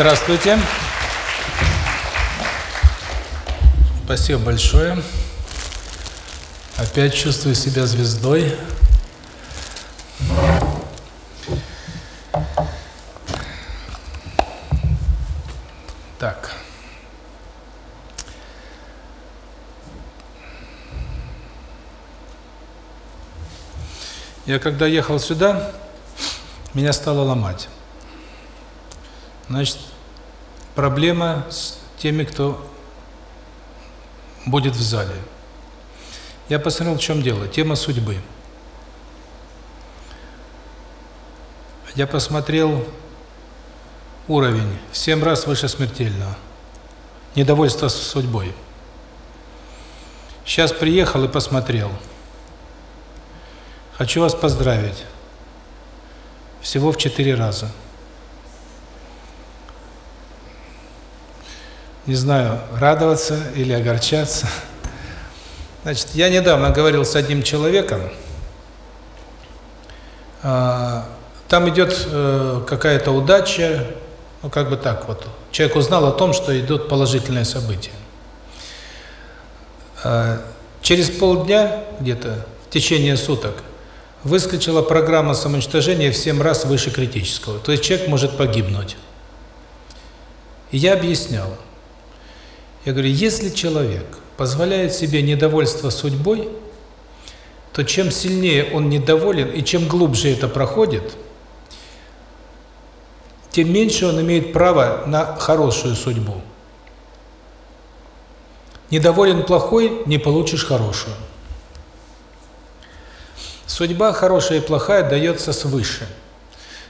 Здравствуйте. Спасибо большое. Опять чувствую себя звездой. Так. Я когда ехал сюда, меня стало ломать. Значит, проблема с теми, кто будет в зале. Я посмотрел, в чем дело. Тема судьбы. Я посмотрел уровень в семь раз выше смертельного. Недовольство судьбой. Сейчас приехал и посмотрел. Хочу вас поздравить. Всего в четыре раза. Не знаю, радоваться или огорчаться. Значит, я недавно говорил с одним человеком. А, там идет э, какая-то удача, ну как бы так вот. Человек узнал о том, что идут положительные события. А, через полдня, где-то в течение суток, выскочила программа самоуничтожения в 7 раз выше критического. То есть человек может погибнуть. И я объяснял. Я говорю, если человек позволяет себе недовольство судьбой, то чем сильнее он недоволен и чем глубже это проходит, тем меньше он имеет право на хорошую судьбу. Недоволен плохой, не получишь хорошую. Судьба хорошая и плохая дается свыше.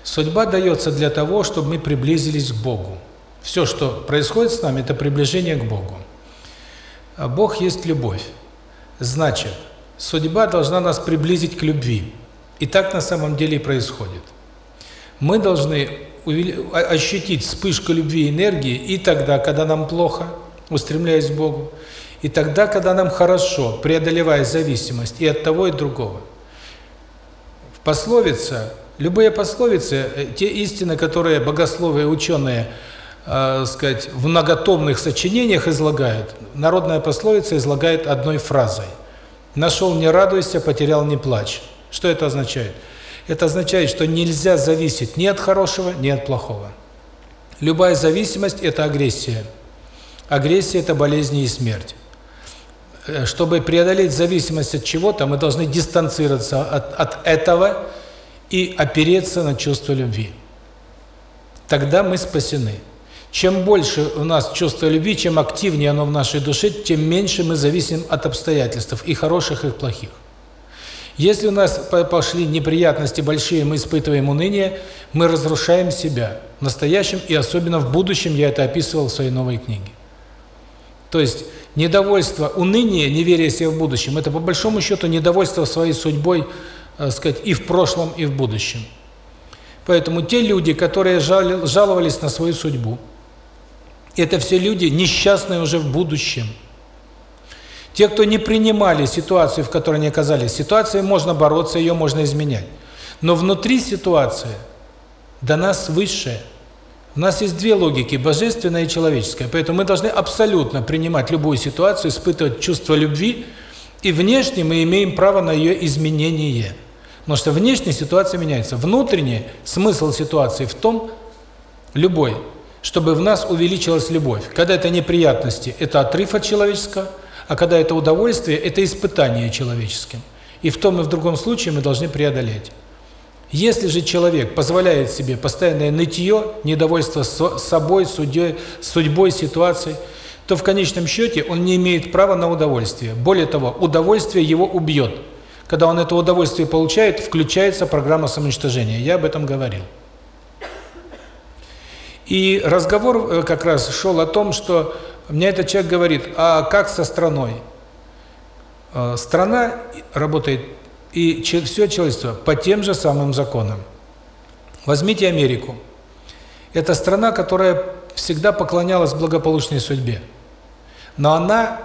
Судьба дается для того, чтобы мы приблизились к Богу. Все, что происходит с нами, это приближение к Богу. А Бог есть любовь. Значит, судьба должна нас приблизить к любви. И так на самом деле и происходит. Мы должны ощутить вспышку любви и энергии и тогда, когда нам плохо, устремляясь к Богу, и тогда, когда нам хорошо, преодолевая зависимость и от того, и от другого. Пословица, любые пословицы, э, те истины, которые богословы и ученые, э, сказать, в многотомных сочинениях излагают, народная пословица излагает одной фразой. «Нашел – не радуйся, потерял – не плачь». Что это означает? Это означает, что нельзя зависеть ни от хорошего, ни от плохого. Любая зависимость – это агрессия. Агрессия – это болезни и смерть. Э, чтобы преодолеть зависимость от чего-то, мы должны дистанцироваться от, от этого и опереться на чувство любви. Тогда мы спасены. Чем больше у нас чувство любви, чем активнее оно в нашей душе, тем меньше мы зависим от обстоятельств, и хороших, и плохих. Если у нас пошли неприятности большие, мы испытываем уныние, мы разрушаем себя в настоящем и особенно в будущем, я это описывал в своей новой книге. То есть недовольство, уныние, неверие себе в будущем, это по большому счету недовольство своей судьбой, э, сказать, и в прошлом, и в будущем. Поэтому те люди, которые жаловались на свою судьбу, это все люди несчастные уже в будущем. Те, кто не принимали ситуацию, в которой они оказались, ситуацией можно бороться, ее можно изменять. Но внутри ситуации до нас высшее – у нас есть две логики, божественная и человеческая. Поэтому мы должны абсолютно принимать любую ситуацию, испытывать чувство любви, и внешне мы имеем право на ее изменение. Потому что внешняя ситуация меняется. Внутренний смысл ситуации в том, любой, чтобы в нас увеличилась любовь. Когда это неприятности, это отрыв от человеческого, а когда это удовольствие, это испытание человеческим. И в том и в другом случае мы должны преодолеть. Если же человек позволяет себе постоянное нытье, недовольство собой, судьей, судьбой, ситуацией, то в конечном счете он не имеет права на удовольствие. Более того, удовольствие его убьет. Когда он это удовольствие получает, включается программа самоуничтожения. Я об этом говорил. И разговор э, как раз шел о том, что мне этот человек говорит, а как со страной? Э, страна работает и все человечество по тем же самым законам. Возьмите Америку. Это страна, которая всегда поклонялась благополучной судьбе. Но она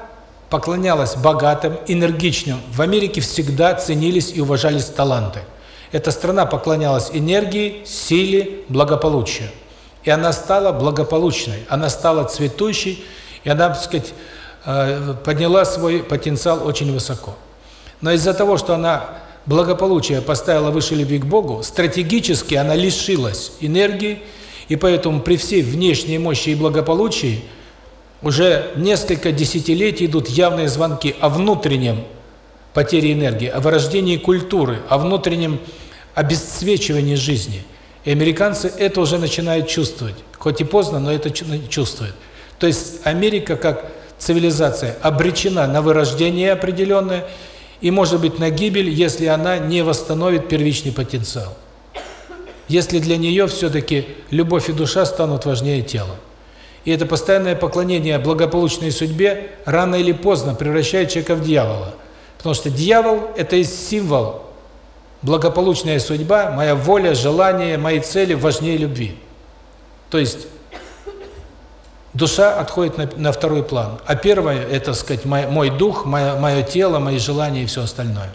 поклонялась богатым, энергичным. В Америке всегда ценились и уважались таланты. Эта страна поклонялась энергии, силе, благополучию. И она стала благополучной, она стала цветущей, и она, так сказать, э, подняла свой потенциал очень высоко. Но из-за того, что она благополучие поставила выше любви к Богу, стратегически она лишилась энергии, и поэтому при всей внешней мощи и благополучии уже несколько десятилетий идут явные звонки о внутреннем потере энергии, о вырождении культуры, о внутреннем обесцвечивании жизни. И американцы это уже начинают чувствовать. Хоть и поздно, но это чувствуют. То есть Америка как цивилизация обречена на вырождение определенное и может быть на гибель, если она не восстановит первичный потенциал. Если для нее все-таки любовь и душа станут важнее тела. И это постоянное поклонение благополучной судьбе рано или поздно превращает человека в дьявола. Потому что дьявол – это символ благополучная судьба, моя воля, желание, мои цели важнее любви. То есть душа отходит на, на второй план. А первое – это, сказать, мой, мой дух, мое, мое тело, мои желания и все остальное.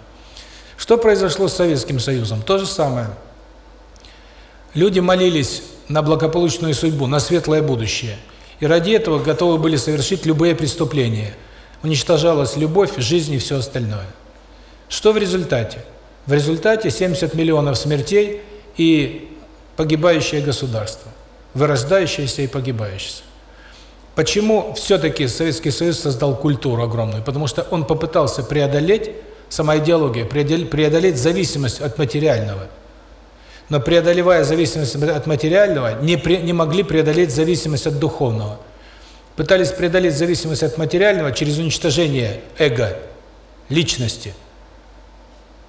Что произошло с Советским Союзом? То же самое. Люди молились на благополучную судьбу, на светлое будущее – и ради этого готовы были совершить любые преступления. Уничтожалась любовь, жизнь и все остальное. Что в результате? В результате 70 миллионов смертей и погибающее государство. Вырождающееся и погибающееся. Почему все-таки Советский Союз создал культуру огромную? Потому что он попытался преодолеть, сама идеология, преодолеть зависимость от материального – но преодолевая зависимость от материального, не, пре, не могли преодолеть зависимость от духовного. Пытались преодолеть зависимость от материального через уничтожение эго, личности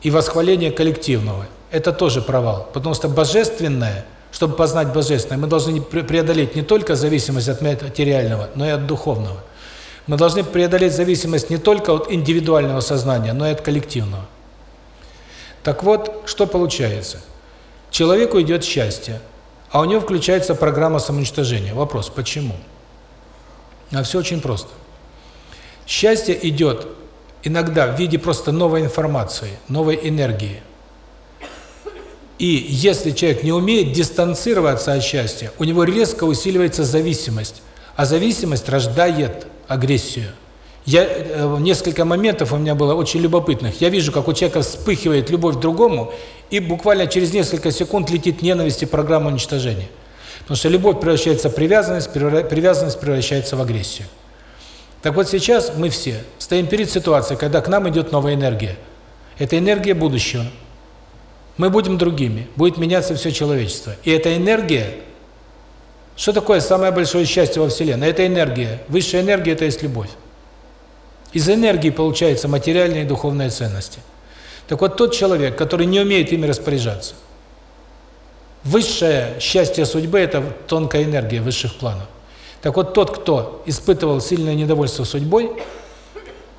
и восхваление коллективного. Это тоже провал, потому что божественное, чтобы познать божественное, мы должны преодолеть не только зависимость от материального, но и от духовного. Мы должны преодолеть зависимость не только от индивидуального сознания, но и от коллективного. Так вот, что получается? Человеку идет счастье, а у него включается программа самоуничтожения. Вопрос, почему? А все очень просто. Счастье идет иногда в виде просто новой информации, новой энергии. И если человек не умеет дистанцироваться от счастья, у него резко усиливается зависимость. А зависимость рождает агрессию. Я э, несколько моментов у меня было очень любопытных. Я вижу, как у человека вспыхивает любовь к другому, и буквально через несколько секунд летит ненависть и программа уничтожения. Потому что любовь превращается в привязанность, привязанность превращается в агрессию. Так вот сейчас мы все стоим перед ситуацией, когда к нам идет новая энергия. Это энергия будущего. Мы будем другими, будет меняться все человечество. И эта энергия, что такое самое большое счастье во Вселенной? Это энергия. Высшая энергия – это есть любовь. Из энергии получаются материальные и духовные ценности. Так вот, тот человек, который не умеет ими распоряжаться, высшее счастье судьбы – это тонкая энергия высших планов. Так вот, тот, кто испытывал сильное недовольство судьбой,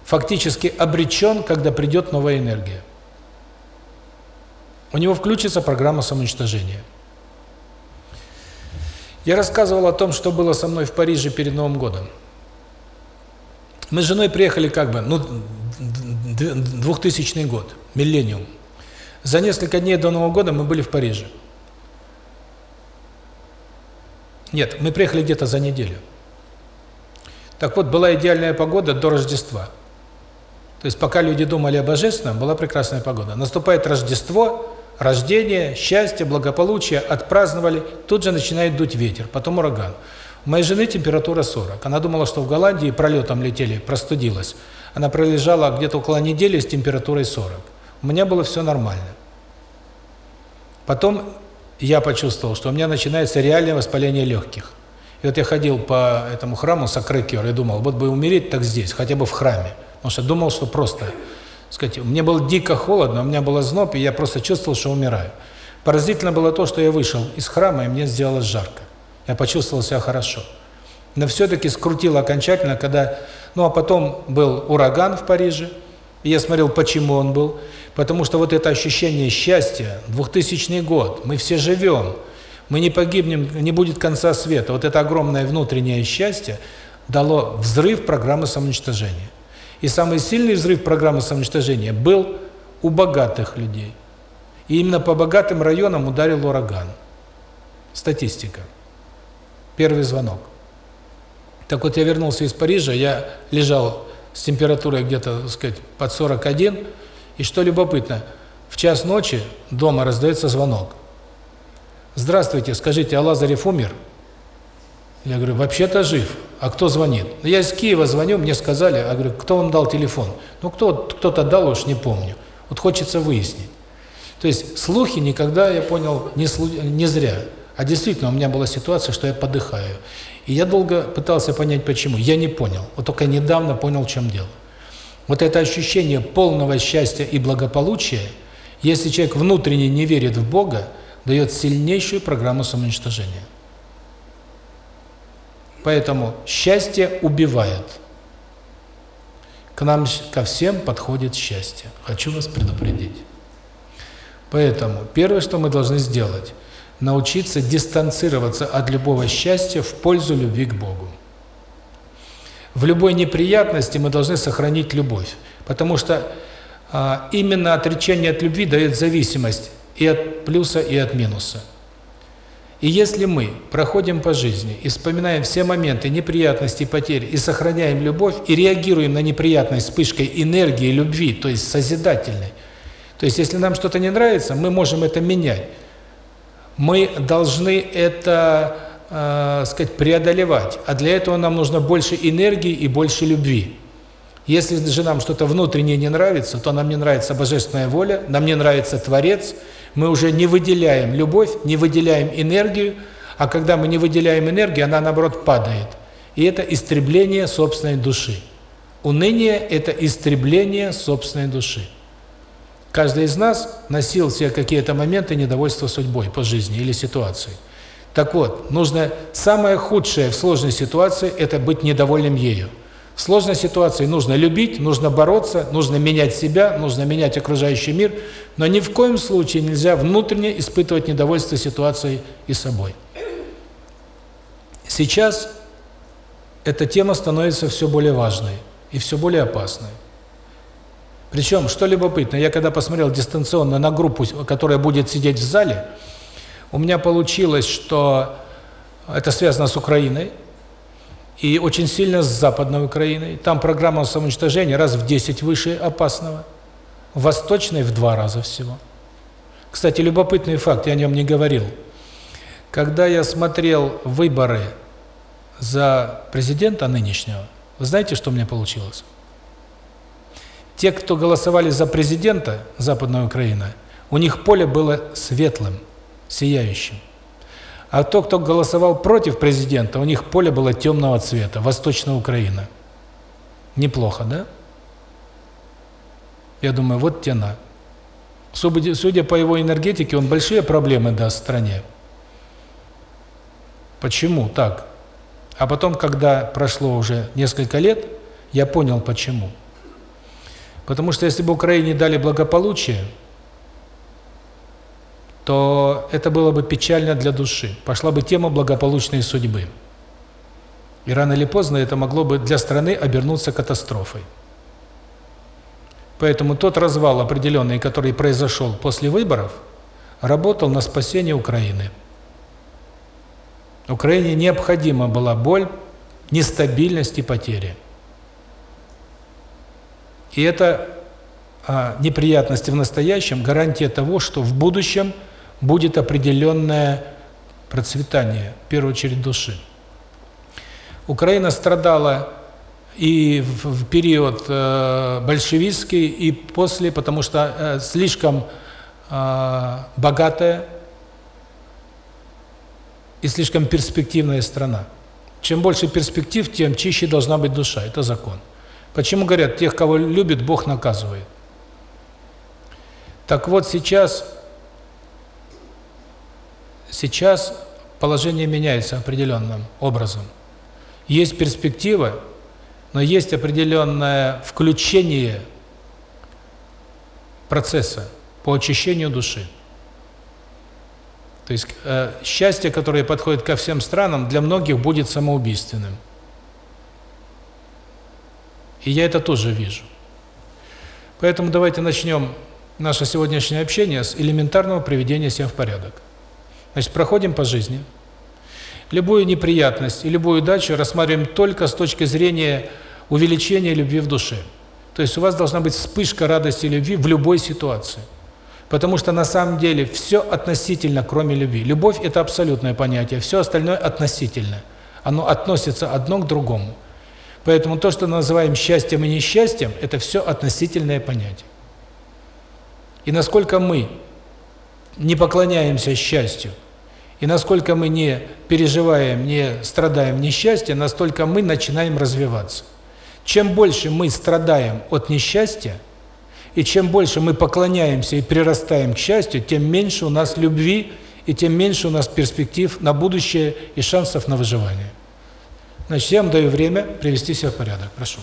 фактически обречен, когда придет новая энергия. У него включится программа самоуничтожения. Я рассказывал о том, что было со мной в Париже перед Новым годом. Мы с женой приехали как бы, ну, 2000 год, миллениум. За несколько дней до Нового года мы были в Париже. Нет, мы приехали где-то за неделю. Так вот, была идеальная погода до Рождества. То есть пока люди думали о Божественном, была прекрасная погода. Наступает Рождество, рождение, счастье, благополучие, отпраздновали, тут же начинает дуть ветер, потом ураган. У моей жены температура 40. Она думала, что в Голландии пролетом летели, простудилась. Она пролежала где-то около недели с температурой 40. У меня было все нормально. Потом я почувствовал, что у меня начинается реальное воспаление легких. И вот я ходил по этому храму Сакрекер и думал, вот бы умереть так здесь, хотя бы в храме. Потому что думал, что просто, сказать, мне было дико холодно, у меня было зноб, и я просто чувствовал, что умираю. Поразительно было то, что я вышел из храма, и мне сделалось жарко. Я почувствовал себя хорошо. Но все-таки скрутило окончательно, когда... Ну, а потом был ураган в Париже, и я смотрел, почему он был. Потому что вот это ощущение счастья, 2000 год, мы все живем, мы не погибнем, не будет конца света. Вот это огромное внутреннее счастье дало взрыв программы самоуничтожения. И самый сильный взрыв программы самоуничтожения был у богатых людей. И именно по богатым районам ударил ураган. Статистика. Первый звонок. Так вот, я вернулся из Парижа, я лежал с температурой где-то, так сказать, под 41, и что любопытно, в час ночи дома раздается звонок. «Здравствуйте, скажите, а Лазарев умер?» Я говорю, вообще-то жив. А кто звонит? Ну, я из Киева звоню, мне сказали, я говорю, кто вам дал телефон? Ну, кто кто-то дал, уж не помню. Вот хочется выяснить. То есть слухи никогда, я понял, не, не зря. А действительно, у меня была ситуация, что я подыхаю. И я долго пытался понять, почему. Я не понял. Вот только недавно понял, в чем дело. Вот это ощущение полного счастья и благополучия, если человек внутренне не верит в Бога, дает сильнейшую программу самоуничтожения. Поэтому счастье убивает. К нам, ко всем подходит счастье. Хочу вас предупредить. Поэтому первое, что мы должны сделать, научиться дистанцироваться от любого счастья в пользу любви к Богу. В любой неприятности мы должны сохранить любовь, потому что а, именно отречение от любви дает зависимость и от плюса, и от минуса. И если мы проходим по жизни и вспоминаем все моменты неприятностей, потерь, и сохраняем любовь, и реагируем на неприятность вспышкой энергии, любви, то есть созидательной, то есть если нам что-то не нравится, мы можем это менять. Мы должны это, э, сказать, преодолевать, а для этого нам нужно больше энергии и больше любви. Если же нам что-то внутреннее не нравится, то нам не нравится божественная воля, нам не нравится Творец – мы уже не выделяем любовь, не выделяем энергию, а когда мы не выделяем энергию, она, наоборот, падает. И это истребление собственной души. Уныние – это истребление собственной души. Каждый из нас носил в себе какие-то моменты недовольства судьбой по жизни или ситуацией. Так вот, нужно самое худшее в сложной ситуации – это быть недовольным ею. В сложной ситуации нужно любить, нужно бороться, нужно менять себя, нужно менять окружающий мир, но ни в коем случае нельзя внутренне испытывать недовольство ситуацией и собой. Сейчас эта тема становится все более важной и все более опасной. Причем, что любопытно, я когда посмотрел дистанционно на группу, которая будет сидеть в зале, у меня получилось, что это связано с Украиной, и очень сильно с Западной Украиной. Там программа самоуничтожения раз в 10 выше опасного, в Восточной в два раза всего. Кстати, любопытный факт, я о нем не говорил. Когда я смотрел выборы за президента нынешнего, вы знаете, что у меня получилось? Те, кто голосовали за президента Западной Украины, у них поле было светлым, сияющим. А тот, кто голосовал против президента, у них поле было темного цвета, Восточная Украина. Неплохо, да? Я думаю, вот тена. Судя по его энергетике, он большие проблемы даст стране. Почему так? А потом, когда прошло уже несколько лет, я понял, почему. Потому что если бы Украине дали благополучие, то это было бы печально для души. Пошла бы тема благополучной судьбы. И рано или поздно это могло бы для страны обернуться катастрофой. Поэтому тот развал определенный, который произошел после выборов, работал на спасение Украины. Украине необходима была боль, нестабильность и потери. И это а, неприятности в настоящем гарантия того, что в будущем – будет определенное процветание, в первую очередь души. Украина страдала и в период э, большевистский, и после, потому что э, слишком э, богатая и слишком перспективная страна. Чем больше перспектив, тем чище должна быть душа. Это закон. Почему говорят, тех, кого любит, Бог наказывает? Так вот, сейчас Сейчас положение меняется определенным образом. Есть перспектива, но есть определенное включение процесса по очищению души. То есть э, счастье, которое подходит ко всем странам, для многих будет самоубийственным. И я это тоже вижу. Поэтому давайте начнем наше сегодняшнее общение с элементарного приведения себя в порядок. Значит, проходим по жизни. любую неприятность и любую удачу рассматриваем только с точки зрения увеличения любви в душе. То есть у вас должна быть вспышка радости и любви в любой ситуации. Потому что на самом деле все относительно, кроме любви. Любовь – это абсолютное понятие, все остальное относительно. Оно относится одно к другому. Поэтому то, что называем счастьем и несчастьем, это все относительное понятие. И насколько мы не поклоняемся счастью, и насколько мы не переживаем, не страдаем несчастья, настолько мы начинаем развиваться. Чем больше мы страдаем от несчастья, и чем больше мы поклоняемся и прирастаем к счастью, тем меньше у нас любви, и тем меньше у нас перспектив на будущее и шансов на выживание. Значит, вам даю время привести себя в порядок. Прошу.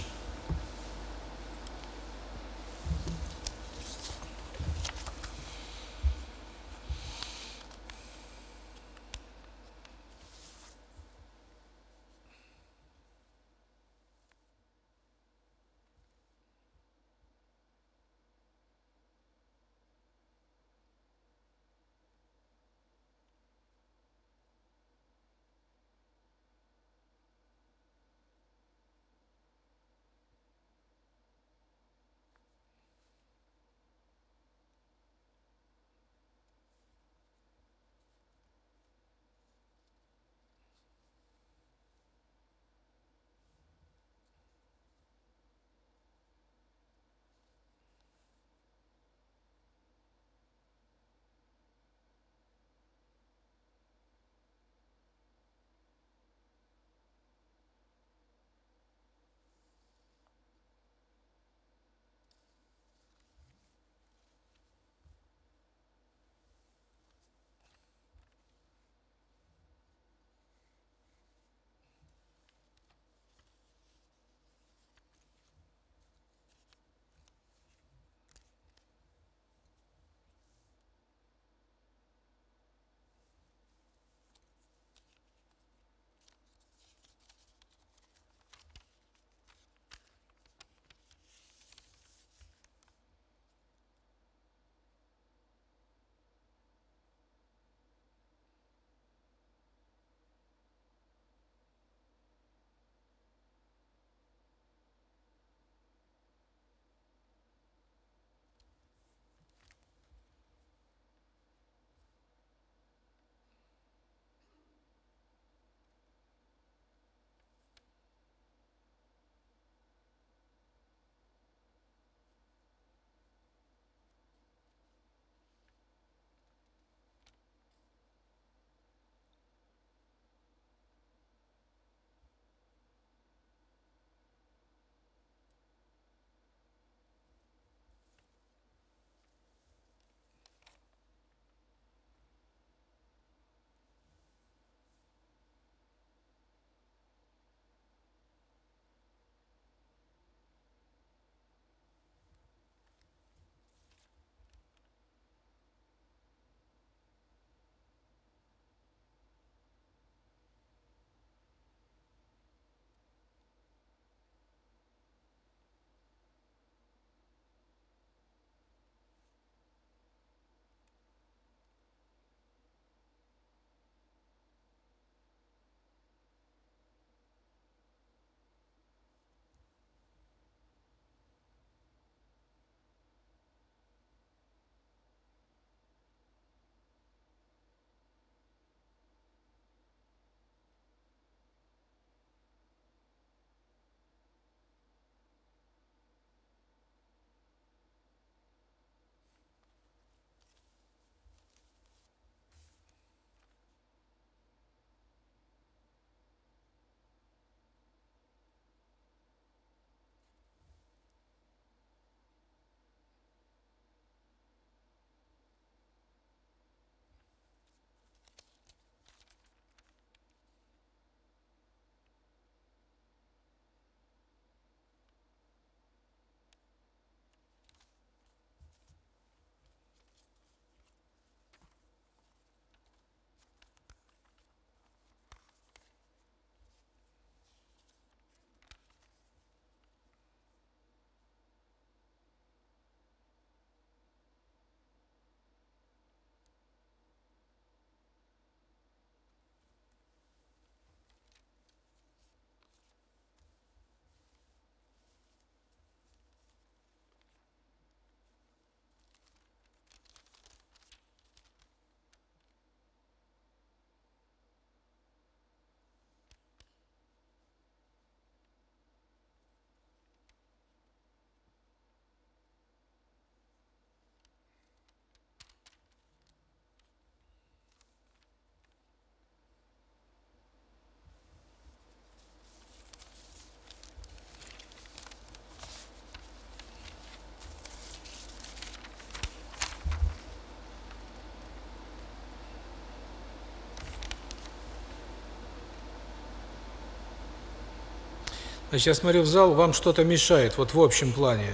Значит, я смотрю в зал, вам что-то мешает, вот в общем плане,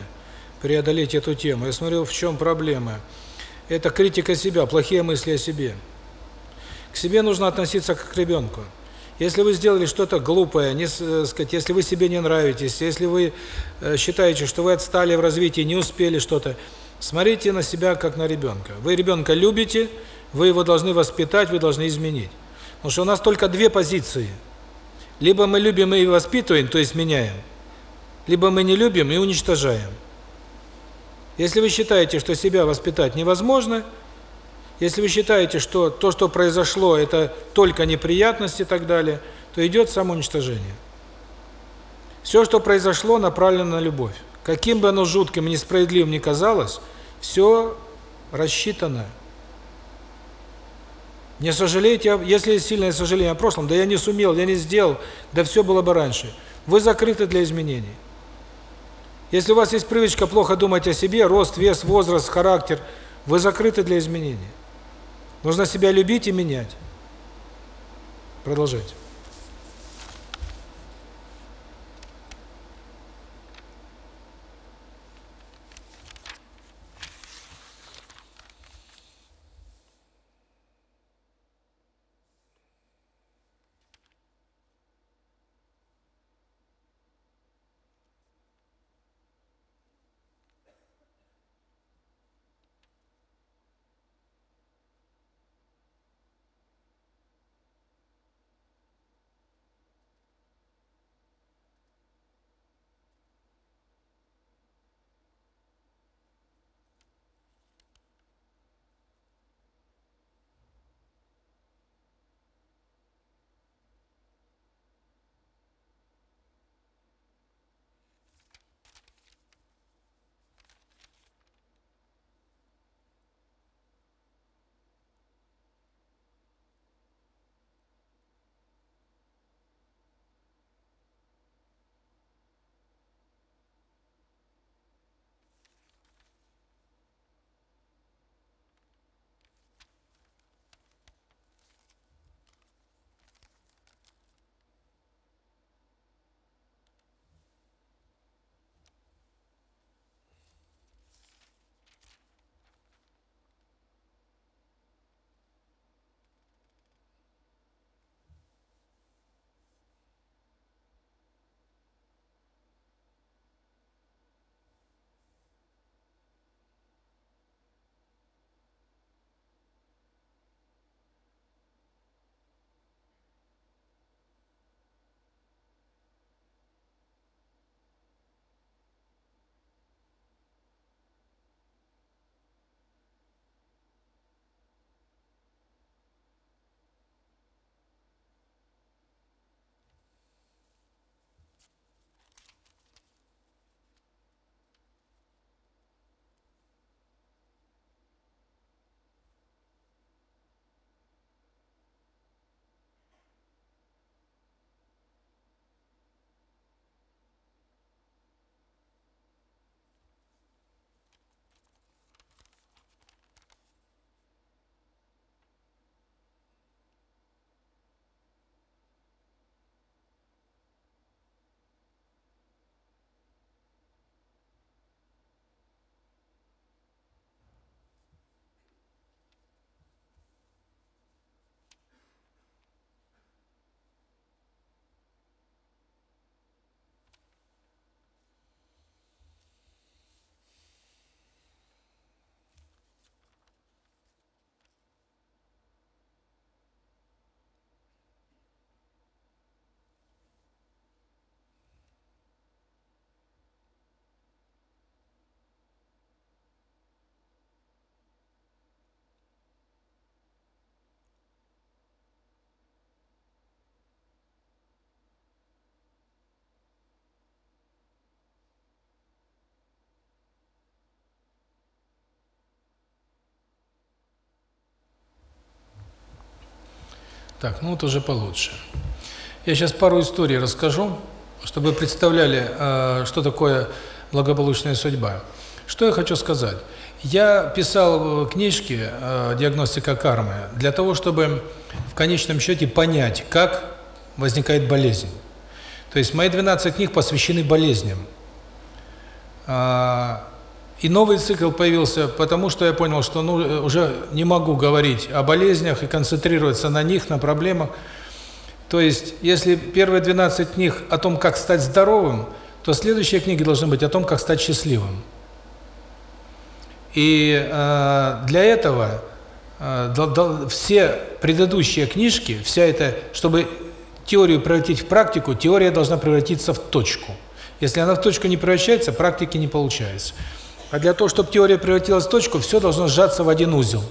преодолеть эту тему. Я смотрю, в чем проблема. Это критика себя, плохие мысли о себе. К себе нужно относиться как к ребенку. Если вы сделали что-то глупое, не э, сказать, если вы себе не нравитесь, если вы э, считаете, что вы отстали в развитии, не успели что-то, смотрите на себя как на ребенка. Вы ребенка любите, вы его должны воспитать, вы должны изменить. Потому что у нас только две позиции. Либо мы любим и воспитываем, то есть меняем, либо мы не любим и уничтожаем. Если вы считаете, что себя воспитать невозможно, если вы считаете, что то, что произошло, это только неприятности и так далее, то идет самоуничтожение. Все, что произошло, направлено на любовь. Каким бы оно жутким и несправедливым ни казалось, все рассчитано. Не сожалейте, если есть сильное сожаление о прошлом, да я не сумел, я не сделал, да все было бы раньше. Вы закрыты для изменений. Если у вас есть привычка плохо думать о себе, рост, вес, возраст, характер, вы закрыты для изменений. Нужно себя любить и менять. Продолжайте. Так, ну вот уже получше. Я сейчас пару историй расскажу, чтобы вы представляли, э, что такое благополучная судьба. Что я хочу сказать? Я писал книжки э, «Диагностика кармы» для того, чтобы в конечном счете понять, как возникает болезнь. То есть мои 12 книг посвящены болезням. И новый цикл появился, потому что я понял, что ну, уже не могу говорить о болезнях и концентрироваться на них, на проблемах. То есть, если первые 12 книг о том, как стать здоровым, то следующие книги должны быть о том, как стать счастливым. И э, для этого э, до, до, все предыдущие книжки, вся эта, чтобы теорию превратить в практику, теория должна превратиться в точку. Если она в точку не превращается, практики не получается. А для того, чтобы теория превратилась в точку, все должно сжаться в один узел.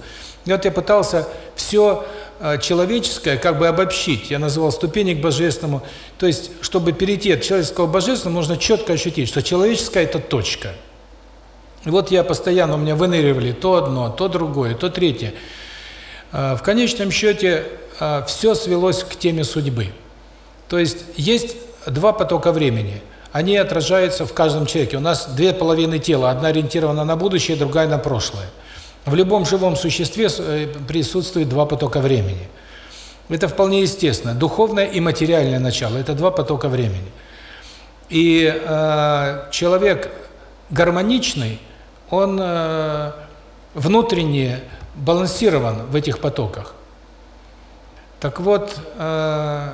И вот я пытался все э, человеческое как бы обобщить. Я называл ступени к божественному. То есть, чтобы перейти от человеческого к божественному, нужно четко ощутить, что человеческое – это точка. И вот я постоянно, у меня выныривали то одно, то другое, то третье. Э, в конечном счете, э, все свелось к теме судьбы. То есть, есть два потока времени – они отражаются в каждом человеке. У нас две половины тела, одна ориентирована на будущее, другая на прошлое. В любом живом существе э, присутствует два потока времени. Это вполне естественно. Духовное и материальное начало – это два потока времени. И э, человек гармоничный, он э, внутренне балансирован в этих потоках. Так вот, э,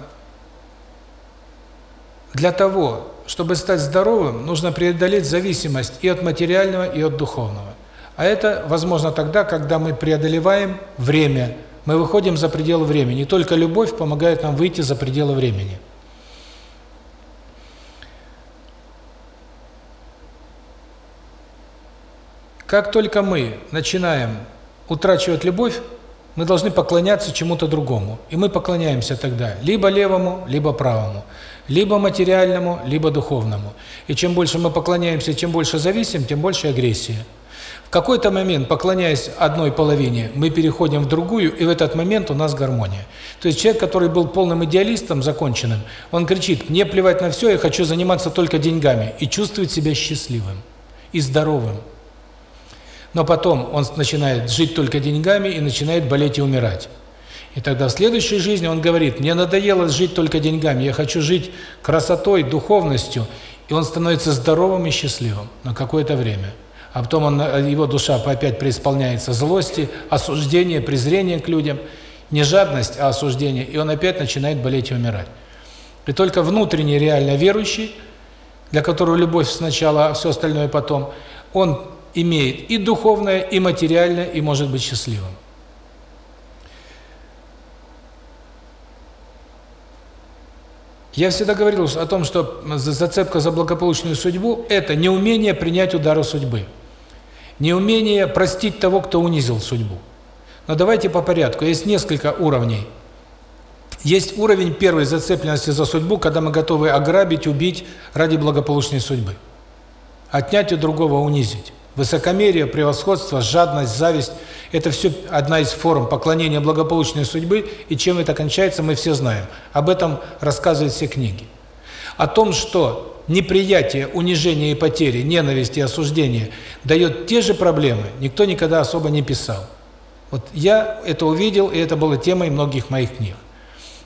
для того, чтобы стать здоровым, нужно преодолеть зависимость и от материального, и от духовного. А это возможно тогда, когда мы преодолеваем время, мы выходим за пределы времени. И только любовь помогает нам выйти за пределы времени. Как только мы начинаем утрачивать любовь, мы должны поклоняться чему-то другому. И мы поклоняемся тогда либо левому, либо правому либо материальному, либо духовному. И чем больше мы поклоняемся, чем больше зависим, тем больше агрессия. В какой-то момент, поклоняясь одной половине, мы переходим в другую, и в этот момент у нас гармония. То есть человек, который был полным идеалистом, законченным, он кричит, мне плевать на все, я хочу заниматься только деньгами, и чувствует себя счастливым и здоровым. Но потом он начинает жить только деньгами и начинает болеть и умирать. И тогда в следующей жизни он говорит, мне надоело жить только деньгами, я хочу жить красотой, духовностью. И он становится здоровым и счастливым на какое-то время. А потом он, его душа опять преисполняется злости, осуждения, презрения к людям. Не жадность, а осуждение. И он опять начинает болеть и умирать. И только внутренний реально верующий, для которого любовь сначала, а все остальное потом, он имеет и духовное, и материальное, и может быть счастливым. Я всегда говорил о том, что зацепка за благополучную судьбу – это неумение принять удары судьбы. Неумение простить того, кто унизил судьбу. Но давайте по порядку. Есть несколько уровней. Есть уровень первой зацепленности за судьбу, когда мы готовы ограбить, убить ради благополучной судьбы. Отнять у другого, унизить. Высокомерие, превосходство, жадность, зависть – это все одна из форм поклонения благополучной судьбы, и чем это кончается, мы все знаем. Об этом рассказывают все книги. О том, что неприятие, унижение и потери, ненависть и осуждение дает те же проблемы, никто никогда особо не писал. Вот я это увидел, и это было темой многих моих книг.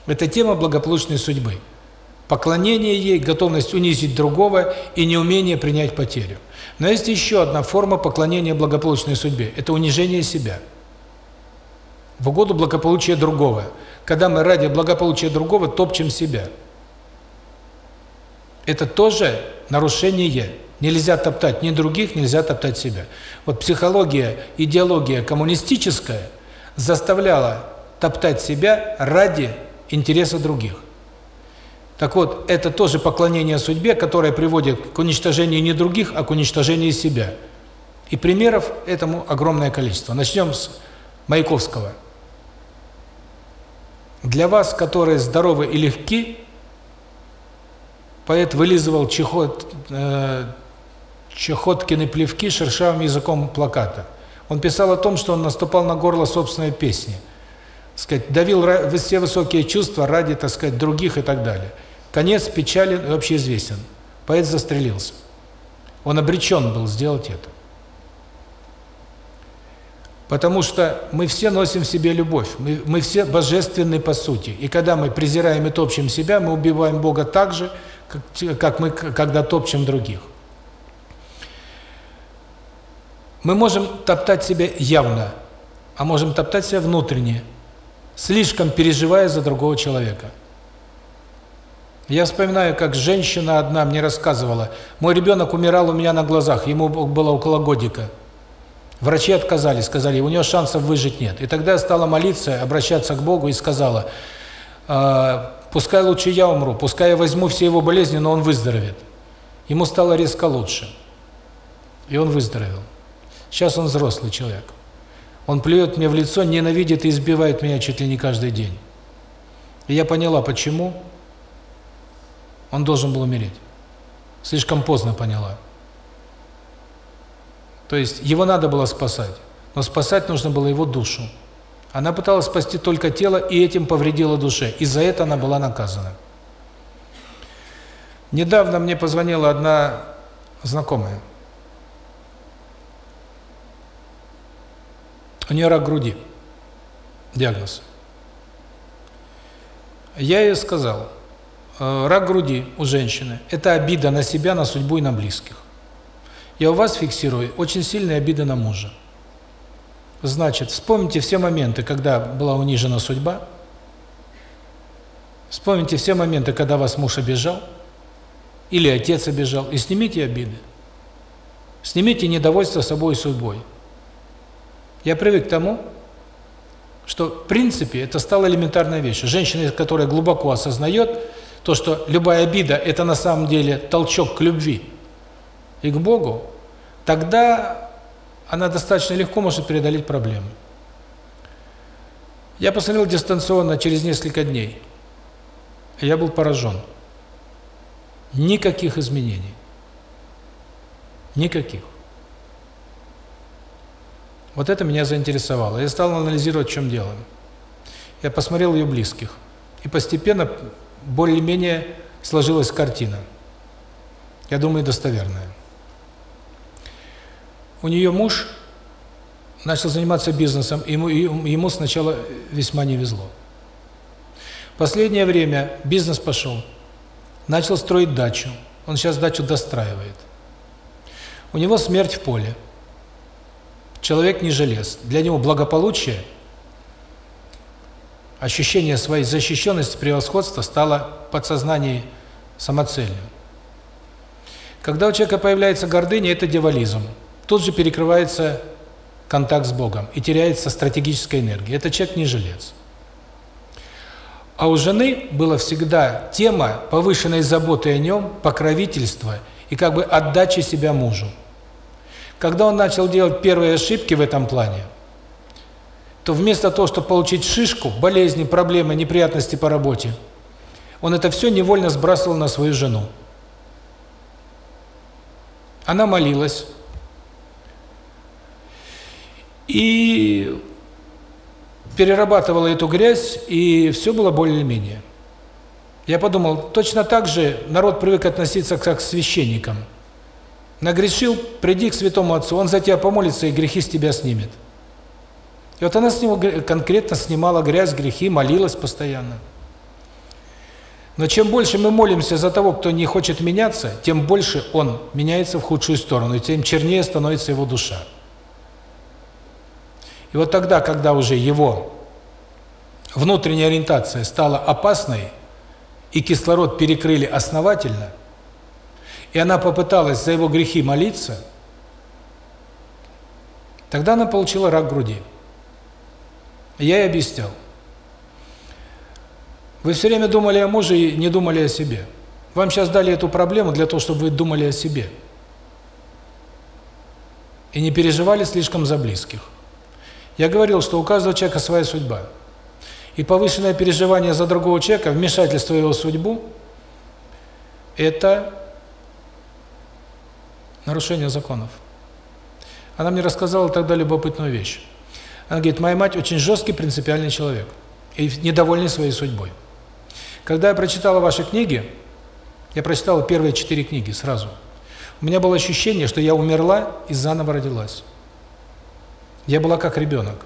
Это тема благополучной судьбы. Поклонение ей, готовность унизить другого и неумение принять потерю. Но есть еще одна форма поклонения благополучной судьбе – это унижение себя. В угоду благополучия другого. Когда мы ради благополучия другого топчем себя. Это тоже нарушение. Нельзя топтать ни других, нельзя топтать себя. Вот психология, идеология коммунистическая заставляла топтать себя ради интереса других. Так вот, это тоже поклонение судьбе, которое приводит к уничтожению не других, а к уничтожению себя. И примеров этому огромное количество. Начнем с Маяковского. Для вас, которые здоровы и легки, поэт вылизывал чехот, э, чехоткины плевки шершавым языком плаката. Он писал о том, что он наступал на горло собственной песни. Сказать, давил все высокие чувства ради, так сказать, других и так далее. Конец печален и общеизвестен. Поэт застрелился. Он обречен был сделать это. Потому что мы все носим в себе любовь, мы, мы все божественны по сути. И когда мы презираем и топчем себя, мы убиваем Бога так же, как, как мы когда топчем других. Мы можем топтать себя явно, а можем топтать себя внутренне, слишком переживая за другого человека. Я вспоминаю, как женщина одна мне рассказывала, мой ребенок умирал у меня на глазах, ему было около годика. Врачи отказали, сказали, у него шансов выжить нет. И тогда я стала молиться, обращаться к Богу и сказала, э, пускай лучше я умру, пускай я возьму все его болезни, но он выздоровеет. Ему стало резко лучше. И он выздоровел. Сейчас он взрослый человек. Он плюет мне в лицо, ненавидит и избивает меня чуть ли не каждый день. И я поняла, почему он должен был умереть. Слишком поздно поняла. То есть его надо было спасать, но спасать нужно было его душу. Она пыталась спасти только тело и этим повредила душе, и за это она была наказана. Недавно мне позвонила одна знакомая. У нее рак груди. Диагноз. Я ей сказал, рак груди у женщины – это обида на себя, на судьбу и на близких. Я у вас фиксирую очень сильные обиды на мужа. Значит, вспомните все моменты, когда была унижена судьба. Вспомните все моменты, когда вас муж обижал или отец обижал, и снимите обиды. Снимите недовольство собой и судьбой. Я привык к тому, что в принципе это стало элементарной вещью. Женщина, которая глубоко осознает то, что любая обида – это на самом деле толчок к любви и к Богу, тогда она достаточно легко может преодолеть проблемы. Я посмотрел дистанционно через несколько дней. Я был поражен. Никаких изменений. Никаких. Вот это меня заинтересовало. Я стал анализировать, в чем дело. Я посмотрел ее близких. И постепенно, более-менее, сложилась картина. Я думаю, достоверная. У нее муж начал заниматься бизнесом, ему, ему сначала весьма не везло. Последнее время бизнес пошел. Начал строить дачу. Он сейчас дачу достраивает. У него смерть в поле. Человек не желез. Для него благополучие, ощущение своей защищенности, превосходства стало подсознание самоцелью. Когда у человека появляется гордыня, это дьяволизм тут же перекрывается контакт с Богом и теряется стратегическая энергия. Это человек не жилец. А у жены была всегда тема повышенной заботы о нем, покровительства и как бы отдачи себя мужу. Когда он начал делать первые ошибки в этом плане, то вместо того, чтобы получить шишку, болезни, проблемы, неприятности по работе, он это все невольно сбрасывал на свою жену. Она молилась, и перерабатывала эту грязь, и все было более-менее. Я подумал, точно так же народ привык относиться как к священникам. Нагрешил, приди к святому отцу, он за тебя помолится и грехи с тебя снимет. И вот она с него конкретно снимала грязь, грехи, молилась постоянно. Но чем больше мы молимся за того, кто не хочет меняться, тем больше он меняется в худшую сторону, и тем чернее становится его душа. И вот тогда, когда уже его внутренняя ориентация стала опасной, и кислород перекрыли основательно, и она попыталась за его грехи молиться, тогда она получила рак груди. Я ей объяснял. Вы все время думали о муже и не думали о себе. Вам сейчас дали эту проблему для того, чтобы вы думали о себе. И не переживали слишком за близких. Я говорил, что у каждого человека своя судьба. И повышенное переживание за другого человека, вмешательство в его судьбу – это нарушение законов. Она мне рассказала тогда любопытную вещь. Она говорит, моя мать очень жесткий, принципиальный человек и недовольный своей судьбой. Когда я прочитала ваши книги, я прочитала первые четыре книги сразу, у меня было ощущение, что я умерла и заново родилась. Я была как ребенок.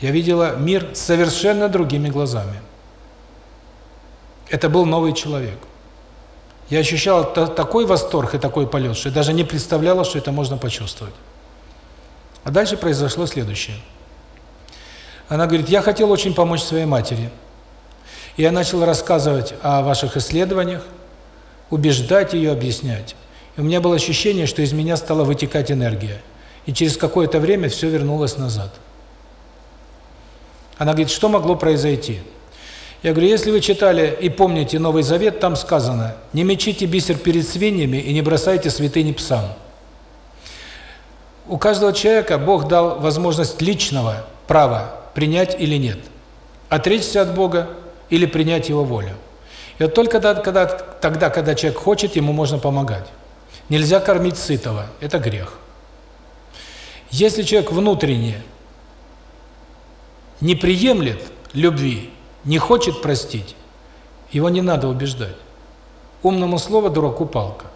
Я видела мир совершенно другими глазами. Это был новый человек. Я ощущал такой восторг и такой полет, что я даже не представляла, что это можно почувствовать. А дальше произошло следующее. Она говорит, я хотел очень помочь своей матери. И я начал рассказывать о ваших исследованиях, убеждать ее, объяснять. И у меня было ощущение, что из меня стала вытекать энергия. И через какое-то время все вернулось назад. Она говорит, что могло произойти? Я говорю, если вы читали и помните Новый Завет, там сказано, не мечите бисер перед свиньями и не бросайте святыни псам. У каждого человека Бог дал возможность личного права принять или нет. Отречься от Бога или принять Его волю. И вот только тогда, когда, тогда, когда человек хочет, ему можно помогать. Нельзя кормить сытого, это грех. Если человек внутренне не приемлет любви, не хочет простить, его не надо убеждать. Умному слово дураку палка.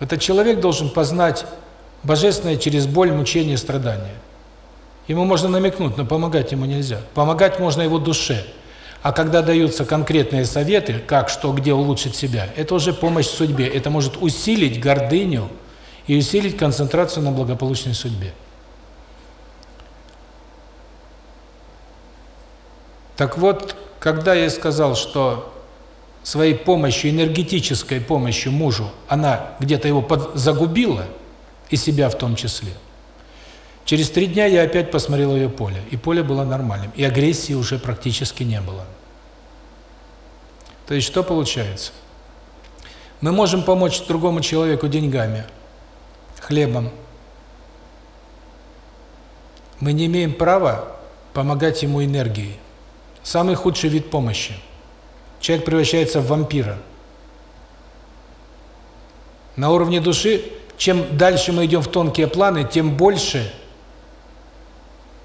Этот человек должен познать божественное через боль, мучение, страдания. Ему можно намекнуть, но помогать ему нельзя. Помогать можно его душе. А когда даются конкретные советы, как, что, где улучшить себя, это уже помощь судьбе. Это может усилить гордыню и усилить концентрацию на благополучной судьбе. Так вот, когда я сказал, что своей помощью, энергетической помощью мужу, она где-то его под... загубила, и себя в том числе, Через три дня я опять посмотрел ее поле, и поле было нормальным, и агрессии уже практически не было. То есть что получается? Мы можем помочь другому человеку деньгами, хлебом. Мы не имеем права помогать ему энергией. Самый худший вид помощи. Человек превращается в вампира. На уровне души, чем дальше мы идем в тонкие планы, тем больше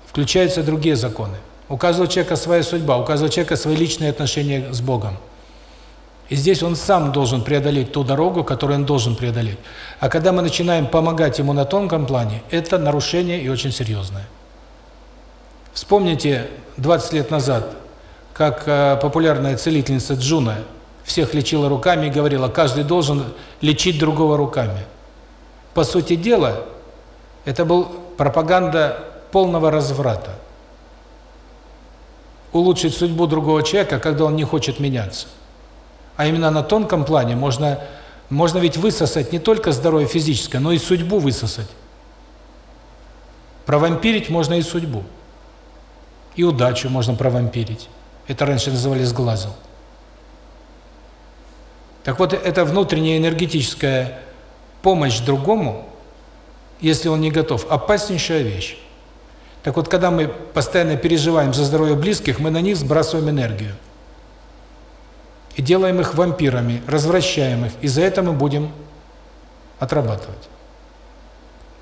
включаются другие законы. У каждого человека своя судьба, у каждого человека свои личные отношения с Богом. И здесь он сам должен преодолеть ту дорогу, которую он должен преодолеть. А когда мы начинаем помогать ему на тонком плане, это нарушение и очень серьезное. Вспомните 20 лет назад, как э, популярная целительница Джуна всех лечила руками и говорила, каждый должен лечить другого руками. По сути дела, это был пропаганда полного разврата. Улучшить судьбу другого человека, когда он не хочет меняться. А именно на тонком плане можно можно ведь высосать не только здоровье физическое, но и судьбу высосать. Провампирить можно и судьбу. И удачу можно провампирить. Это раньше называли сглазом. Так вот, это внутренняя энергетическая помощь другому, если он не готов, опаснейшая вещь. Так вот, когда мы постоянно переживаем за здоровье близких, мы на них сбрасываем энергию. И делаем их вампирами, развращаем их, и за это мы будем отрабатывать.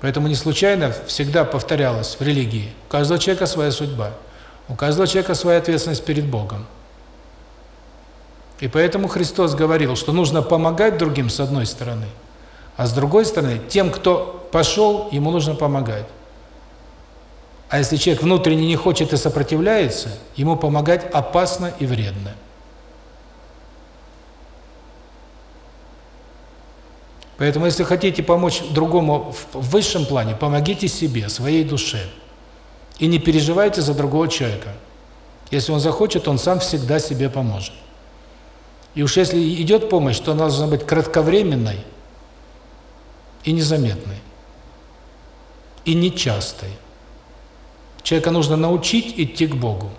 Поэтому не случайно всегда повторялось в религии, у каждого человека своя судьба, у каждого человека своя ответственность перед Богом. И поэтому Христос говорил, что нужно помогать другим с одной стороны, а с другой стороны, тем, кто пошел, ему нужно помогать. А если человек внутренне не хочет и сопротивляется, ему помогать опасно и вредно. Поэтому, если хотите помочь другому в высшем плане, помогите себе, своей душе. И не переживайте за другого человека. Если он захочет, он сам всегда себе поможет. И уж если идет помощь, то она должна быть кратковременной и незаметной. И нечастой. Человека нужно научить идти к Богу.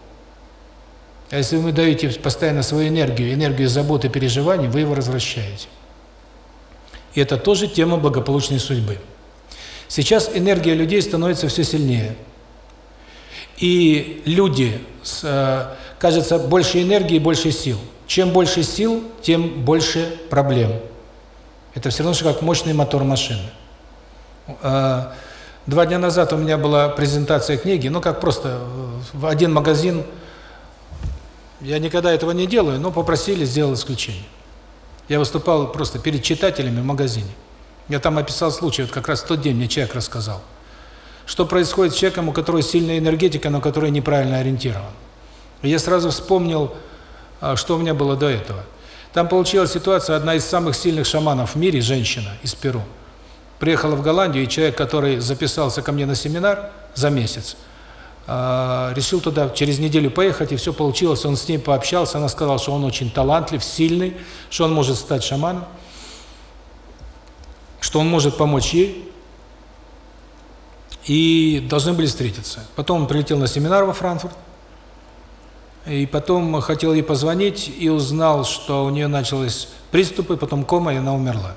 А если вы даете постоянно свою энергию, энергию заботы, переживаний, вы его возвращаете. И это тоже тема благополучной судьбы. Сейчас энергия людей становится все сильнее. И люди, э, кажется, больше энергии, больше сил. Чем больше сил, тем больше проблем. Это все равно, что как мощный мотор машины. Э, Два дня назад у меня была презентация книги, ну как просто в один магазин, я никогда этого не делаю, но попросили, сделал исключение. Я выступал просто перед читателями в магазине. Я там описал случай, вот как раз в тот день мне человек рассказал, что происходит с человеком, у которого сильная энергетика, но который неправильно ориентирован. Я сразу вспомнил а, что у меня было до этого. Там получилась ситуация, одна из самых сильных шаманов в мире, женщина из Перу, приехала в Голландию, и человек, который записался ко мне на семинар за месяц, а, решил туда через неделю поехать, и все получилось, он с ней пообщался, она сказала, что он очень талантлив, сильный, что он может стать шаманом, что он может помочь ей, и должны были встретиться. Потом он прилетел на семинар во Франкфурт, и потом хотел ей позвонить, и узнал, что у нее начались приступы, потом кома, и она умерла.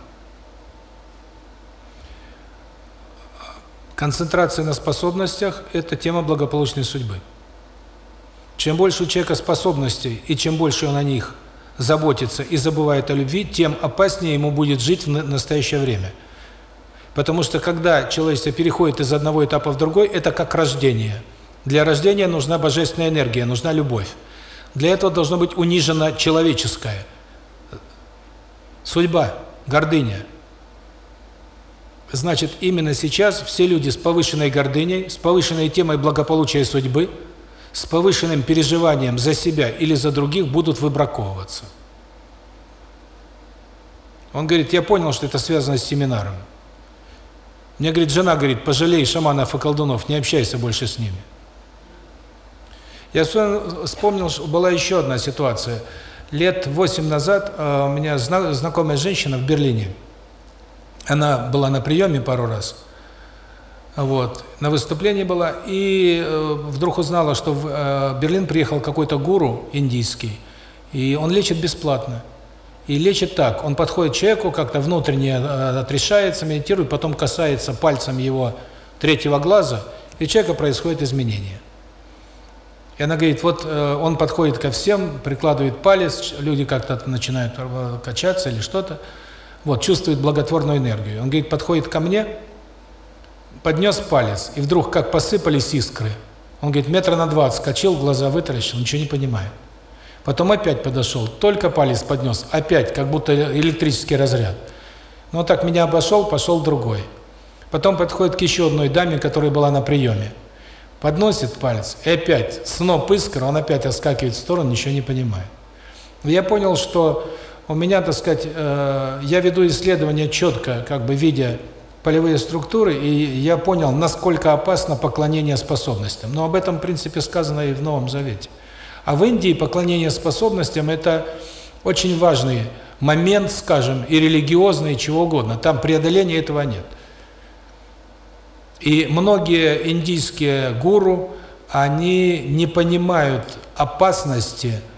Концентрация на способностях – это тема благополучной судьбы. Чем больше у человека способностей, и чем больше он о них заботится и забывает о любви, тем опаснее ему будет жить в настоящее время. Потому что когда человечество переходит из одного этапа в другой, это как рождение. Для рождения нужна божественная энергия, нужна любовь. Для этого должно быть унижена человеческая судьба, гордыня – Значит, именно сейчас все люди с повышенной гордыней, с повышенной темой благополучия судьбы, с повышенным переживанием за себя или за других будут выбраковываться. Он говорит, я понял, что это связано с семинаром. Мне, говорит, жена говорит, пожалей шаманов и колдунов, не общайся больше с ними. Я вспомнил, что была еще одна ситуация. Лет восемь назад э, у меня знакомая женщина в Берлине – она была на приеме пару раз, вот, на выступлении была, и э, вдруг узнала, что в э, Берлин приехал какой-то гуру индийский, и он лечит бесплатно. И лечит так, он подходит человеку, как-то внутренне отрешается, медитирует, потом касается пальцем его третьего глаза, и у человека происходит изменение. И она говорит, вот э, он подходит ко всем, прикладывает палец, люди как-то начинают э, качаться или что-то, вот, чувствует благотворную энергию. Он говорит, подходит ко мне, поднес палец, и вдруг как посыпались искры. Он говорит, метра на двадцать скачил, глаза вытаращил, ничего не понимает. Потом опять подошел, только палец поднес, опять, как будто электрический разряд. Ну вот так меня обошел, пошел другой. Потом подходит к еще одной даме, которая была на приеме. Подносит палец, и опять сноп искр, он опять отскакивает в сторону, ничего не понимает. Я понял, что у меня, так сказать, э, я веду исследования четко, как бы видя полевые структуры, и я понял, насколько опасно поклонение способностям. Но об этом, в принципе, сказано и в Новом Завете. А в Индии поклонение способностям – это очень важный момент, скажем, и религиозный, и чего угодно. Там преодоления этого нет. И многие индийские гуру, они не понимают опасности –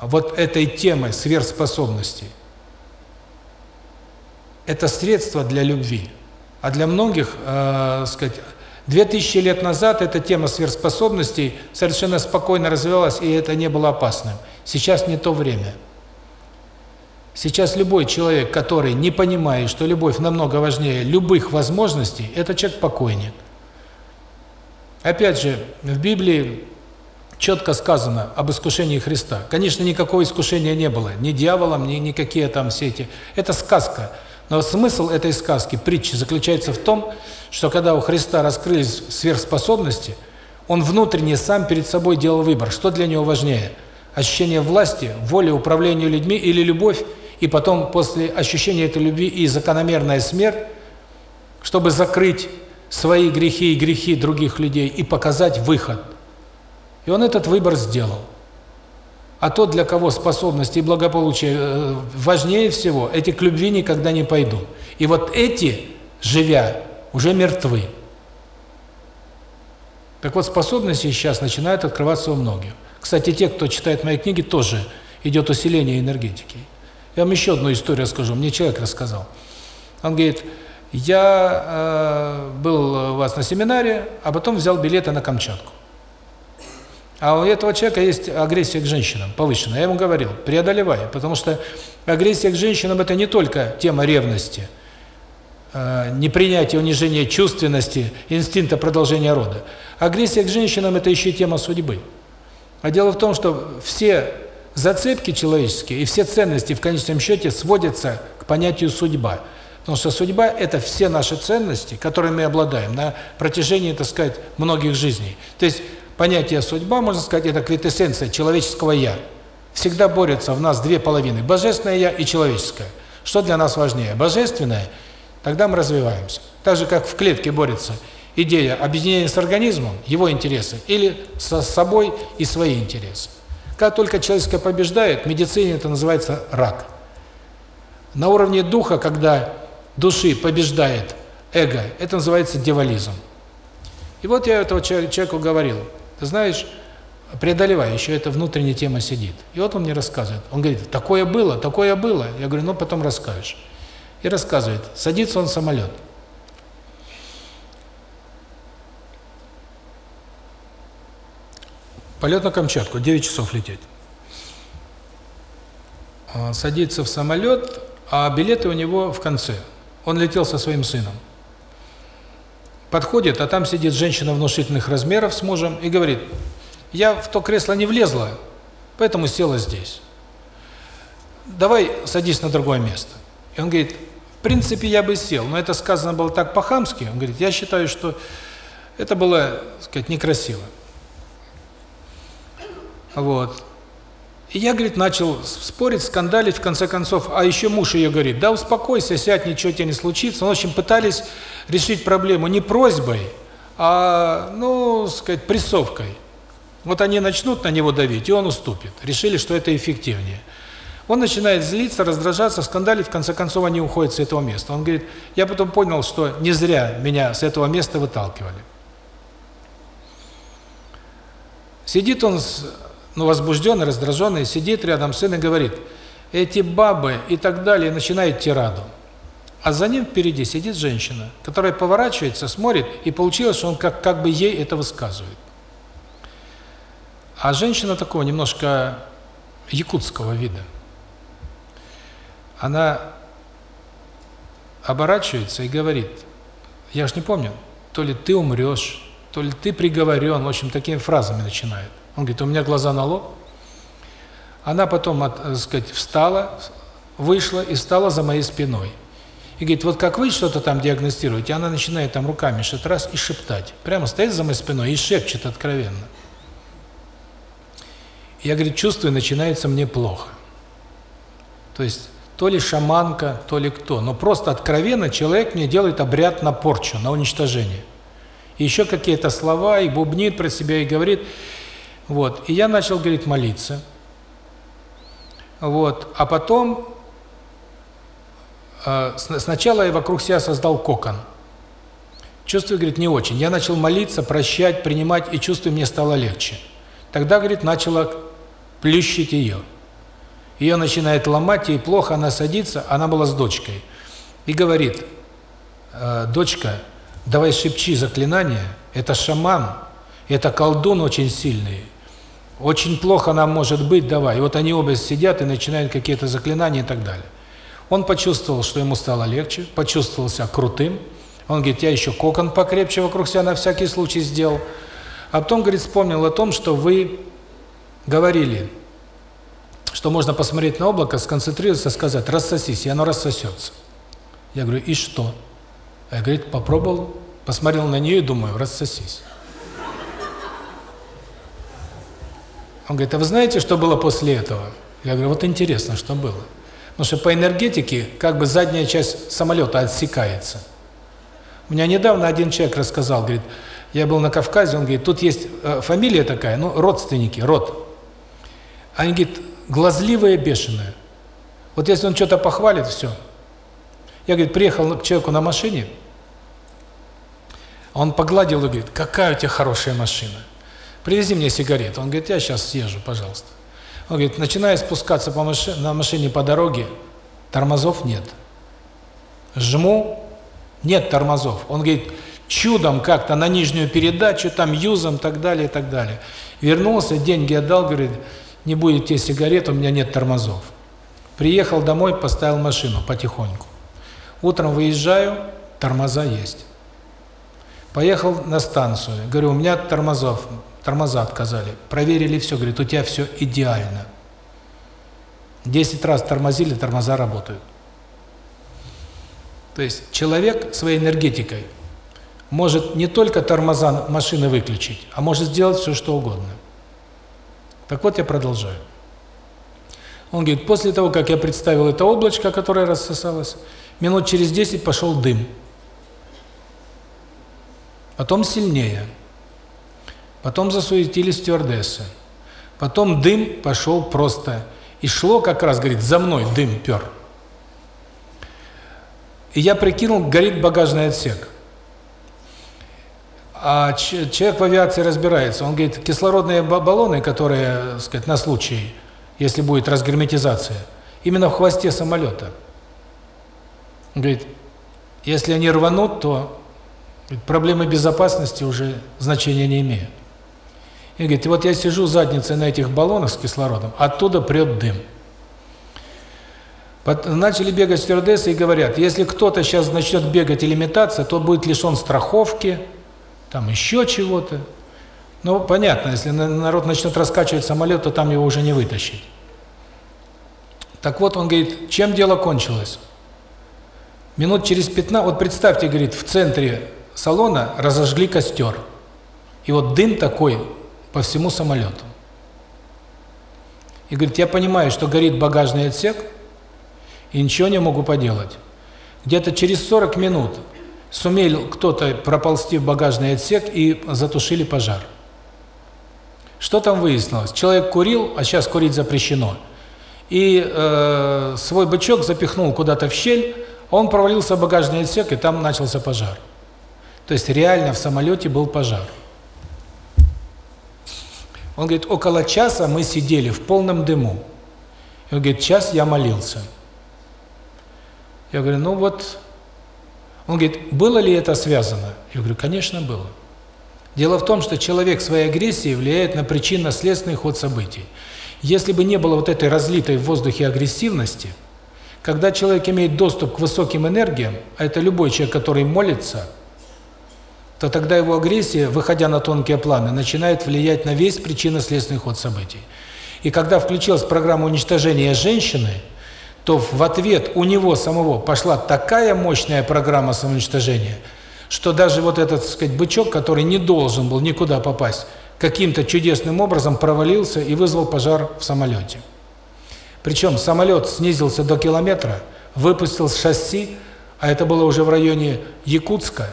вот этой темы сверхспособностей. Это средство для любви. А для многих, э, сказать, 2000 лет назад эта тема сверхспособностей совершенно спокойно развивалась, и это не было опасным. Сейчас не то время. Сейчас любой человек, который не понимает, что любовь намного важнее любых возможностей, это человек-покойник. Опять же, в Библии четко сказано об искушении Христа. Конечно, никакого искушения не было, ни дьяволом, ни никакие там все эти. Это сказка. Но смысл этой сказки, притчи, заключается в том, что когда у Христа раскрылись сверхспособности, он внутренне сам перед собой делал выбор, что для него важнее – ощущение власти, воля управления людьми или любовь, и потом после ощущения этой любви и закономерная смерть, чтобы закрыть свои грехи и грехи других людей и показать выход – и он этот выбор сделал. А тот, для кого способности и благополучие э, важнее всего, эти к любви никогда не пойдут. И вот эти, живя, уже мертвы. Так вот, способности сейчас начинают открываться у многих. Кстати, те, кто читает мои книги, тоже идет усиление энергетики. Я вам еще одну историю расскажу. Мне человек рассказал. Он говорит, я э, был у вас на семинаре, а потом взял билеты на Камчатку. А у этого человека есть агрессия к женщинам повышенная. Я ему говорил, преодолевай, потому что агрессия к женщинам – это не только тема ревности, э, непринятия, унижения чувственности, инстинкта продолжения рода. Агрессия к женщинам – это еще тема судьбы. А дело в том, что все зацепки человеческие и все ценности в конечном счете сводятся к понятию «судьба». Потому что судьба – это все наши ценности, которыми мы обладаем на протяжении, так сказать, многих жизней. То есть понятие судьба, можно сказать, это квитэссенция человеческого «я». всегда борются в нас две половины, божественное я и человеческое. Что для нас важнее? Божественное, тогда мы развиваемся. Так же, как в клетке борется идея объединения с организмом, его интересы, или со собой и свои интересы. Когда только человеческое побеждает, в медицине это называется рак. На уровне духа, когда души побеждает эго, это называется дьяволизм. И вот я этого человеку говорил, ты знаешь, преодолевай, еще эта внутренняя тема сидит. И вот он мне рассказывает. Он говорит, такое было, такое было. Я говорю, ну потом расскажешь. И рассказывает. Садится он в самолет. Полет на Камчатку, 9 часов лететь. А, садится в самолет, а билеты у него в конце. Он летел со своим сыном. Подходит, а там сидит женщина внушительных размеров с мужем и говорит, я в то кресло не влезла, поэтому села здесь. Давай садись на другое место. И он говорит, в принципе, я бы сел, но это сказано было так по-хамски. Он говорит, я считаю, что это было, так сказать, некрасиво. Вот. И я, говорит, начал спорить, скандалить, в конце концов, а еще муж ее говорит, да успокойся, сядь, ничего тебе не случится. В общем, пытались решить проблему не просьбой, а, ну, сказать, прессовкой. Вот они начнут на него давить, и он уступит. Решили, что это эффективнее. Он начинает злиться, раздражаться, скандалить, в конце концов они уходят с этого места. Он говорит, я потом понял, что не зря меня с этого места выталкивали. Сидит он с ну, возбужденный, раздраженный, сидит рядом сын и говорит, эти бабы и так далее, начинает тираду. А за ним впереди сидит женщина, которая поворачивается, смотрит, и получилось, что он как, как бы ей это высказывает. А женщина такого немножко якутского вида. Она оборачивается и говорит, я же не помню, то ли ты умрешь, то ли ты приговорен, в общем, такими фразами начинает. Он говорит, у меня глаза на лоб. Она потом, так э, сказать, встала, вышла и встала за моей спиной. И говорит, вот как вы что-то там диагностируете, она начинает там руками что-то раз и шептать. Прямо стоит за моей спиной и шепчет откровенно. Я, говорит, чувствую, начинается мне плохо. То есть, то ли шаманка, то ли кто. Но просто откровенно человек мне делает обряд на порчу, на уничтожение. И еще какие-то слова, и бубнит про себя, и говорит. Вот. И я начал, говорит, молиться. Вот. А потом, э, сначала я вокруг себя создал кокон. Чувствую, говорит, не очень. Я начал молиться, прощать, принимать, и чувствую, мне стало легче. Тогда, говорит, начала плющить ее. Ее начинает ломать, ей плохо, она садится, она была с дочкой. И говорит, э, дочка, давай шепчи заклинание, это шаман, это колдун очень сильный, очень плохо нам может быть, давай. И вот они оба сидят и начинают какие-то заклинания и так далее. Он почувствовал, что ему стало легче, почувствовал себя крутым. Он говорит, я еще кокон покрепче вокруг себя на всякий случай сделал. А потом, говорит, вспомнил о том, что вы говорили, что можно посмотреть на облако, сконцентрироваться, сказать «рассосись», и оно рассосется. Я говорю, и что? А я, говорит, попробовал, посмотрел на нее и думаю, рассосись. Он говорит, а вы знаете, что было после этого? Я говорю, вот интересно, что было. Потому что по энергетике как бы задняя часть самолета отсекается. У меня недавно один человек рассказал, говорит, я был на Кавказе, он говорит, тут есть э, фамилия такая, ну, родственники, род. Они, говорит, глазливые, бешеные. Вот если он что-то похвалит, все. Я, говорит, приехал к человеку на машине, он погладил и говорит, какая у тебя хорошая машина привези мне сигарет. Он говорит, я сейчас съезжу, пожалуйста. Он говорит, начинаю спускаться по машине, на машине по дороге, тормозов нет. Жму, нет тормозов. Он говорит, чудом как-то на нижнюю передачу, там юзом, так далее, и так далее. Вернулся, деньги отдал, говорит, не будет тебе сигарет, у меня нет тормозов. Приехал домой, поставил машину потихоньку. Утром выезжаю, тормоза есть. Поехал на станцию, говорю, у меня тормозов тормоза отказали. Проверили все, говорит, у тебя все идеально. Десять раз тормозили, тормоза работают. То есть человек своей энергетикой может не только тормоза машины выключить, а может сделать все, что угодно. Так вот, я продолжаю. Он говорит, после того, как я представил это облачко, которое рассосалось, минут через 10 пошел дым. Потом сильнее. Потом засуетились стюардессы. Потом дым пошел просто. И шло как раз, говорит, за мной дым пер. И я прикинул, горит багажный отсек. А человек в авиации разбирается. Он говорит, кислородные баллоны, которые, так сказать, на случай, если будет разгерметизация, именно в хвосте самолета. Он говорит, если они рванут, то проблемы безопасности уже значения не имеют. И говорит, вот я сижу задницей на этих баллонах с кислородом, оттуда прет дым. Начали бегать стюардессы и говорят, если кто-то сейчас начнет бегать или метаться, то будет лишен страховки, там еще чего-то. Ну, понятно, если народ начнет раскачивать самолет, то там его уже не вытащить. Так вот, он говорит, чем дело кончилось? Минут через 15, вот представьте, говорит, в центре салона разожгли костер. И вот дым такой по всему самолету. И говорит, я понимаю, что горит багажный отсек, и ничего не могу поделать. Где-то через 40 минут сумел кто-то проползти в багажный отсек и затушили пожар. Что там выяснилось? Человек курил, а сейчас курить запрещено. И э, свой бычок запихнул куда-то в щель, он провалился в багажный отсек, и там начался пожар. То есть реально в самолете был пожар. Он говорит, около часа мы сидели в полном дыму. И он говорит, час я молился. Я говорю, ну вот... Он говорит, было ли это связано? Я говорю, конечно, было. Дело в том, что человек своей агрессией влияет на причинно-следственный ход событий. Если бы не было вот этой разлитой в воздухе агрессивности, когда человек имеет доступ к высоким энергиям, а это любой человек, который молится, то тогда его агрессия, выходя на тонкие планы, начинает влиять на весь причинно-следственный ход событий. И когда включилась программа уничтожения женщины – то в ответ у него самого пошла такая мощная программа самоуничтожения, что даже вот этот, так сказать, бычок, который не должен был никуда попасть, каким-то чудесным образом провалился и вызвал пожар в самолете. Причем самолет снизился до километра, выпустил с шасси, а это было уже в районе Якутска,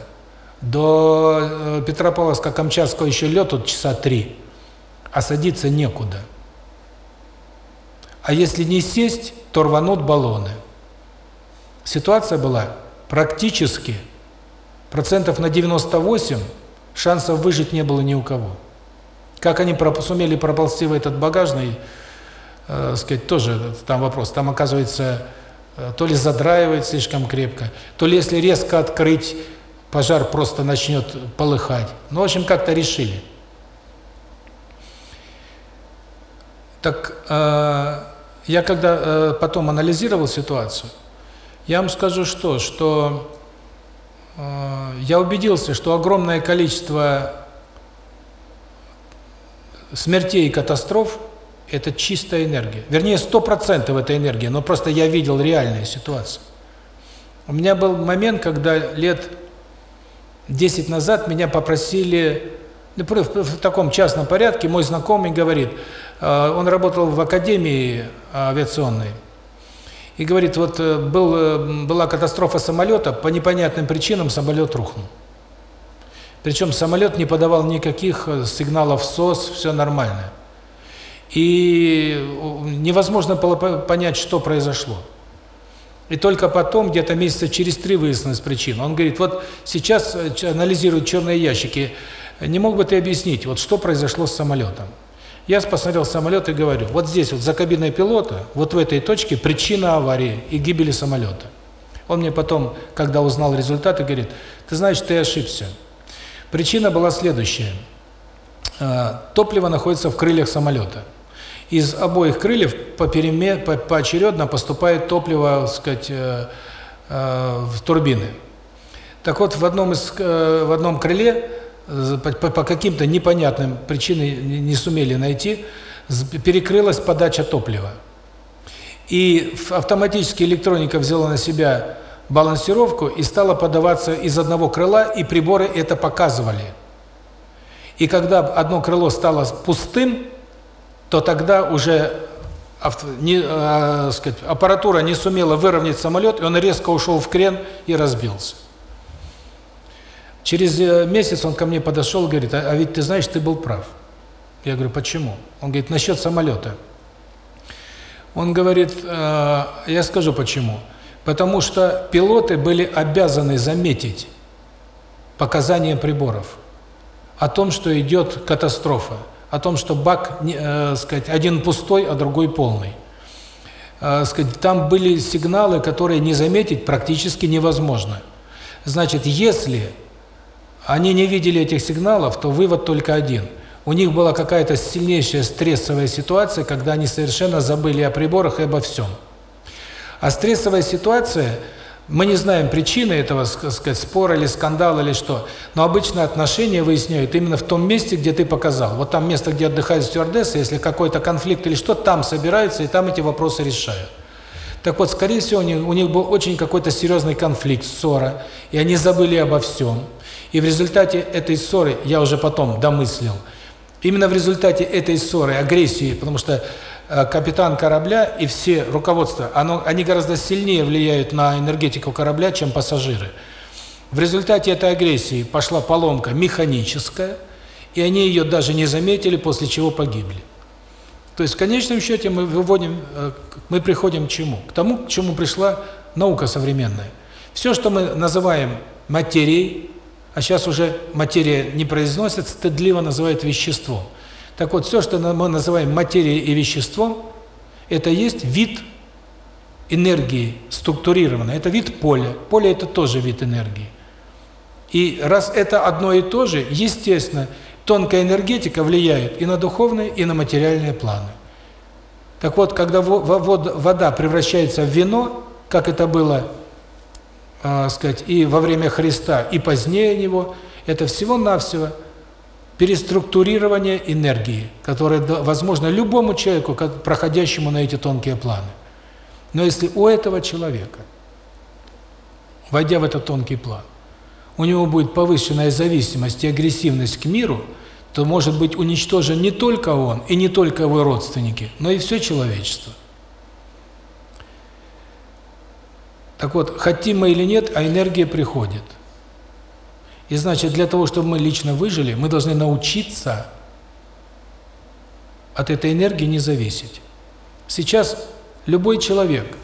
до э, Петропавловска-Камчатского еще лет тут часа три, а садиться некуда. А если не сесть, то рванут баллоны. Ситуация была практически процентов на 98 шансов выжить не было ни у кого. Как они сумели проползти в этот багажный, э, сказать, тоже там вопрос. Там, оказывается, э, то ли задраивает слишком крепко, то ли если резко открыть, пожар просто начнет полыхать. Ну, в общем, как-то решили. Так, э, я когда э, потом анализировал ситуацию, я вам скажу что, что э, я убедился, что огромное количество смертей и катастроф – это чистая энергия. Вернее, 100% это энергия, но просто я видел реальные ситуации. У меня был момент, когда лет 10 назад меня попросили, ну, в таком частном порядке, мой знакомый говорит – Э, он работал в академии авиационной. И говорит, вот э, был, э, была катастрофа самолета, по непонятным причинам самолет рухнул. Причем самолет не подавал никаких сигналов СОС, все нормально. И невозможно было понять, что произошло. И только потом, где-то месяца через три выяснилась причина. Он говорит, вот сейчас анализируют черные ящики, не мог бы ты объяснить, вот что произошло с самолетом? Я посмотрел самолет и говорю, вот здесь вот за кабиной пилота, вот в этой точке причина аварии и гибели самолета. Он мне потом, когда узнал результаты, говорит, ты знаешь, ты ошибся. Причина была следующая. А, топливо находится в крыльях самолета. Из обоих крыльев попереме, по, поочередно поступает топливо, так сказать, э, э, в турбины. Так вот, в одном из э, в одном крыле по, по каким-то непонятным причинам не сумели найти, перекрылась подача топлива. И автоматически электроника взяла на себя балансировку и стала подаваться из одного крыла, и приборы это показывали. И когда одно крыло стало пустым, то тогда уже не, э, сказать, аппаратура не сумела выровнять самолет, и он резко ушел в крен и разбился. Через э, месяц он ко мне подошел и говорит, а, а ведь ты знаешь, ты был прав. Я говорю, почему? Он говорит, насчет самолета. Он говорит, э, я скажу почему. Потому что пилоты были обязаны заметить показания приборов о том, что идет катастрофа о том, что бак, э, сказать, один пустой, а другой полный. Э, сказать, там были сигналы, которые не заметить практически невозможно. Значит, если они не видели этих сигналов, то вывод только один. У них была какая-то сильнейшая стрессовая ситуация, когда они совершенно забыли о приборах и обо всем. А стрессовая ситуация – мы не знаем причины этого, сказать, спора или скандала или что, но обычно отношения выясняют именно в том месте, где ты показал. Вот там место, где отдыхают стюардессы, если какой-то конфликт или что, там собираются и там эти вопросы решают. Так вот, скорее всего, у них, у них был очень какой-то серьезный конфликт, ссора, и они забыли обо всем. И в результате этой ссоры, я уже потом домыслил, именно в результате этой ссоры, агрессии, потому что капитан корабля и все руководство, оно, они гораздо сильнее влияют на энергетику корабля, чем пассажиры. В результате этой агрессии пошла поломка механическая, и они ее даже не заметили, после чего погибли. То есть в конечном счете мы выводим, э, мы приходим к чему? К тому, к чему пришла наука современная. Все, что мы называем материей, а сейчас уже материя не произносит, стыдливо называют веществом – так вот, все, что мы называем материей и веществом, это есть вид энергии структурированной, это вид поля. Поле – это тоже вид энергии. И раз это одно и то же, естественно, тонкая энергетика влияет и на духовные, и на материальные планы. Так вот, когда вода превращается в вино, как это было, э, сказать, и во время Христа, и позднее него, это всего-навсего – переструктурирование энергии, которое возможно любому человеку, проходящему на эти тонкие планы. Но если у этого человека, войдя в этот тонкий план, у него будет повышенная зависимость и агрессивность к миру, то может быть уничтожен не только он и не только его родственники, но и все человечество. Так вот, хотим мы или нет, а энергия приходит. И значит, для того, чтобы мы лично выжили, мы должны научиться от этой энергии не зависеть. Сейчас любой человек,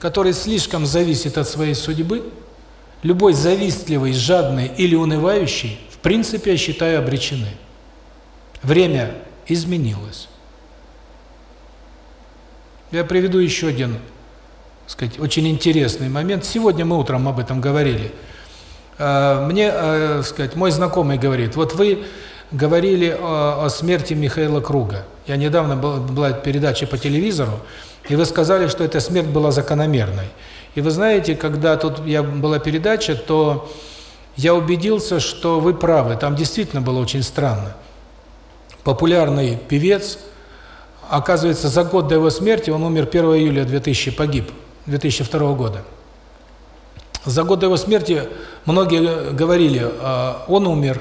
который слишком зависит от своей судьбы, любой завистливый, жадный или унывающий, в принципе, я считаю, обречены. Время изменилось. Я приведу еще один, сказать, очень интересный момент. Сегодня мы утром об этом говорили – мне, э, сказать, мой знакомый говорит, вот вы говорили о, о смерти Михаила Круга. Я недавно был, была передача по телевизору, и вы сказали, что эта смерть была закономерной. И вы знаете, когда тут я была передача, то я убедился, что вы правы. Там действительно было очень странно. Популярный певец, оказывается, за год до его смерти, он умер 1 июля 2000, погиб, 2002 года. За год до его смерти многие говорили, а, он умер.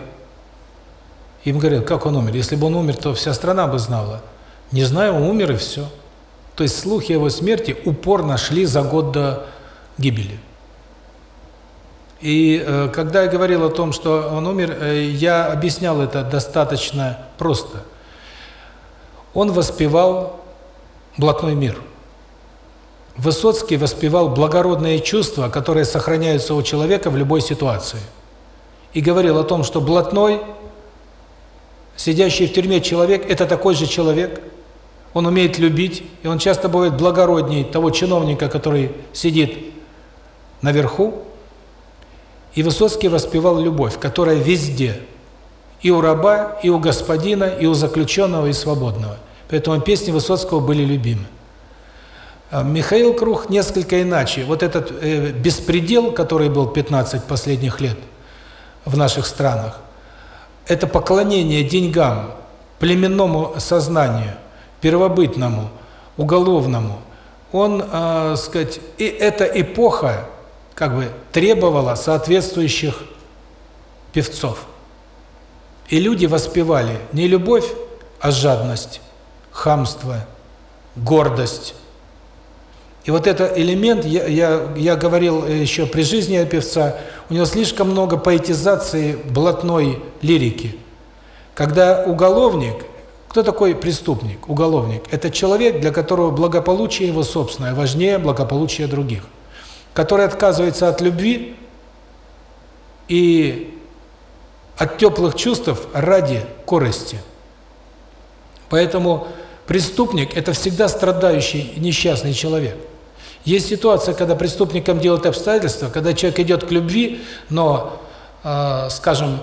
Им говорят, как он умер? Если бы он умер, то вся страна бы знала. Не знаю, он умер и все. То есть слухи его смерти упорно шли за год до гибели. И э, когда я говорил о том, что он умер, э, я объяснял это достаточно просто. Он воспевал блатной мир. Высоцкий воспевал благородные чувства, которые сохраняются у человека в любой ситуации. И говорил о том, что блатной, сидящий в тюрьме человек, это такой же человек. Он умеет любить, и он часто бывает благородней того чиновника, который сидит наверху. И Высоцкий воспевал любовь, которая везде. И у раба, и у господина, и у заключенного, и свободного. Поэтому песни Высоцкого были любимы. А Михаил Круг несколько иначе. Вот этот э, беспредел, который был 15 последних лет в наших странах, это поклонение деньгам, племенному сознанию, первобытному, уголовному. Он, э, сказать, и эта эпоха как бы требовала соответствующих певцов. И люди воспевали не любовь, а жадность, хамство, гордость. И вот этот элемент, я, я, я говорил еще при жизни певца, у него слишком много поэтизации блатной лирики. Когда уголовник, кто такой преступник, уголовник? Это человек, для которого благополучие его собственное важнее благополучия других. Который отказывается от любви и от теплых чувств ради корысти. Поэтому преступник – это всегда страдающий, несчастный человек. Есть ситуация, когда преступникам делают обстоятельства, когда человек идет к любви, но, э, скажем,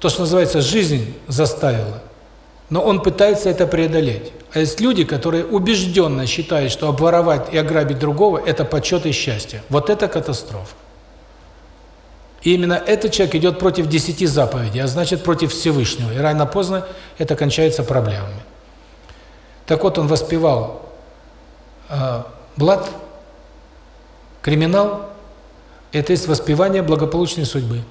то, что называется, жизнь заставила, но он пытается это преодолеть. А есть люди, которые убежденно считают, что обворовать и ограбить другого – это почет и счастье. Вот это катастрофа. И именно этот человек идет против десяти заповедей, а значит против Всевышнего. И рано-поздно это кончается проблемами. Так вот, он воспевал э, блат, криминал – это есть воспевание благополучной судьбы.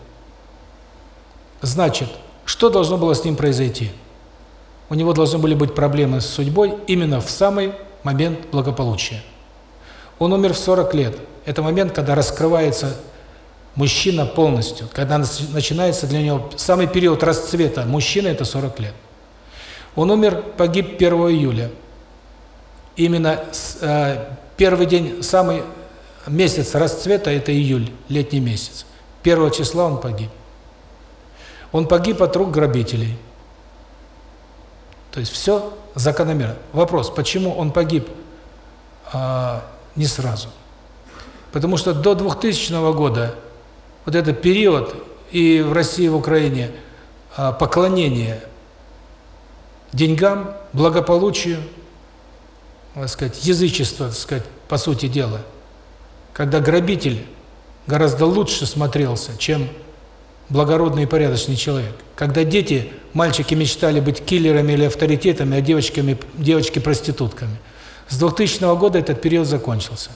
Значит, что должно было с ним произойти? У него должны были быть проблемы с судьбой именно в самый момент благополучия. Он умер в 40 лет. Это момент, когда раскрывается мужчина полностью, когда начинается для него самый период расцвета мужчины – это 40 лет. Он умер, погиб 1 июля. Именно э, первый день, самый месяц расцвета – это июль, летний месяц. Первого числа он погиб. Он погиб от рук грабителей. То есть все закономерно. Вопрос, почему он погиб а, не сразу? Потому что до 2000 года вот этот период и в России, и в Украине а, поклонение деньгам, благополучию, так сказать, язычество, так сказать, по сути дела, когда грабитель гораздо лучше смотрелся, чем благородный и порядочный человек. Когда дети, мальчики мечтали быть киллерами или авторитетами, а девочками, девочки проститутками. С 2000 года этот период закончился.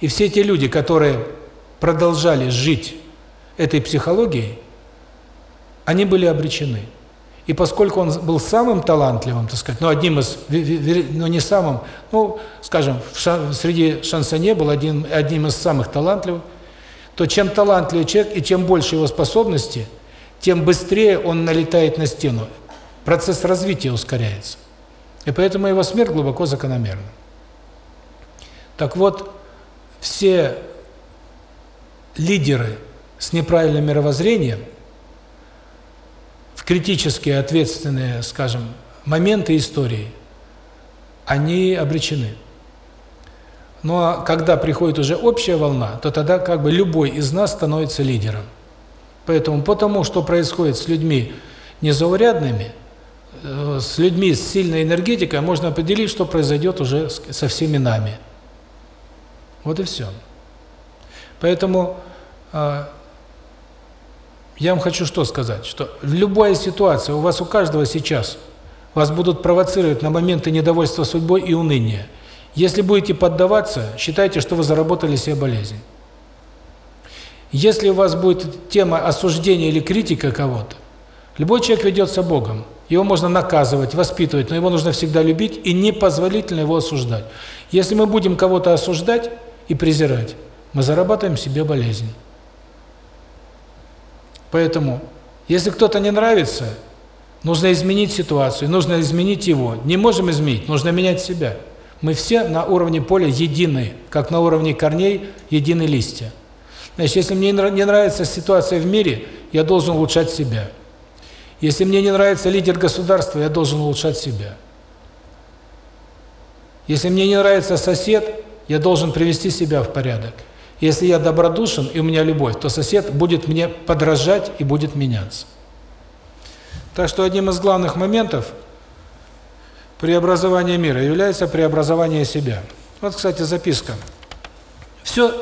И все те люди, которые продолжали жить этой психологией, они были обречены. И поскольку он был самым талантливым, так сказать, ну, одним из, ну, не самым, ну, скажем, среди шансоне был один, одним из самых талантливых, то чем талантливее человек и чем больше его способности, тем быстрее он налетает на стену. Процесс развития ускоряется. И поэтому его смерть глубоко закономерна. Так вот, все лидеры с неправильным мировоззрением критические ответственные, скажем, моменты истории, они обречены. Ну а когда приходит уже общая волна, то тогда как бы любой из нас становится лидером. Поэтому потому, что происходит с людьми незаурядными, э, с людьми с сильной энергетикой, можно определить, что произойдет уже со всеми нами. Вот и все. Поэтому э, я вам хочу что сказать, что в любой ситуации, у вас у каждого сейчас, вас будут провоцировать на моменты недовольства судьбой и уныния. Если будете поддаваться, считайте, что вы заработали себе болезнь. Если у вас будет тема осуждения или критика кого-то, любой человек ведется Богом. Его можно наказывать, воспитывать, но его нужно всегда любить и непозволительно его осуждать. Если мы будем кого-то осуждать и презирать, мы зарабатываем себе болезнь. Поэтому, если кто-то не нравится, нужно изменить ситуацию, нужно изменить его. Не можем изменить, нужно менять себя. Мы все на уровне поля едины, как на уровне корней едины листья. Значит, если мне не нравится ситуация в мире, я должен улучшать себя. Если мне не нравится лидер государства, я должен улучшать себя. Если мне не нравится сосед, я должен привести себя в порядок. Если я добродушен и у меня любовь, то сосед будет мне подражать и будет меняться. Так что одним из главных моментов преобразования мира является преобразование себя. Вот, кстати, записка. Все,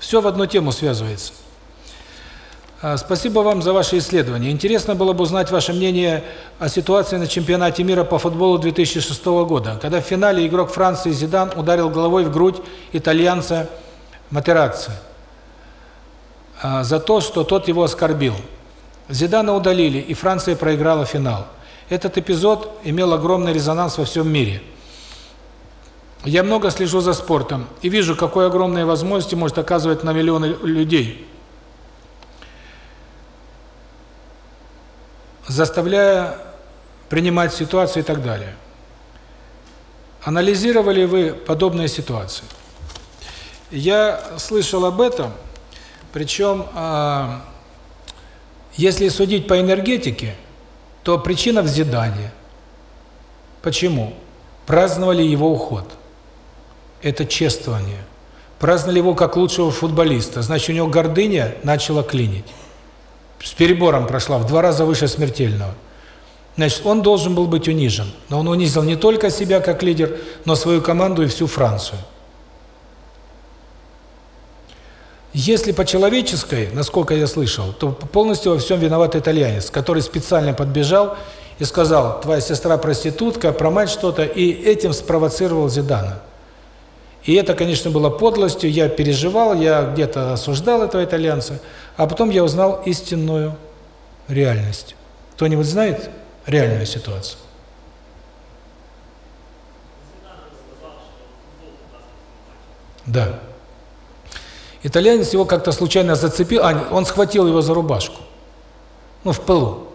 все в одну тему связывается. А, спасибо вам за ваше исследование. Интересно было бы узнать ваше мнение о ситуации на чемпионате мира по футболу 2006 года, когда в финале игрок Франции Зидан ударил головой в грудь итальянца Матерацци а, за то, что тот его оскорбил. Зидана удалили, и Франция проиграла финал. Этот эпизод имел огромный резонанс во всем мире. Я много слежу за спортом и вижу, какой огромные возможности может оказывать на миллионы людей. Заставляя принимать ситуации и так далее. Анализировали вы подобные ситуации? Я слышал об этом, причем, э, если судить по энергетике, то причина в. Почему? Праздновали его уход. Это чествование. Праздновали его как лучшего футболиста. Значит, у него гордыня начала клинить. С перебором прошла, в два раза выше смертельного. Значит, он должен был быть унижен. Но он унизил не только себя как лидер, но свою команду и всю Францию. Если по человеческой, насколько я слышал, то полностью во всем виноват итальянец, который специально подбежал и сказал, твоя сестра проститутка, про мать что-то, и этим спровоцировал Зидана. И это, конечно, было подлостью, я переживал, я где-то осуждал этого итальянца, а потом я узнал истинную реальность. Кто-нибудь знает реальную ситуацию? Да. Итальянец его как-то случайно зацепил, а он схватил его за рубашку. Ну, в пылу.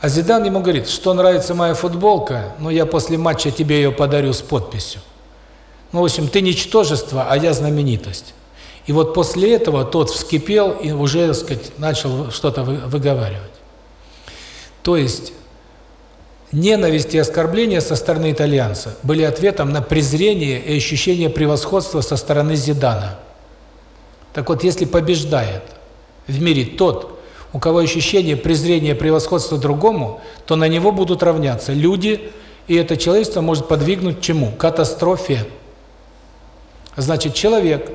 А Зидан ему говорит, что нравится моя футболка, но я после матча тебе ее подарю с подписью. Ну, в общем, ты ничтожество, а я знаменитость. И вот после этого тот вскипел и уже, так сказать, начал что-то выговаривать. То есть ненависть и оскорбления со стороны итальянца были ответом на презрение и ощущение превосходства со стороны Зидана. Так вот, если побеждает в мире тот, у кого ощущение презрения, превосходства другому, то на него будут равняться люди, и это человечество может подвигнуть чему? Катастрофе. Значит, человек,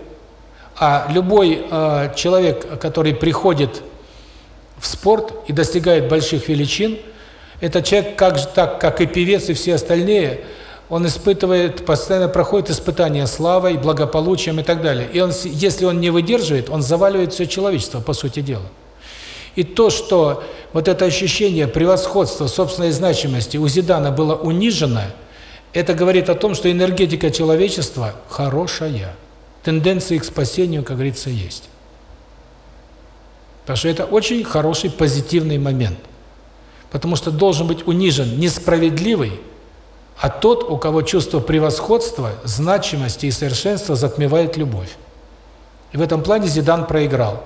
а любой э, человек, который приходит в спорт и достигает больших величин, это человек, как, так как и певец, и все остальные – он испытывает, постоянно проходит испытания славой, благополучием и так далее. И он, если он не выдерживает, он заваливает все человечество, по сути дела. И то, что вот это ощущение превосходства собственной значимости у Зидана было унижено, это говорит о том, что энергетика человечества хорошая. Тенденции к спасению, как говорится, есть. Потому что это очень хороший позитивный момент. Потому что должен быть унижен несправедливый, а тот, у кого чувство превосходства, значимости и совершенства затмевает любовь. И в этом плане Зидан проиграл.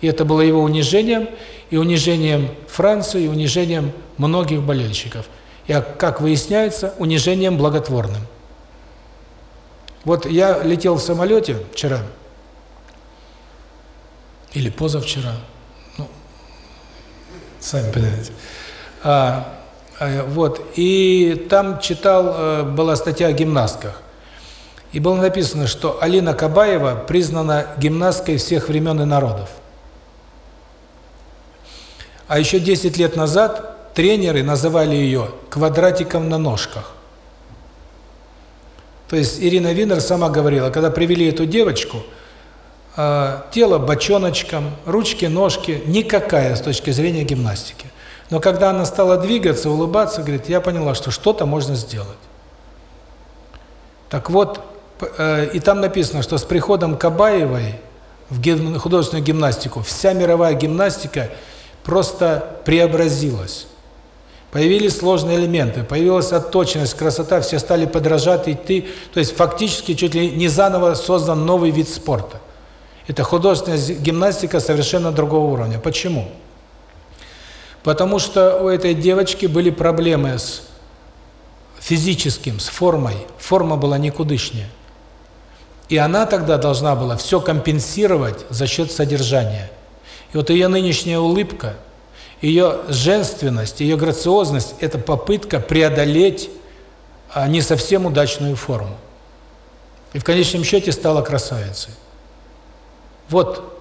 И это было его унижением, и унижением Франции, и унижением многих болельщиков. И, как выясняется, унижением благотворным. Вот я летел в самолете вчера, или позавчера, ну, сами понимаете, а, вот, и там читал, э, была статья о гимнастках. И было написано, что Алина Кабаева признана гимнасткой всех времен и народов. А еще 10 лет назад тренеры называли ее квадратиком на ножках. То есть Ирина Винер сама говорила, когда привели эту девочку, э, тело бочоночком, ручки, ножки, никакая с точки зрения гимнастики. Но когда она стала двигаться, улыбаться, говорит, я поняла, что что-то можно сделать. Так вот, э, и там написано, что с приходом Кабаевой в художественную гимнастику вся мировая гимнастика просто преобразилась. Появились сложные элементы, появилась отточенность, красота, все стали подражать, идти. То есть фактически чуть ли не заново создан новый вид спорта. Это художественная гимнастика совершенно другого уровня. Почему? Почему? Потому что у этой девочки были проблемы с физическим, с формой. Форма была никудышняя. И она тогда должна была все компенсировать за счет содержания. И вот ее нынешняя улыбка, ее женственность, ее грациозность – это попытка преодолеть а, не совсем удачную форму. И в конечном счете стала красавицей. Вот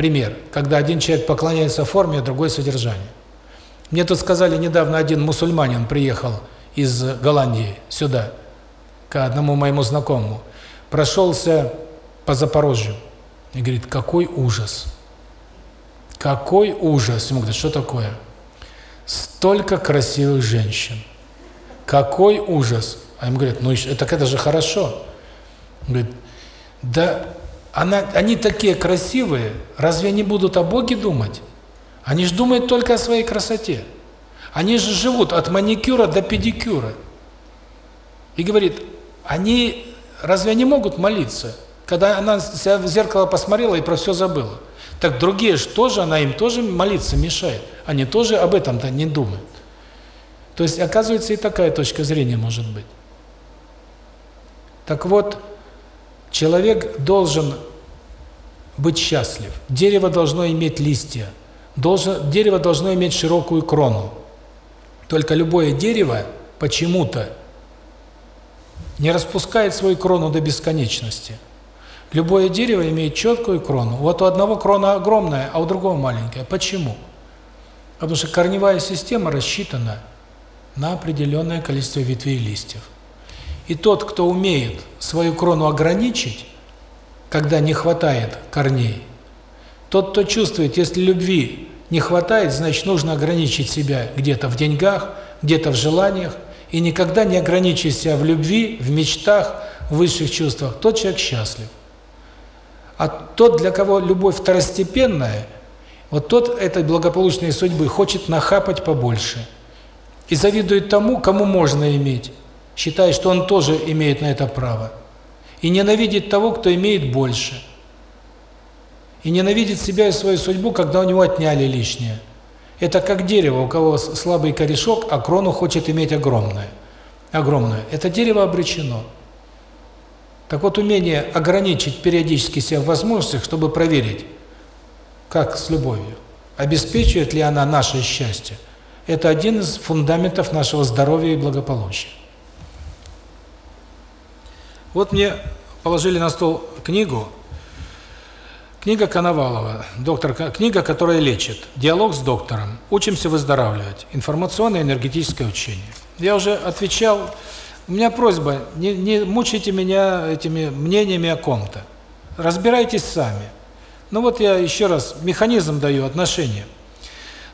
пример, когда один человек поклоняется форме, а другой содержанию. Мне тут сказали недавно, один мусульманин приехал из Голландии сюда, к одному моему знакомому, прошелся по Запорожью и говорит, какой ужас, какой ужас. Ему говорят, что такое? Столько красивых женщин, какой ужас. А им говорят, ну так это же хорошо. Он говорит, да она, они такие красивые, разве они будут о Боге думать? Они же думают только о своей красоте. Они же живут от маникюра до педикюра. И говорит, они разве они могут молиться, когда она себя в зеркало посмотрела и про все забыла? Так другие же тоже, она им тоже молиться мешает. Они тоже об этом-то не думают. То есть, оказывается, и такая точка зрения может быть. Так вот, человек должен быть счастлив. Дерево должно иметь листья. Должен, дерево должно иметь широкую крону. Только любое дерево почему-то не распускает свою крону до бесконечности. Любое дерево имеет четкую крону. Вот у одного крона огромная, а у другого маленькая. Почему? Потому что корневая система рассчитана на определенное количество ветвей и листьев. И тот, кто умеет свою крону ограничить, когда не хватает корней, тот, кто чувствует, если любви не хватает, значит, нужно ограничить себя где-то в деньгах, где-то в желаниях, и никогда не ограничить себя в любви, в мечтах, в высших чувствах. Тот человек счастлив. А тот, для кого любовь второстепенная, вот тот этой благополучной судьбы хочет нахапать побольше. И завидует тому, кому можно иметь, считая, что он тоже имеет на это право. И ненавидит того, кто имеет больше и ненавидит себя и свою судьбу, когда у него отняли лишнее. Это как дерево, у кого слабый корешок, а крону хочет иметь огромное. Огромное. Это дерево обречено. Так вот, умение ограничить периодически себя в возможностях, чтобы проверить, как с любовью, обеспечивает ли она наше счастье, это один из фундаментов нашего здоровья и благополучия. Вот мне положили на стол книгу Книга Коновалова, доктор, книга, которая лечит. Диалог с доктором. Учимся выздоравливать. Информационное энергетическое учение. Я уже отвечал. У меня просьба, не, не мучайте меня этими мнениями о ком-то. Разбирайтесь сами. Ну вот я еще раз механизм даю, отношения.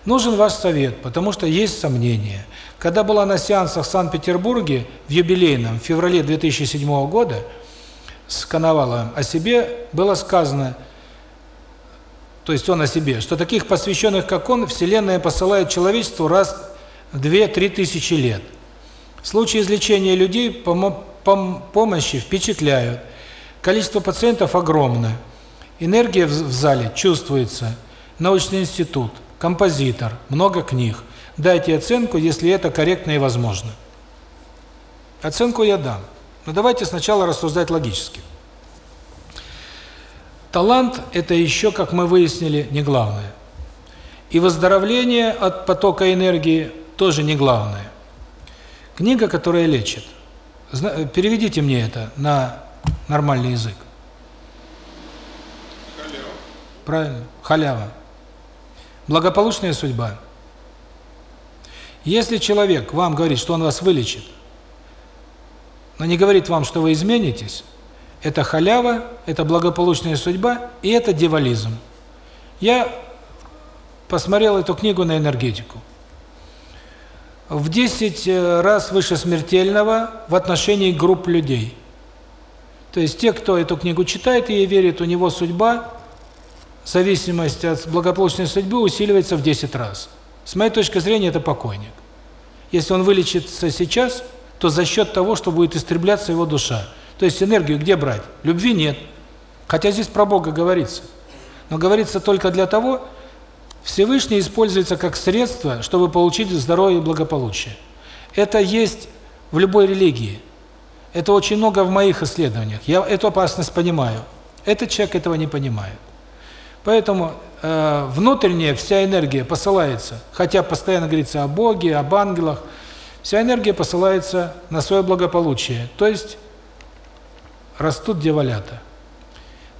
Нужен ваш совет, потому что есть сомнения. Когда была на сеансах в Санкт-Петербурге, в юбилейном, в феврале 2007 года, с Коноваловым о себе было сказано – то есть он о себе, что таких посвященных, как он, Вселенная посылает человечеству раз в 2-3 тысячи лет. Случаи излечения людей пом пом помощи впечатляют. Количество пациентов огромное. Энергия в зале чувствуется. Научный институт, композитор, много книг. Дайте оценку, если это корректно и возможно. Оценку я дам. Но давайте сначала рассуждать логически. Талант – это еще, как мы выяснили, не главное. И выздоровление от потока энергии тоже не главное. Книга, которая лечит. Переведите мне это на нормальный язык. Халява. Правильно, халява. Благополучная судьба. Если человек вам говорит, что он вас вылечит, но не говорит вам, что вы изменитесь, это халява, это благополучная судьба и это дьяволизм. Я посмотрел эту книгу на энергетику. В 10 э, раз выше смертельного в отношении групп людей. То есть те, кто эту книгу читает и ей верит, у него судьба, зависимость от благополучной судьбы усиливается в 10 раз. С моей точки зрения, это покойник. Если он вылечится сейчас, то за счет того, что будет истребляться его душа. То есть энергию где брать? Любви нет. Хотя здесь про Бога говорится. Но говорится только для того, Всевышний используется как средство, чтобы получить здоровье и благополучие. Это есть в любой религии. Это очень много в моих исследованиях. Я эту опасность понимаю. Этот человек этого не понимает. Поэтому э, внутренняя вся энергия посылается, хотя постоянно говорится о Боге, об ангелах, вся энергия посылается на свое благополучие. То есть растут дьяволята.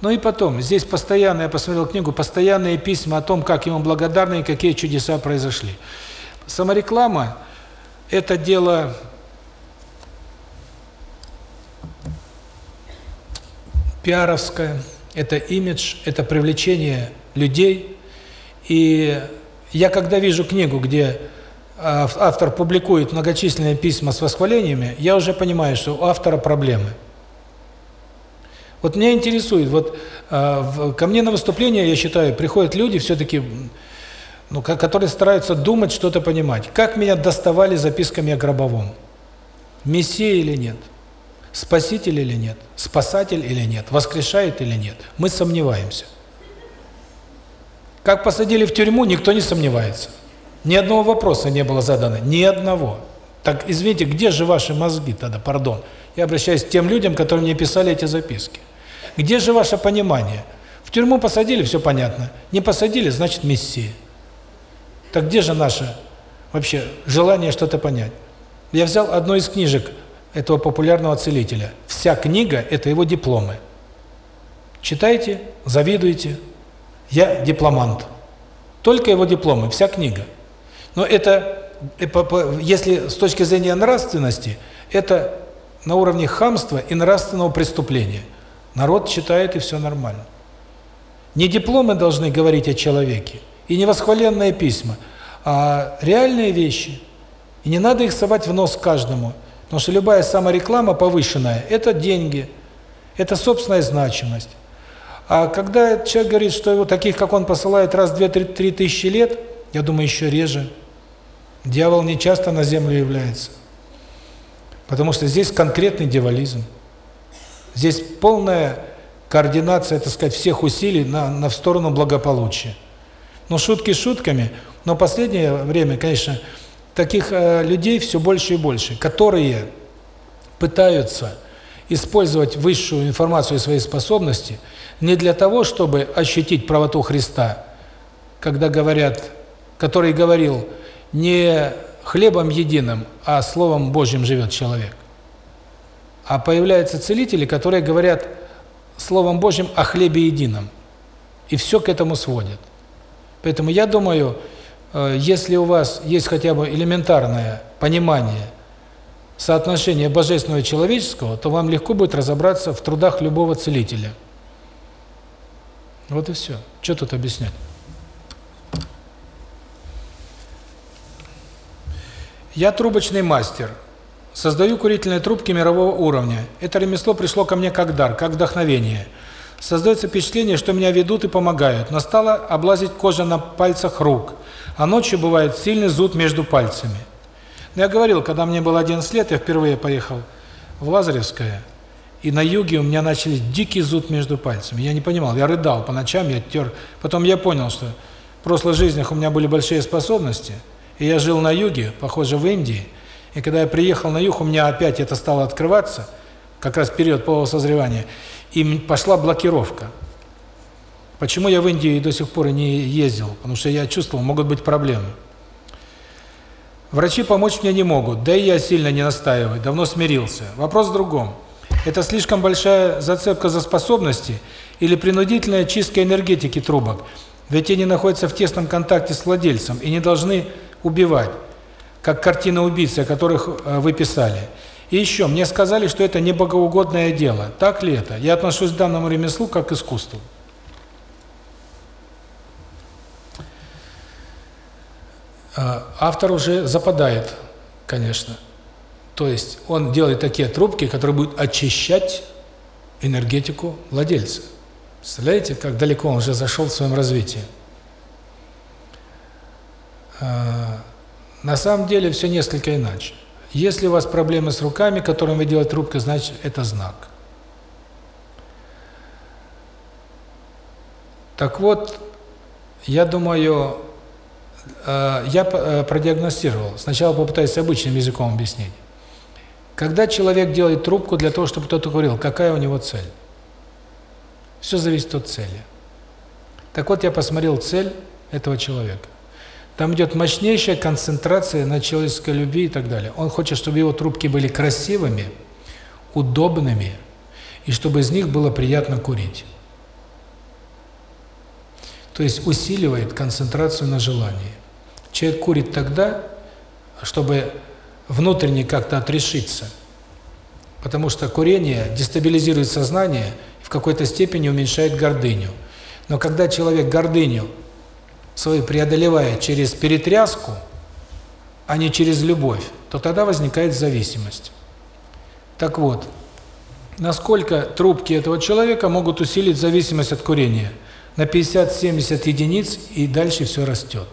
Ну и потом, здесь постоянно, я посмотрел книгу, постоянные письма о том, как ему благодарны и какие чудеса произошли. Самореклама – это дело пиаровское, это имидж, это привлечение людей. И я когда вижу книгу, где автор публикует многочисленные письма с восхвалениями, я уже понимаю, что у автора проблемы. Вот меня интересует, вот э, ко мне на выступление, я считаю, приходят люди все-таки, ну, которые стараются думать, что-то понимать. Как меня доставали записками о гробовом? Мессия или нет? Спаситель или нет? Спасатель или нет? Воскрешает или нет? Мы сомневаемся. Как посадили в тюрьму, никто не сомневается. Ни одного вопроса не было задано, ни одного. Так, извините, где же ваши мозги тогда, пардон? Я обращаюсь к тем людям, которые мне писали эти записки. Где же ваше понимание? В тюрьму посадили, все понятно. Не посадили, значит, мессия. Так где же наше вообще желание что-то понять? Я взял одну из книжек этого популярного целителя. Вся книга – это его дипломы. Читайте, завидуйте. Я дипломант. Только его дипломы, вся книга. Но это, э, если с точки зрения нравственности, это на уровне хамства и нравственного преступления. Народ читает, и все нормально. Не дипломы должны говорить о человеке, и не восхваленные письма, а реальные вещи. И не надо их совать в нос каждому, потому что любая самореклама повышенная – это деньги, это собственная значимость. А когда человек говорит, что его таких, как он, посылает раз, три, три тысячи лет, я думаю, еще реже. Дьявол не часто на землю является. Потому что здесь конкретный дьяволизм. Здесь полная координация, так сказать, всех усилий на, на в сторону благополучия. Но шутки шутками, но последнее время, конечно, таких э, людей все больше и больше, которые пытаются использовать высшую информацию и свои способности не для того, чтобы ощутить правоту Христа, когда говорят, который говорил, не хлебом единым, а Словом Божьим живет человек. А появляются целители, которые говорят Словом Божьим о хлебе едином. И все к этому сводят. Поэтому я думаю, если у вас есть хотя бы элементарное понимание соотношения божественного и человеческого, то вам легко будет разобраться в трудах любого целителя. Вот и все. Что тут объяснять? Я трубочный мастер. Создаю курительные трубки мирового уровня. Это ремесло пришло ко мне как дар, как вдохновение. Создается впечатление, что меня ведут и помогают, но стала облазить кожа на пальцах рук, а ночью бывает сильный зуд между пальцами. Но я говорил, когда мне было 11 лет, я впервые поехал в Лазаревское, и на юге у меня начали дикий зуд между пальцами. Я не понимал, я рыдал по ночам, я тер. Потом я понял, что в прошлых жизнях у меня были большие способности – и я жил на юге, похоже, в Индии. И когда я приехал на юг, у меня опять это стало открываться, как раз период полового созревания, и пошла блокировка. Почему я в Индию до сих пор не ездил? Потому что я чувствовал, могут быть проблемы. Врачи помочь мне не могут, да и я сильно не настаиваю, давно смирился. Вопрос в другом. Это слишком большая зацепка за способности или принудительная чистка энергетики трубок? Ведь они находятся в тесном контакте с владельцем и не должны убивать, как картина убийцы, о которых э, вы писали. И еще, мне сказали, что это не богоугодное дело. Так ли это? Я отношусь к данному ремеслу как к искусству. Автор уже западает, конечно. То есть он делает такие трубки, которые будут очищать энергетику владельца. Представляете, как далеко он уже зашел в своем развитии? А, на самом деле все несколько иначе. Если у вас проблемы с руками, которым вы делаете трубкой, значит это знак. Так вот, я думаю, а, я э, продиагностировал. Сначала попытаюсь обычным языком объяснить. Когда человек делает трубку для того, чтобы кто-то курил, какая у него цель? Все зависит от цели. Так вот, я посмотрел цель этого человека. Там идет мощнейшая концентрация на человеческой любви и так далее. Он хочет, чтобы его трубки были красивыми, удобными, и чтобы из них было приятно курить. То есть усиливает концентрацию на желании. Человек курит тогда, чтобы внутренне как-то отрешиться. Потому что курение дестабилизирует сознание и в какой-то степени уменьшает гордыню. Но когда человек гордыню свою преодолевая через перетряску, а не через любовь, то тогда возникает зависимость. Так вот, насколько трубки этого человека могут усилить зависимость от курения? На 50-70 единиц и дальше все растет.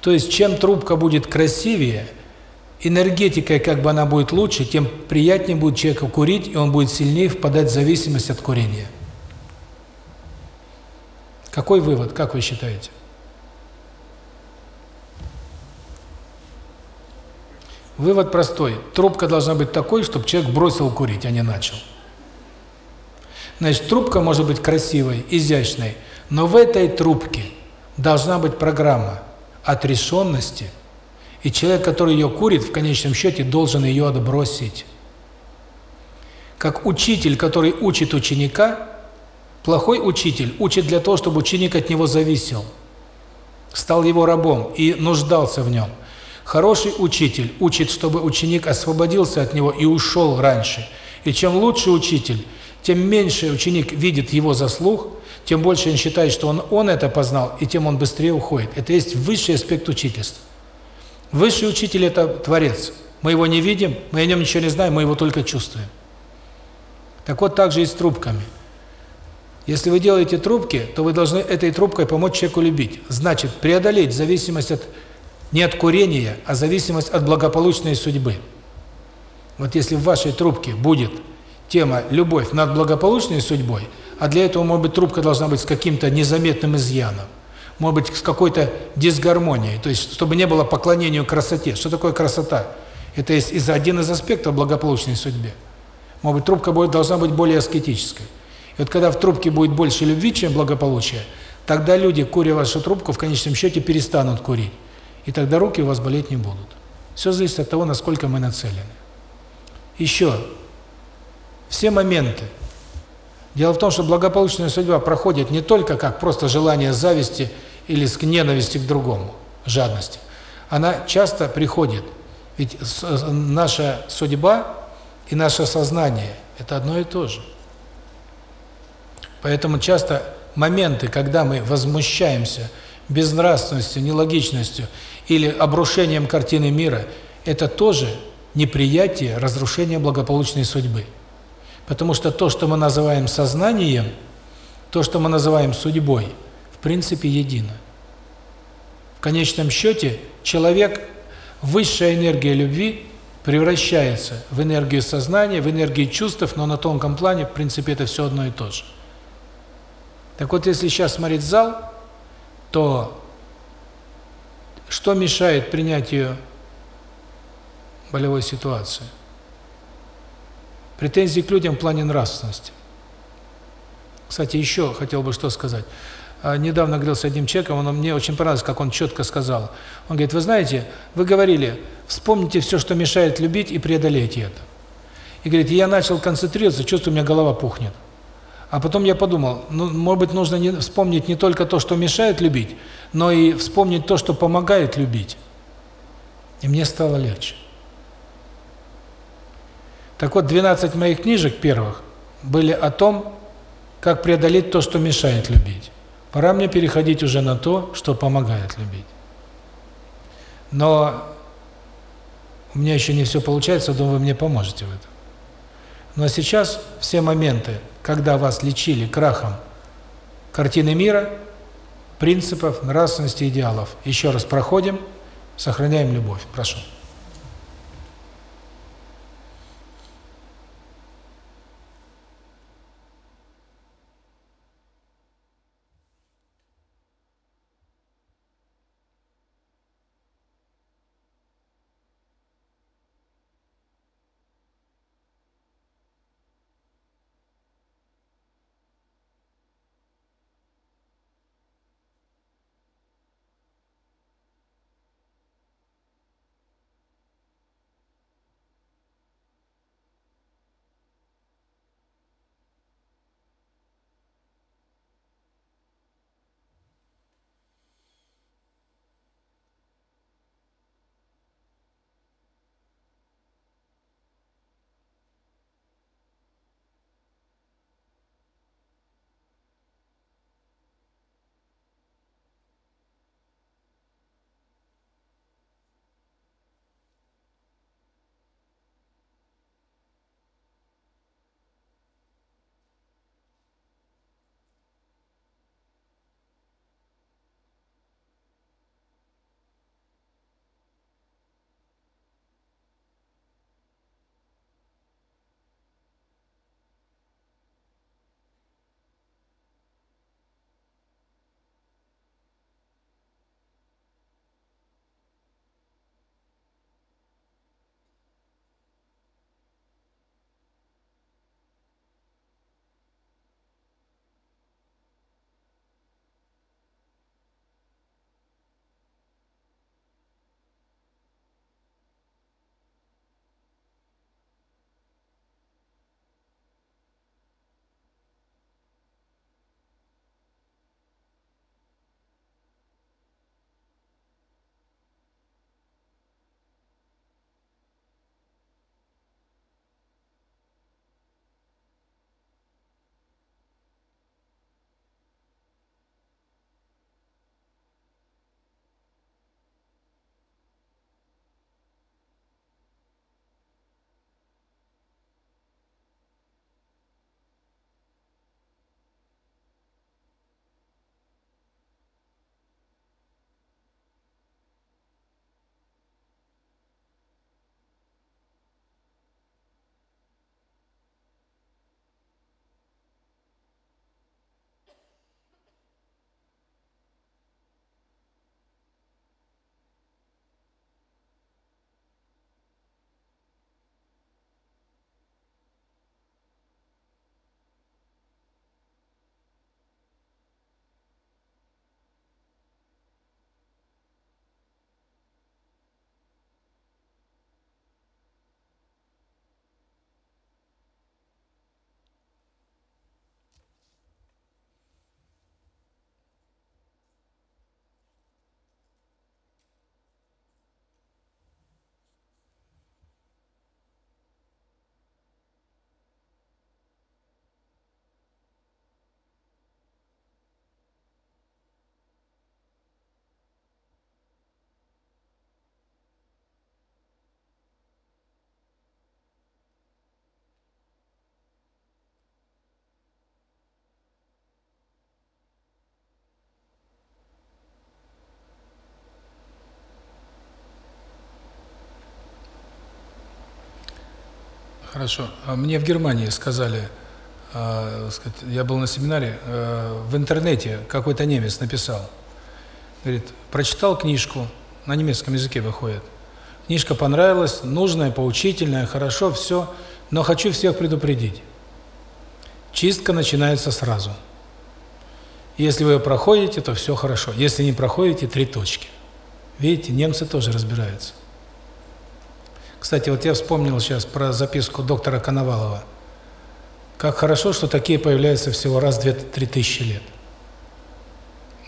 То есть, чем трубка будет красивее, энергетикой как бы она будет лучше, тем приятнее будет человеку курить, и он будет сильнее впадать в зависимость от курения. Какой вывод, как вы считаете? Вывод простой. Трубка должна быть такой, чтобы человек бросил курить, а не начал. Значит, трубка может быть красивой, изящной, но в этой трубке должна быть программа отрешенности, и человек, который ее курит, в конечном счете должен ее отбросить. Как учитель, который учит ученика, плохой учитель учит для того, чтобы ученик от него зависел, стал его рабом и нуждался в нем. Хороший учитель учит, чтобы ученик освободился от него и ушел раньше. И чем лучше учитель, тем меньше ученик видит его заслуг, тем больше он считает, что он, он это познал, и тем он быстрее уходит. Это есть высший аспект учительства. Высший учитель – это Творец. Мы его не видим, мы о нем ничего не знаем, мы его только чувствуем. Так вот, так же и с трубками. Если вы делаете трубки, то вы должны этой трубкой помочь человеку любить. Значит, преодолеть зависимость от не от курения, а зависимость от благополучной судьбы. Вот если в вашей трубке будет тема «любовь над благополучной судьбой», а для этого, может быть, трубка должна быть с каким-то незаметным изъяном, может быть, с какой-то дисгармонией, то есть, чтобы не было поклонению красоте. Что такое красота? Это есть из один из аспектов благополучной судьбы. Может быть, трубка будет, должна быть более аскетической. И вот когда в трубке будет больше любви, чем благополучия, тогда люди, куря вашу трубку, в конечном счете перестанут курить. И тогда руки у вас болеть не будут. Все зависит от того, насколько мы нацелены. Еще. Все моменты. Дело в том, что благополучная судьба проходит не только как просто желание зависти или с ненависти к другому, жадности. Она часто приходит. Ведь наша судьба и наше сознание – это одно и то же. Поэтому часто моменты, когда мы возмущаемся безнравственностью, нелогичностью или обрушением картины мира, это тоже неприятие, разрушение благополучной судьбы. Потому что то, что мы называем сознанием, то, что мы называем судьбой, в принципе едино. В конечном счете человек, высшая энергия любви превращается в энергию сознания, в энергию чувств, но на тонком плане, в принципе, это все одно и то же. Так вот, если сейчас смотреть зал, то что мешает принятию болевой ситуации? Претензии к людям в плане нравственности. Кстати, еще хотел бы что сказать. А, недавно говорил с одним человеком, он мне очень понравилось, как он четко сказал. Он говорит, вы знаете, вы говорили, вспомните все, что мешает любить, и преодолейте это. И говорит, я начал концентрироваться, чувствую, у меня голова пухнет. А потом я подумал, ну, может быть, нужно не, вспомнить не только то, что мешает любить, но и вспомнить то, что помогает любить. И мне стало легче. Так вот, 12 моих книжек первых были о том, как преодолеть то, что мешает любить. Пора мне переходить уже на то, что помогает любить. Но у меня еще не все получается, думаю, вы мне поможете в этом. Но сейчас все моменты, когда вас лечили крахом картины мира, принципов, нравственности, идеалов. Еще раз проходим, сохраняем любовь. Прошу. Хорошо. А мне в Германии сказали, э, сказать, я был на семинаре, э, в интернете какой-то немец написал, говорит, прочитал книжку, на немецком языке выходит. Книжка понравилась, нужная, поучительная, хорошо, все, но хочу всех предупредить. Чистка начинается сразу. Если вы ее проходите, то все хорошо. Если не проходите, три точки. Видите, немцы тоже разбираются. Кстати, вот я вспомнил сейчас про записку доктора Коновалова. Как хорошо, что такие появляются всего раз в 2-3 тысячи лет.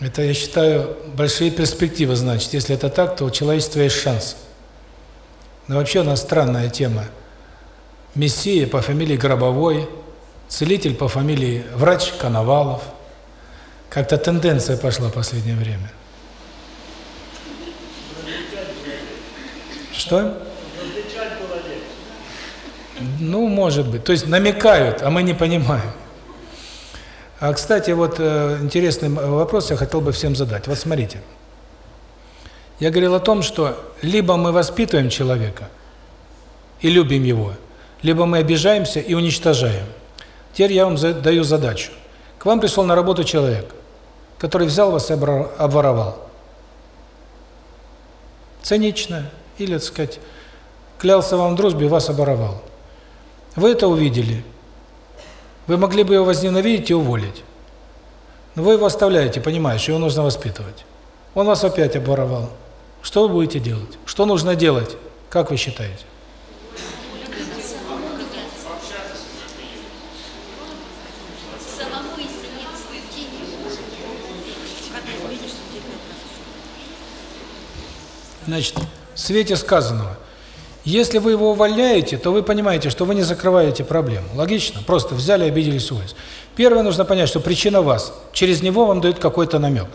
Это, я считаю, большие перспективы, значит. Если это так, то у человечества есть шанс. Но вообще у нас странная тема. Мессия по фамилии Гробовой, целитель по фамилии врач Коновалов. Как-то тенденция пошла в последнее время. Что? Ну, может быть. То есть намекают, а мы не понимаем. А, кстати, вот э, интересный вопрос я хотел бы всем задать. Вот смотрите. Я говорил о том, что либо мы воспитываем человека и любим его, либо мы обижаемся и уничтожаем. Теперь я вам даю задачу. К вам пришел на работу человек, который взял вас и обворовал. Цинично, или, так сказать, клялся вам в дружбе и вас оборовал. Вы это увидели. Вы могли бы его возненавидеть и уволить. Но вы его оставляете, понимаешь, его нужно воспитывать. Он вас опять обворовал. Что вы будете делать? Что нужно делать? Как вы считаете? Значит, в свете сказанного, если вы его увольняете, то вы понимаете, что вы не закрываете проблему. Логично? Просто взяли, обиделись, уволились. Первое, нужно понять, что причина вас. Через него вам дают какой-то намек.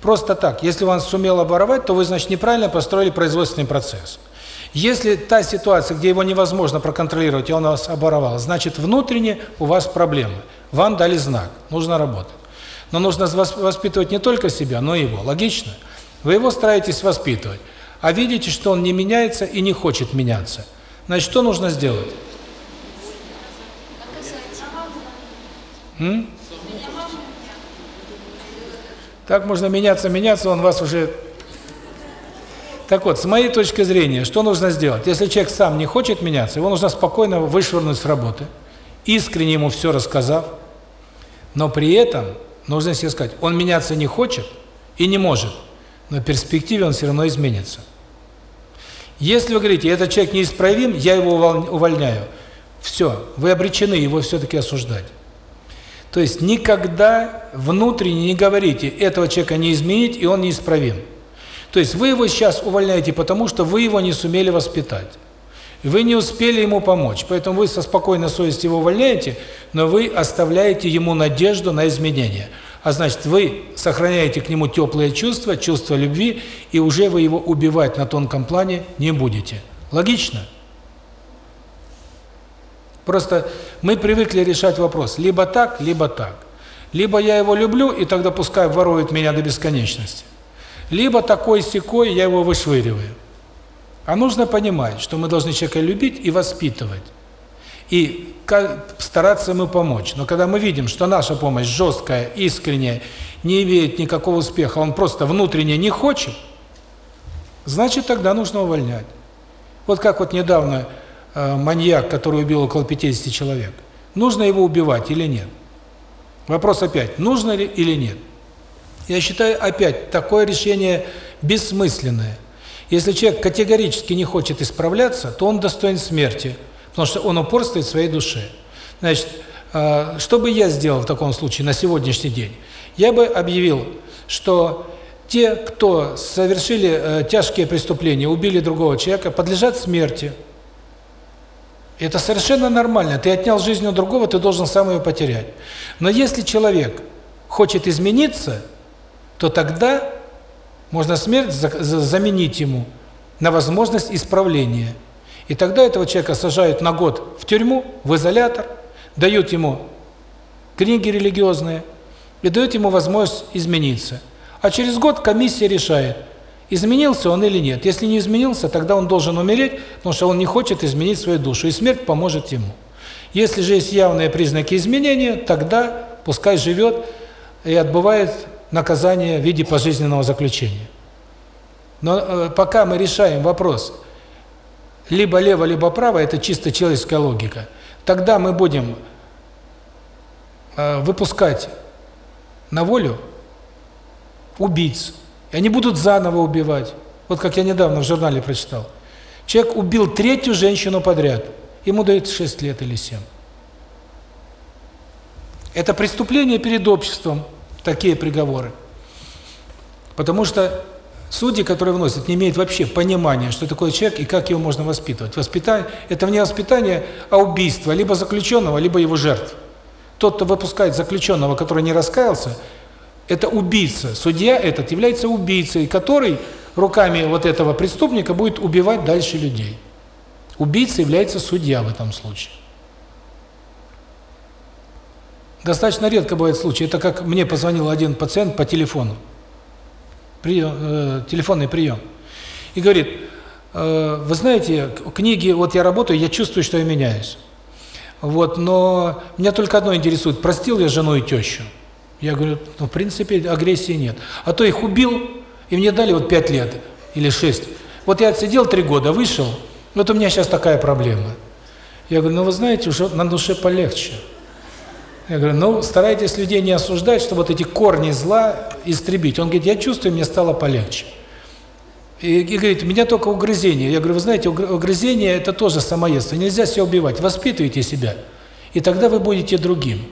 Просто так. Если он сумел оборовать, то вы, значит, неправильно построили производственный процесс. Если та ситуация, где его невозможно проконтролировать, и он вас оборовал, значит, внутренне у вас проблемы. Вам дали знак, нужно работать. Но нужно воспитывать не только себя, но и его. Логично? Вы его стараетесь воспитывать а видите, что он не меняется и не хочет меняться. Значит, что нужно сделать? М? Так можно меняться, меняться, он вас уже... Так вот, с моей точки зрения, что нужно сделать? Если человек сам не хочет меняться, его нужно спокойно вышвырнуть с работы, искренне ему все рассказав, но при этом нужно себе сказать, он меняться не хочет и не может но в перспективе он все равно изменится. Если вы говорите, этот человек неисправим, я его увольняю, все, вы обречены его все-таки осуждать. То есть никогда внутренне не говорите, этого человека не изменить, и он неисправим. То есть вы его сейчас увольняете потому, что вы его не сумели воспитать. Вы не успели ему помочь, поэтому вы со спокойной совестью его увольняете, но вы оставляете ему надежду на изменения – а значит, вы сохраняете к нему теплые чувства, чувство любви, и уже вы его убивать на тонком плане не будете. Логично? Просто мы привыкли решать вопрос либо так, либо так. Либо я его люблю, и тогда пускай ворует меня до бесконечности. Либо такой-сякой, я его вышвыриваю. А нужно понимать, что мы должны человека любить и воспитывать и стараться ему помочь. Но когда мы видим, что наша помощь жесткая, искренняя, не имеет никакого успеха, он просто внутренне не хочет, значит, тогда нужно увольнять. Вот как вот недавно э, маньяк, который убил около 50 человек. Нужно его убивать или нет? Вопрос опять, нужно ли или нет? Я считаю, опять, такое решение бессмысленное. Если человек категорически не хочет исправляться, то он достоин смерти – потому что он упорствует в своей душе. Значит, а, что бы я сделал в таком случае на сегодняшний день? Я бы объявил, что те, кто совершили э, тяжкие преступления, убили другого человека, подлежат смерти. Это совершенно нормально. Ты отнял жизнь у другого, ты должен сам ее потерять. Но если человек хочет измениться, то тогда можно смерть заменить ему на возможность исправления. И тогда этого человека сажают на год в тюрьму, в изолятор, дают ему книги религиозные и дают ему возможность измениться. А через год комиссия решает, изменился он или нет. Если не изменился, тогда он должен умереть, потому что он не хочет изменить свою душу, и смерть поможет ему. Если же есть явные признаки изменения, тогда пускай живет и отбывает наказание в виде пожизненного заключения. Но э, пока мы решаем вопрос либо лево, либо право, это чисто человеческая логика, тогда мы будем э, выпускать на волю убийц. И они будут заново убивать. Вот как я недавно в журнале прочитал. Человек убил третью женщину подряд. Ему дают 6 лет или 7. Это преступление перед обществом, такие приговоры. Потому что судьи, которые вносят, не имеют вообще понимания, что такое человек и как его можно воспитывать. Воспитание – это не воспитание, а убийство либо заключенного, либо его жертв. Тот, кто выпускает заключенного, который не раскаялся, это убийца. Судья этот является убийцей, который руками вот этого преступника будет убивать дальше людей. Убийца является судья в этом случае. Достаточно редко бывает случай. Это как мне позвонил один пациент по телефону. Прием, э, телефонный прием. И говорит, э, вы знаете, книги, вот я работаю, я чувствую, что я меняюсь. Вот, но меня только одно интересует, простил я жену и тещу? Я говорю, ну, в принципе, агрессии нет. А то их убил, и мне дали вот 5 лет или 6. Вот я отсидел 3 года, вышел, вот у меня сейчас такая проблема. Я говорю, ну вы знаете, уже на душе полегче. Я говорю, ну старайтесь людей не осуждать, чтобы вот эти корни зла истребить. Он говорит, я чувствую, мне стало полегче. И, и говорит, меня только угрызение. Я говорю, вы знаете, угрызение – это тоже самоедство. Нельзя себя убивать. Воспитывайте себя. И тогда вы будете другим.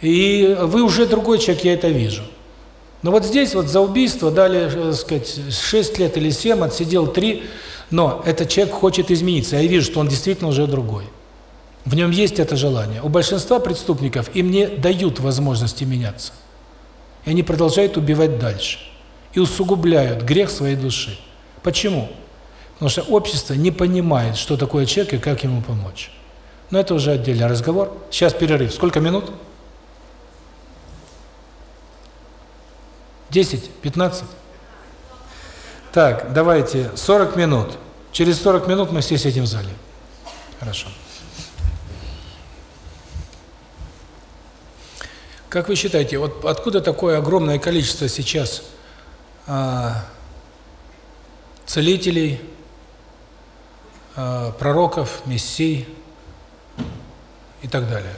И вы уже другой человек, я это вижу. Но вот здесь вот за убийство дали, так э, сказать, 6 лет или 7, отсидел 3, но этот человек хочет измениться. Я вижу, что он действительно уже другой. В нем есть это желание. У большинства преступников им не дают возможности меняться. И они продолжают убивать дальше. И усугубляют грех своей души. Почему? Потому что общество не понимает, что такое человек и как ему помочь. Но это уже отдельный разговор. Сейчас перерыв. Сколько минут? 10? 15? Так, давайте 40 минут. Через 40 минут мы все сидим в зале. Хорошо. Как вы считаете, вот откуда такое огромное количество сейчас а, целителей, а, пророков, мессий и так далее?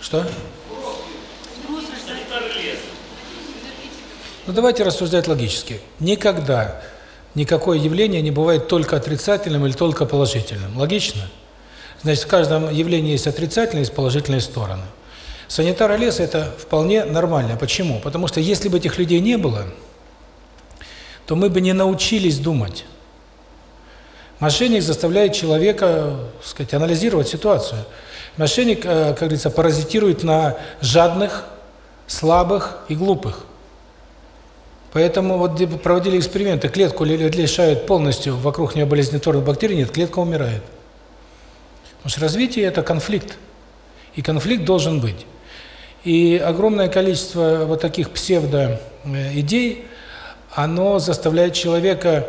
Что? Ну давайте рассуждать логически. Никогда никакое явление не бывает только отрицательным или только положительным. Логично? Значит, в каждом явлении есть отрицательные и положительные стороны. Санитары леса – это вполне нормально. Почему? Потому что если бы этих людей не было, то мы бы не научились думать. Мошенник заставляет человека, так сказать, анализировать ситуацию. Мошенник, э, как говорится, паразитирует на жадных, слабых и глупых. Поэтому вот проводили эксперименты, клетку лишают полностью, вокруг нее болезнетворных бактерий нет, клетка умирает. Потому что развитие – это конфликт. И конфликт должен быть. И огромное количество вот таких псевдоидей, оно заставляет человека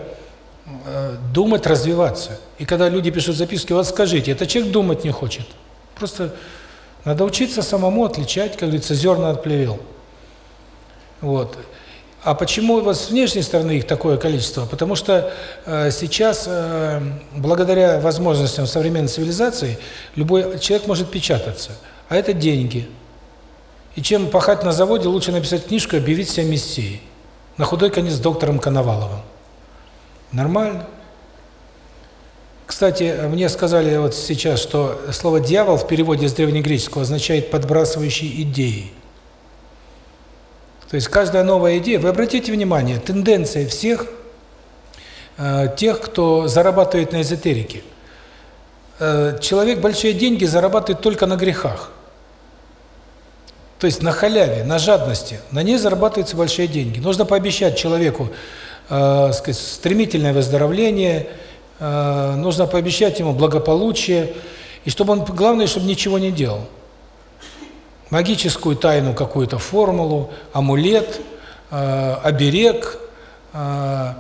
э, думать, развиваться. И когда люди пишут записки, вот скажите, это человек думать не хочет. Просто надо учиться самому отличать, как говорится, зерна от плевел. Вот. А почему вот с внешней стороны их такое количество? Потому что э, сейчас, э, благодаря возможностям современной цивилизации, любой человек может печататься. А это деньги. И чем пахать на заводе, лучше написать книжку и объявить себя мессией. На худой конец доктором Коноваловым. Нормально. Кстати, мне сказали вот сейчас, что слово «дьявол» в переводе с древнегреческого означает «подбрасывающий идеи». То есть каждая новая идея, вы обратите внимание, тенденция всех э, тех, кто зарабатывает на эзотерике. Э, человек большие деньги зарабатывает только на грехах. То есть на халяве, на жадности, на ней зарабатываются большие деньги. Нужно пообещать человеку, э, сказать, стремительное выздоровление, э, нужно пообещать ему благополучие, и чтобы он, главное, чтобы ничего не делал магическую тайну, какую-то формулу, амулет, э, оберег, э,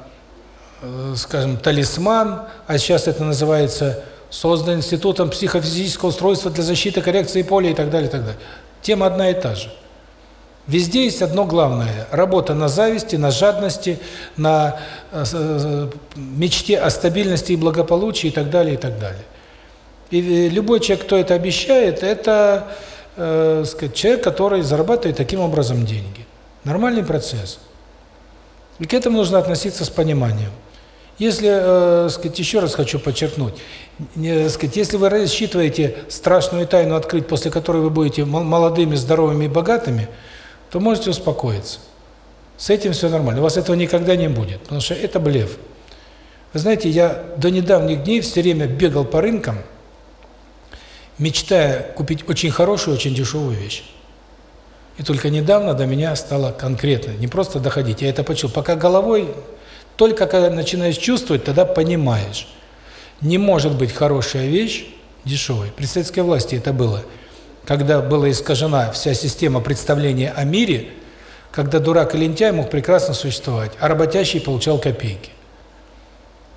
э, скажем, талисман, а сейчас это называется создан Институтом психофизического устройства для защиты коррекции поля и так далее, и так далее. Тема одна и та же. Везде есть одно главное – работа на зависти, на жадности, на мечте о стабильности и благополучии и так далее, и так далее. И любой человек, кто это обещает, это э, сказать, человек, который зарабатывает таким образом деньги. Нормальный процесс. И к этому нужно относиться с пониманием. Если, э, сказать, еще раз хочу подчеркнуть, не, сказать, если вы рассчитываете страшную тайну открыть, после которой вы будете молодыми, здоровыми и богатыми, то можете успокоиться. С этим все нормально. У вас этого никогда не будет, потому что это блеф. Вы знаете, я до недавних дней все время бегал по рынкам, мечтая купить очень хорошую, очень дешевую вещь. И только недавно до меня стало конкретно, не просто доходить, я это почувствовал. Пока головой, только когда начинаешь чувствовать, тогда понимаешь. Не может быть хорошая вещь дешевой. При советской власти это было. Когда была искажена вся система представления о мире, когда дурак и лентяй мог прекрасно существовать, а работящий получал копейки.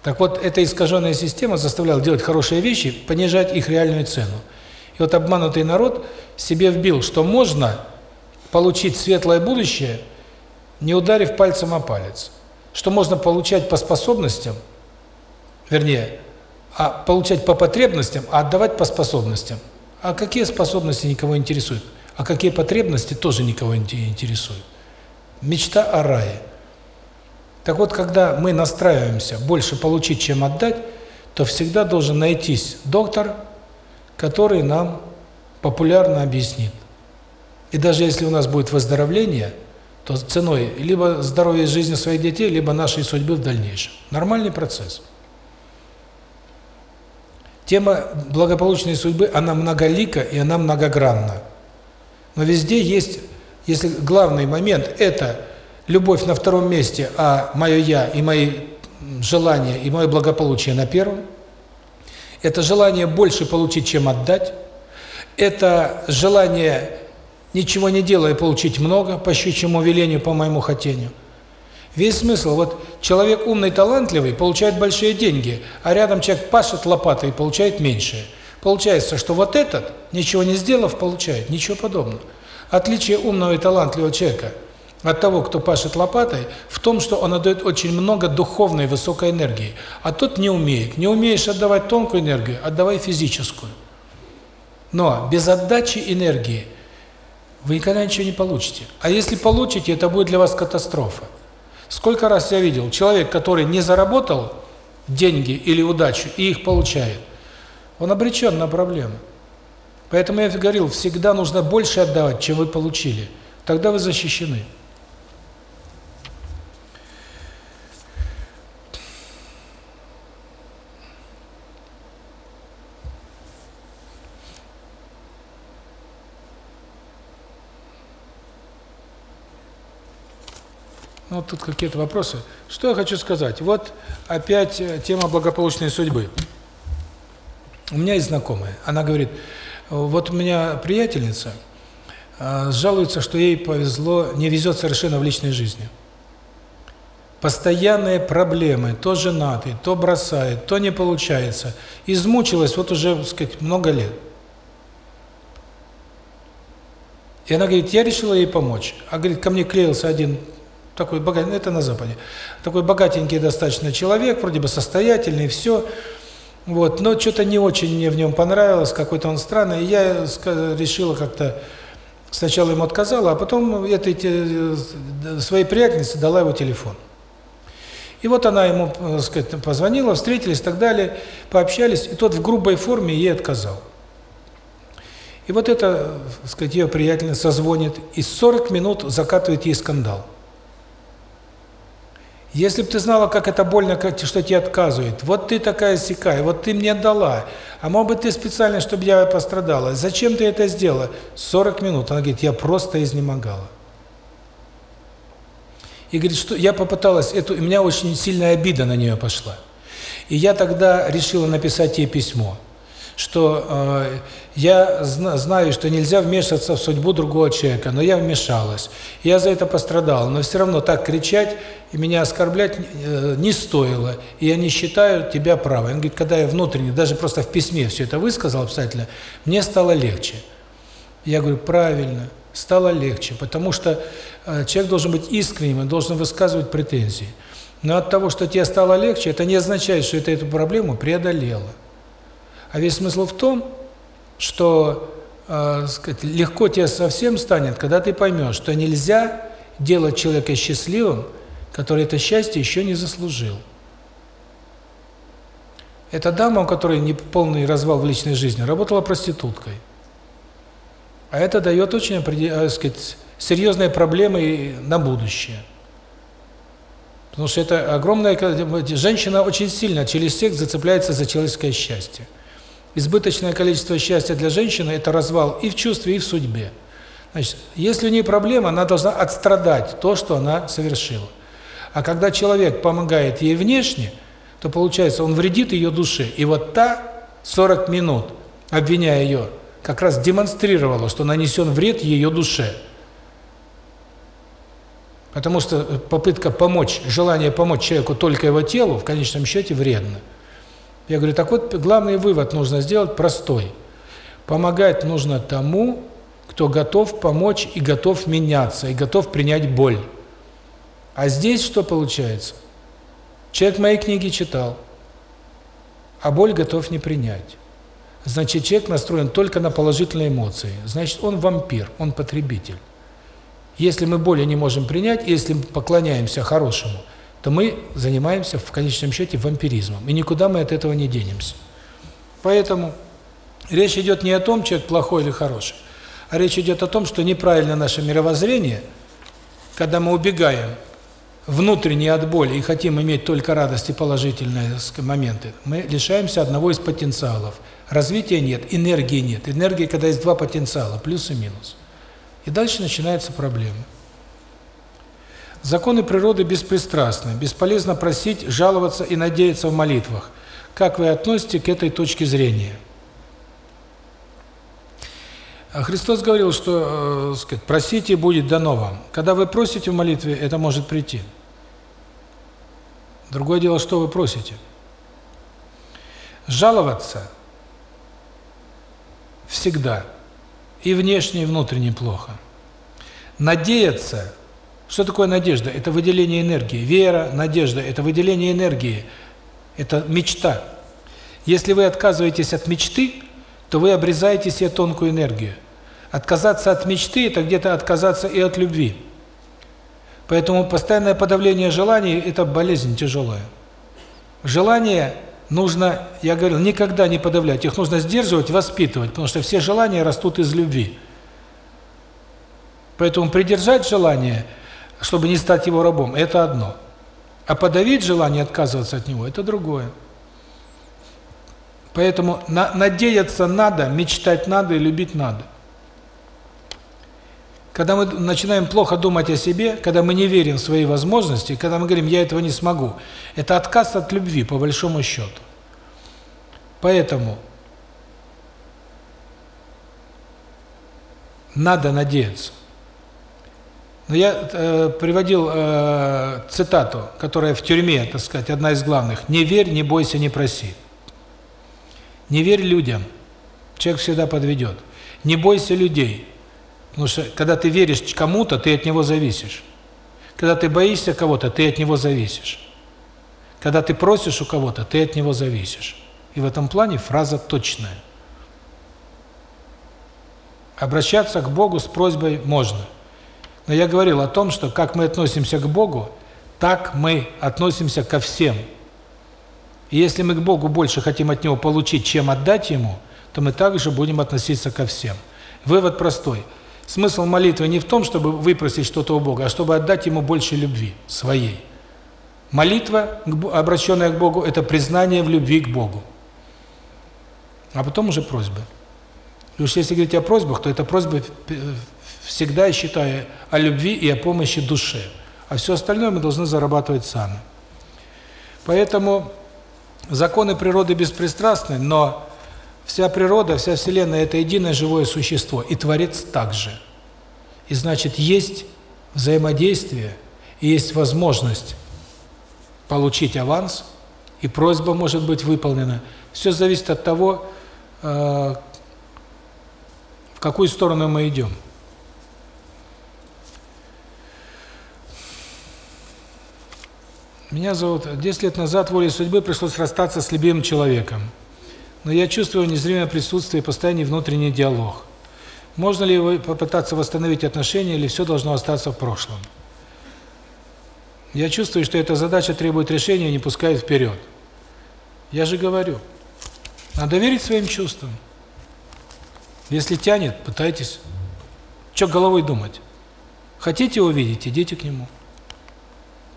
Так вот, эта искаженная система заставляла делать хорошие вещи, понижать их реальную цену. И вот обманутый народ себе вбил, что можно получить светлое будущее, не ударив пальцем о палец. Что можно получать по способностям, вернее, а получать по потребностям, а отдавать по способностям. А какие способности никого интересуют? А какие потребности тоже никого не интересуют? Мечта о рае. Так вот, когда мы настраиваемся больше получить, чем отдать, то всегда должен найтись доктор, который нам популярно объяснит. И даже если у нас будет выздоровление, то ценой либо здоровья и жизни своих детей, либо нашей судьбы в дальнейшем. Нормальный процесс. Тема благополучной судьбы, она многолика и она многогранна. Но везде есть, если главный момент – это любовь на втором месте, а мое «я» и мои желания и мое благополучие на первом. Это желание больше получить, чем отдать. Это желание, ничего не делая, получить много, по щучьему велению, по моему хотению. Весь смысл, вот человек умный, талантливый, получает большие деньги, а рядом человек пашет лопатой и получает меньшее. Получается, что вот этот, ничего не сделав, получает. Ничего подобного. Отличие умного и талантливого человека от того, кто пашет лопатой, в том, что он отдает очень много духовной высокой энергии, а тот не умеет. Не умеешь отдавать тонкую энергию, отдавай физическую. Но без отдачи энергии вы никогда ничего не получите. А если получите, это будет для вас катастрофа. Сколько раз я видел, человек, который не заработал деньги или удачу и их получает, он обречен на проблемы. Поэтому я говорил, всегда нужно больше отдавать, чем вы получили. Тогда вы защищены. Ну, тут какие-то вопросы. Что я хочу сказать? Вот опять э, тема благополучной судьбы. У меня есть знакомая. Она говорит, вот у меня приятельница э, жалуется, что ей повезло, не везет совершенно в личной жизни. Постоянные проблемы, то женатый, то бросает, то не получается. Измучилась вот уже, так сказать, много лет. И она говорит, я решила ей помочь. А говорит, ко мне клеился один такой богатенький, это на Западе. Такой богатенький достаточно человек, вроде бы состоятельный, все. Вот, но что-то не очень мне в нем понравилось, какой-то он странный. И я решила как-то сначала ему отказала, а потом этой своей приятельнице дала его телефон. И вот она ему, так сказать, позвонила, встретились и так далее, пообщались, и тот в грубой форме ей отказал. И вот эта, так сказать, ее приятельница звонит, и 40 минут закатывает ей скандал. Если бы ты знала, как это больно, что тебе отказывают, вот ты такая сякая, вот ты мне дала, а может быть ты специально, чтобы я пострадала, зачем ты это сделала? 40 минут. Она говорит, я просто изнемогала. И говорит, что я попыталась, эту, у меня очень сильная обида на нее пошла. И я тогда решила написать ей письмо, что э, я зна знаю, что нельзя вмешиваться в судьбу другого человека, но я вмешалась. Я за это пострадал, но все равно так кричать и меня оскорблять э, не стоило, и я не считаю тебя правой. Он говорит, когда я внутренне, даже просто в письме все это высказал обстоятельно, мне стало легче. Я говорю, правильно, стало легче, потому что э, человек должен быть искренним, он должен высказывать претензии. Но от того, что тебе стало легче, это не означает, что это эту проблему преодолело. А весь смысл в том, что э, сказать, легко тебе совсем станет, когда ты поймешь, что нельзя делать человека счастливым, который это счастье еще не заслужил. Эта дама, у которой не полный развал в личной жизни, работала проституткой. А это дает очень, э, сказать, серьезные проблемы на будущее. Потому что это огромная... Женщина очень сильно через секс зацепляется за человеческое счастье. Избыточное количество счастья для женщины – это развал и в чувстве, и в судьбе. Значит, если у нее проблема, она должна отстрадать то, что она совершила. А когда человек помогает ей внешне, то получается, он вредит ее душе. И вот та 40 минут, обвиняя ее, как раз демонстрировала, что нанесен вред ее душе. Потому что попытка помочь, желание помочь человеку только его телу, в конечном счете вредно. Я говорю, так вот, главный вывод нужно сделать простой. Помогать нужно тому, кто готов помочь и готов меняться, и готов принять боль. А здесь что получается? Человек мои книги читал, а боль готов не принять. Значит, человек настроен только на положительные эмоции. Значит, он вампир, он потребитель. Если мы боли не можем принять, если мы поклоняемся хорошему – то мы занимаемся в конечном счете вампиризмом. И никуда мы от этого не денемся. Поэтому речь идет не о том, человек плохой или хороший, а речь идет о том, что неправильно наше мировоззрение, когда мы убегаем внутренне от боли и хотим иметь только радость и положительные моменты, мы лишаемся одного из потенциалов. Развития нет, энергии нет. Энергия, когда есть два потенциала, плюс и минус. И дальше начинаются проблемы. Законы природы беспристрастны. Бесполезно просить, жаловаться и надеяться в молитвах. Как вы относитесь к этой точке зрения? Христос говорил, что, э, сказать, просите, будет дано вам. Когда вы просите в молитве, это может прийти. Другое дело, что вы просите. Жаловаться всегда. И внешне, и внутренне плохо. Надеяться что такое надежда? Это выделение энергии. Вера, надежда – это выделение энергии. Это мечта. Если вы отказываетесь от мечты, то вы обрезаете себе тонкую энергию. Отказаться от мечты – это где-то отказаться и от любви. Поэтому постоянное подавление желаний – это болезнь тяжелая. Желания нужно, я говорил, никогда не подавлять. Их нужно сдерживать, воспитывать, потому что все желания растут из любви. Поэтому придержать желание – чтобы не стать его рабом, это одно. А подавить желание отказываться от него – это другое. Поэтому на, надеяться надо, мечтать надо и любить надо. Когда мы начинаем плохо думать о себе, когда мы не верим в свои возможности, когда мы говорим «я этого не смогу», это отказ от любви, по большому счету. Поэтому надо надеяться. Но я э, приводил э, цитату, которая в тюрьме, так сказать, одна из главных. «Не верь, не бойся, не проси». Не верь людям. Человек всегда подведет. Не бойся людей. Потому что, когда ты веришь кому-то, ты от него зависишь. Когда ты боишься кого-то, ты от него зависишь. Когда ты просишь у кого-то, ты от него зависишь. И в этом плане фраза точная. Обращаться к Богу с просьбой можно – но я говорил о том, что как мы относимся к Богу, так мы относимся ко всем. И если мы к Богу больше хотим от Него получить, чем отдать Ему, то мы также будем относиться ко всем. Вывод простой. Смысл молитвы не в том, чтобы выпросить что-то у Бога, а чтобы отдать Ему больше любви своей. Молитва, обращенная к Богу, это признание в любви к Богу. А потом уже просьбы. И уж если говорить о просьбах, то это просьбы всегда я считаю о любви и о помощи душе. А все остальное мы должны зарабатывать сами. Поэтому законы природы беспристрастны, но Вся природа, вся Вселенная – это единое живое существо, и Творец также. И значит, есть взаимодействие, и есть возможность получить аванс, и просьба может быть выполнена. Все зависит от того, э, в какую сторону мы идем. Меня зовут... 10 лет назад волей судьбы пришлось расстаться с любимым человеком. Но я чувствую незримое присутствие и постоянный внутренний диалог. Можно ли попытаться восстановить отношения, или все должно остаться в прошлом? Я чувствую, что эта задача требует решения и не пускает вперед. Я же говорю, надо верить своим чувствам. Если тянет, пытайтесь. Что головой думать? Хотите увидеть, идите к нему.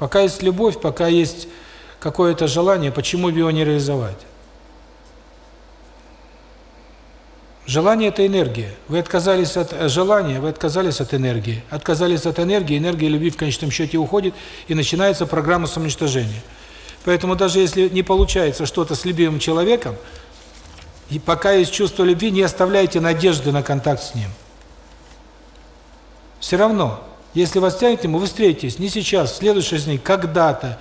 Пока есть любовь, пока есть какое-то желание, почему бы его не реализовать? Желание – это энергия. Вы отказались от э, желания, вы отказались от энергии. Отказались от энергии, энергия любви в конечном счете уходит, и начинается программа самоуничтожения. Поэтому даже если не получается что-то с любимым человеком, и пока есть чувство любви, не оставляйте надежды на контакт с ним. Все равно, если вас тянет к нему, вы встретитесь не сейчас, в следующей жизни, когда-то.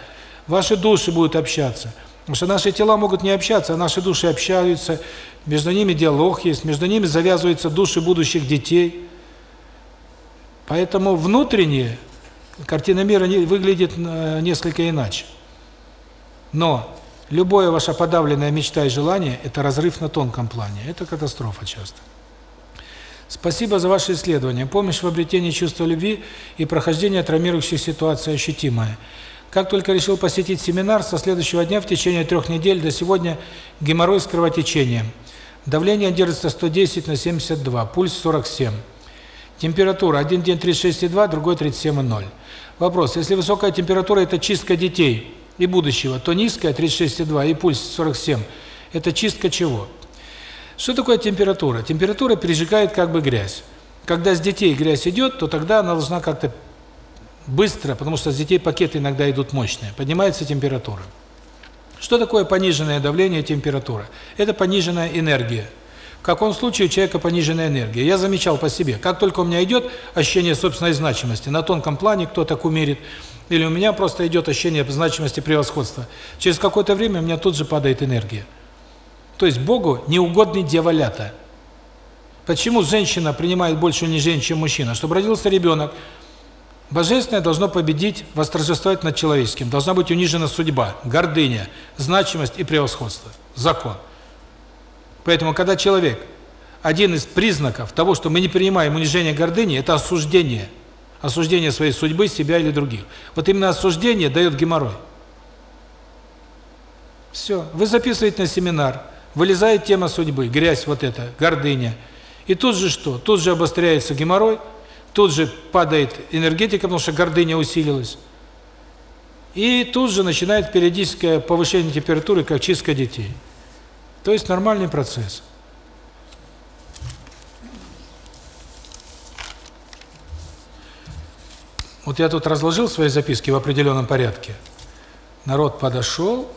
Ваши души будут общаться. Потому что наши тела могут не общаться, а наши души общаются, между ними диалог есть, между ними завязываются души будущих детей. Поэтому внутренняя картина мира выглядит э, несколько иначе. Но любое ваше подавленная мечта и желание – это разрыв на тонком плане, это катастрофа часто. Спасибо за ваше исследование. Помощь в обретении чувства любви и прохождение травмирующих ситуаций ощутимая. Как только решил посетить семинар, со следующего дня в течение трех недель до сегодня геморрой с кровотечением – Давление держится 110 на 72, пульс 47. Температура один день 36,2, другой 37,0. Вопрос: если высокая температура это чистка детей и будущего, то низкая 36,2 и пульс 47 это чистка чего? Что такое температура? Температура пережигает как бы грязь. Когда с детей грязь идет, то тогда она должна как-то быстро, потому что с детей пакеты иногда идут мощные, поднимается температура. Что такое пониженное давление температура? Это пониженная энергия. В каком случае у человека пониженная энергия? Я замечал по себе, как только у меня идет ощущение собственной значимости, на тонком плане кто-то кумирит, или у меня просто идет ощущение значимости превосходства, через какое-то время у меня тут же падает энергия. То есть Богу неугодный дьяволята. Почему женщина принимает больше унижений, чем мужчина? Чтобы родился ребенок, Божественное должно победить, восторжествовать над человеческим. Должна быть унижена судьба, гордыня, значимость и превосходство. Закон. Поэтому, когда человек, один из признаков того, что мы не принимаем унижение гордыни, это осуждение. Осуждение своей судьбы, себя или других. Вот именно осуждение дает геморрой. Все. Вы записываете на семинар, вылезает тема судьбы, грязь вот эта, гордыня. И тут же что? Тут же обостряется геморрой, Тут же падает энергетика, потому что гордыня усилилась. И тут же начинает периодическое повышение температуры, как чистка детей. То есть нормальный процесс. Вот я тут разложил свои записки в определенном порядке. Народ подошел,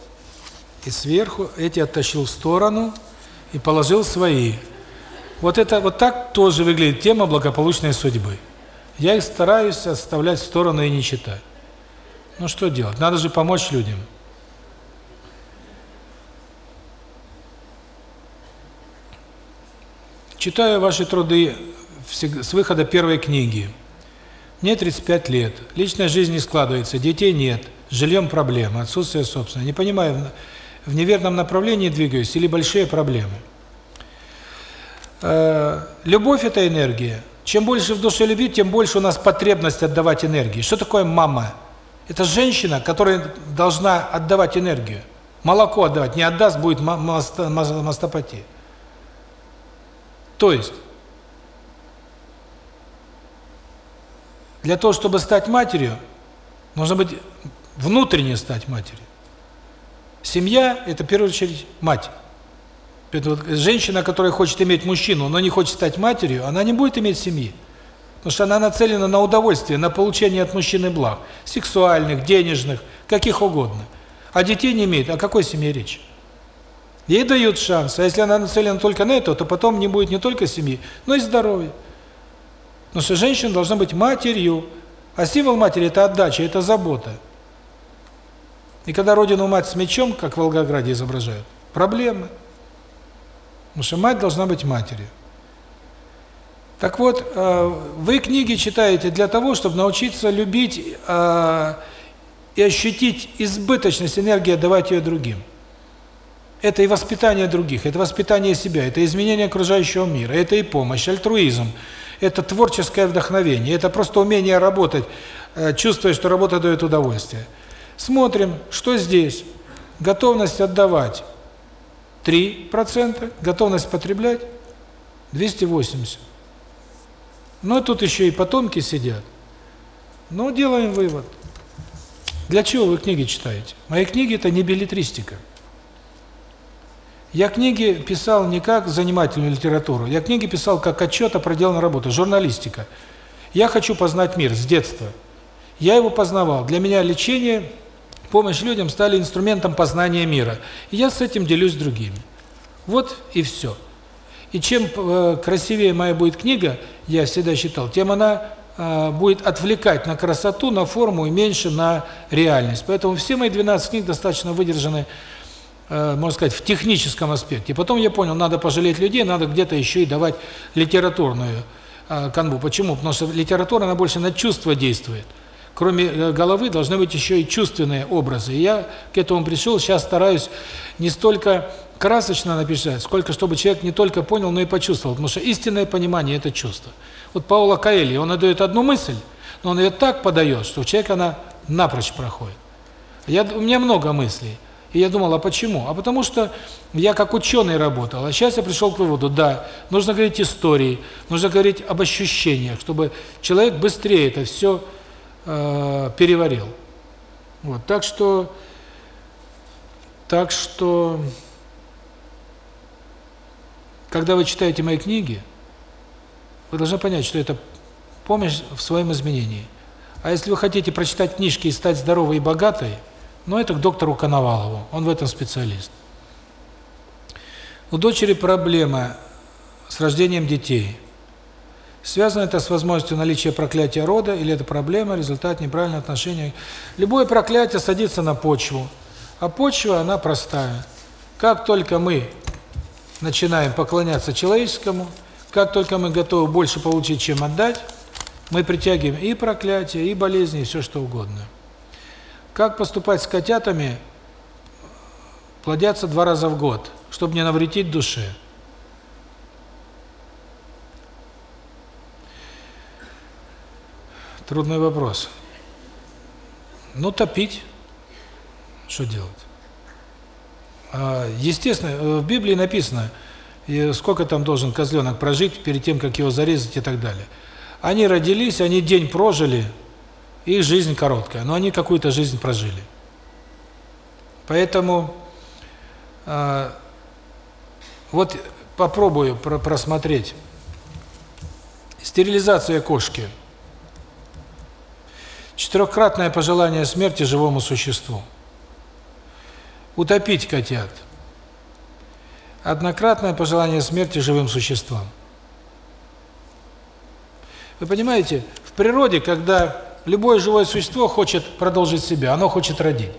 и сверху эти оттащил в сторону и положил свои. Вот это вот так тоже выглядит тема благополучной судьбы. Я их стараюсь оставлять в сторону и не читать. Ну что делать? Надо же помочь людям. Читаю ваши труды с выхода первой книги. Мне 35 лет, личная жизнь не складывается, детей нет, с жильем проблемы, отсутствие собственного. Не понимаю, в неверном направлении двигаюсь или большие проблемы. Э, любовь – это энергия. Чем больше в душе любви, тем больше у нас потребность отдавать энергии. Что такое мама? Это женщина, которая должна отдавать энергию. Молоко отдавать. Не отдаст, будет мастопатия. То есть, для того, чтобы стать матерью, нужно быть внутренне стать матерью. Семья – это, в первую очередь, мать. Женщина, которая хочет иметь мужчину, но не хочет стать матерью, она не будет иметь семьи. Потому что она нацелена на удовольствие, на получение от мужчины благ. Сексуальных, денежных, каких угодно. А детей не имеет. О какой семье речь? Ей дают шанс. А если она нацелена только на это, то потом не будет не только семьи, но и здоровья. Потому что женщина должна быть матерью. А символ матери – это отдача, это забота. И когда родину мать с мечом, как в Волгограде изображают, проблемы. Потому что мать должна быть матерью. Так вот, э, вы книги читаете для того, чтобы научиться любить э, и ощутить избыточность энергии, отдавать ее другим. Это и воспитание других, это воспитание себя, это изменение окружающего мира, это и помощь, альтруизм, это творческое вдохновение, это просто умение работать, э, чувствуя, что работа дает удовольствие. Смотрим, что здесь. Готовность отдавать 3%, готовность потреблять 280. Но тут еще и потомки сидят. Ну, делаем вывод. Для чего вы книги читаете? Мои книги – это не билетристика. Я книги писал не как занимательную литературу, я книги писал как отчет о проделанной работе, журналистика. Я хочу познать мир с детства. Я его познавал. Для меня лечение, помощь людям стали инструментом познания мира. И я с этим делюсь с другими. Вот и все. И чем э, красивее моя будет книга, я всегда считал, тем она э, будет отвлекать на красоту, на форму и меньше на реальность. Поэтому все мои 12 книг достаточно выдержаны Э, можно сказать, в техническом аспекте. Потом я понял, надо пожалеть людей, надо где-то еще и давать литературную канву. Почему? Потому что литература, она больше на чувства действует. Кроме э, головы должны быть еще и чувственные образы. И я к этому пришел, сейчас стараюсь не столько красочно написать, сколько чтобы человек не только понял, но и почувствовал. Потому что истинное понимание – это чувство. Вот Паула Каэльи, он дает одну мысль, но он ее так подает, что у человека она напрочь проходит. Я, у меня много мыслей. И я думал, а почему? А потому что я как ученый работал, а сейчас я пришел к выводу, да, нужно говорить истории, нужно говорить об ощущениях, чтобы человек быстрее это все э, переварил. Вот, так что, так что, когда вы читаете мои книги, вы должны понять, что это помощь в своем изменении. А если вы хотите прочитать книжки и стать здоровой и богатой, но это к доктору Коновалову, он в этом специалист. У дочери проблема с рождением детей. Связано это с возможностью наличия проклятия рода, или это проблема, результат неправильного отношения. Любое проклятие садится на почву, а почва, она простая. Как только мы начинаем поклоняться человеческому, как только мы готовы больше получить, чем отдать, мы притягиваем и проклятие, и болезни, и все что угодно. Как поступать с котятами? Плодятся два раза в год, чтобы не навредить душе. Трудный вопрос. Ну, топить. Что делать? А, естественно, э, в Библии написано, сколько там должен козленок прожить перед тем, как его зарезать и так далее. Они родились, они день прожили, их жизнь короткая, но они какую-то жизнь прожили. Поэтому э, вот попробую про просмотреть стерилизация кошки. Четырехкратное пожелание смерти живому существу. Утопить котят. Однократное пожелание смерти живым существам. Вы понимаете, в природе, когда Любое живое существо хочет продолжить себя, оно хочет родить.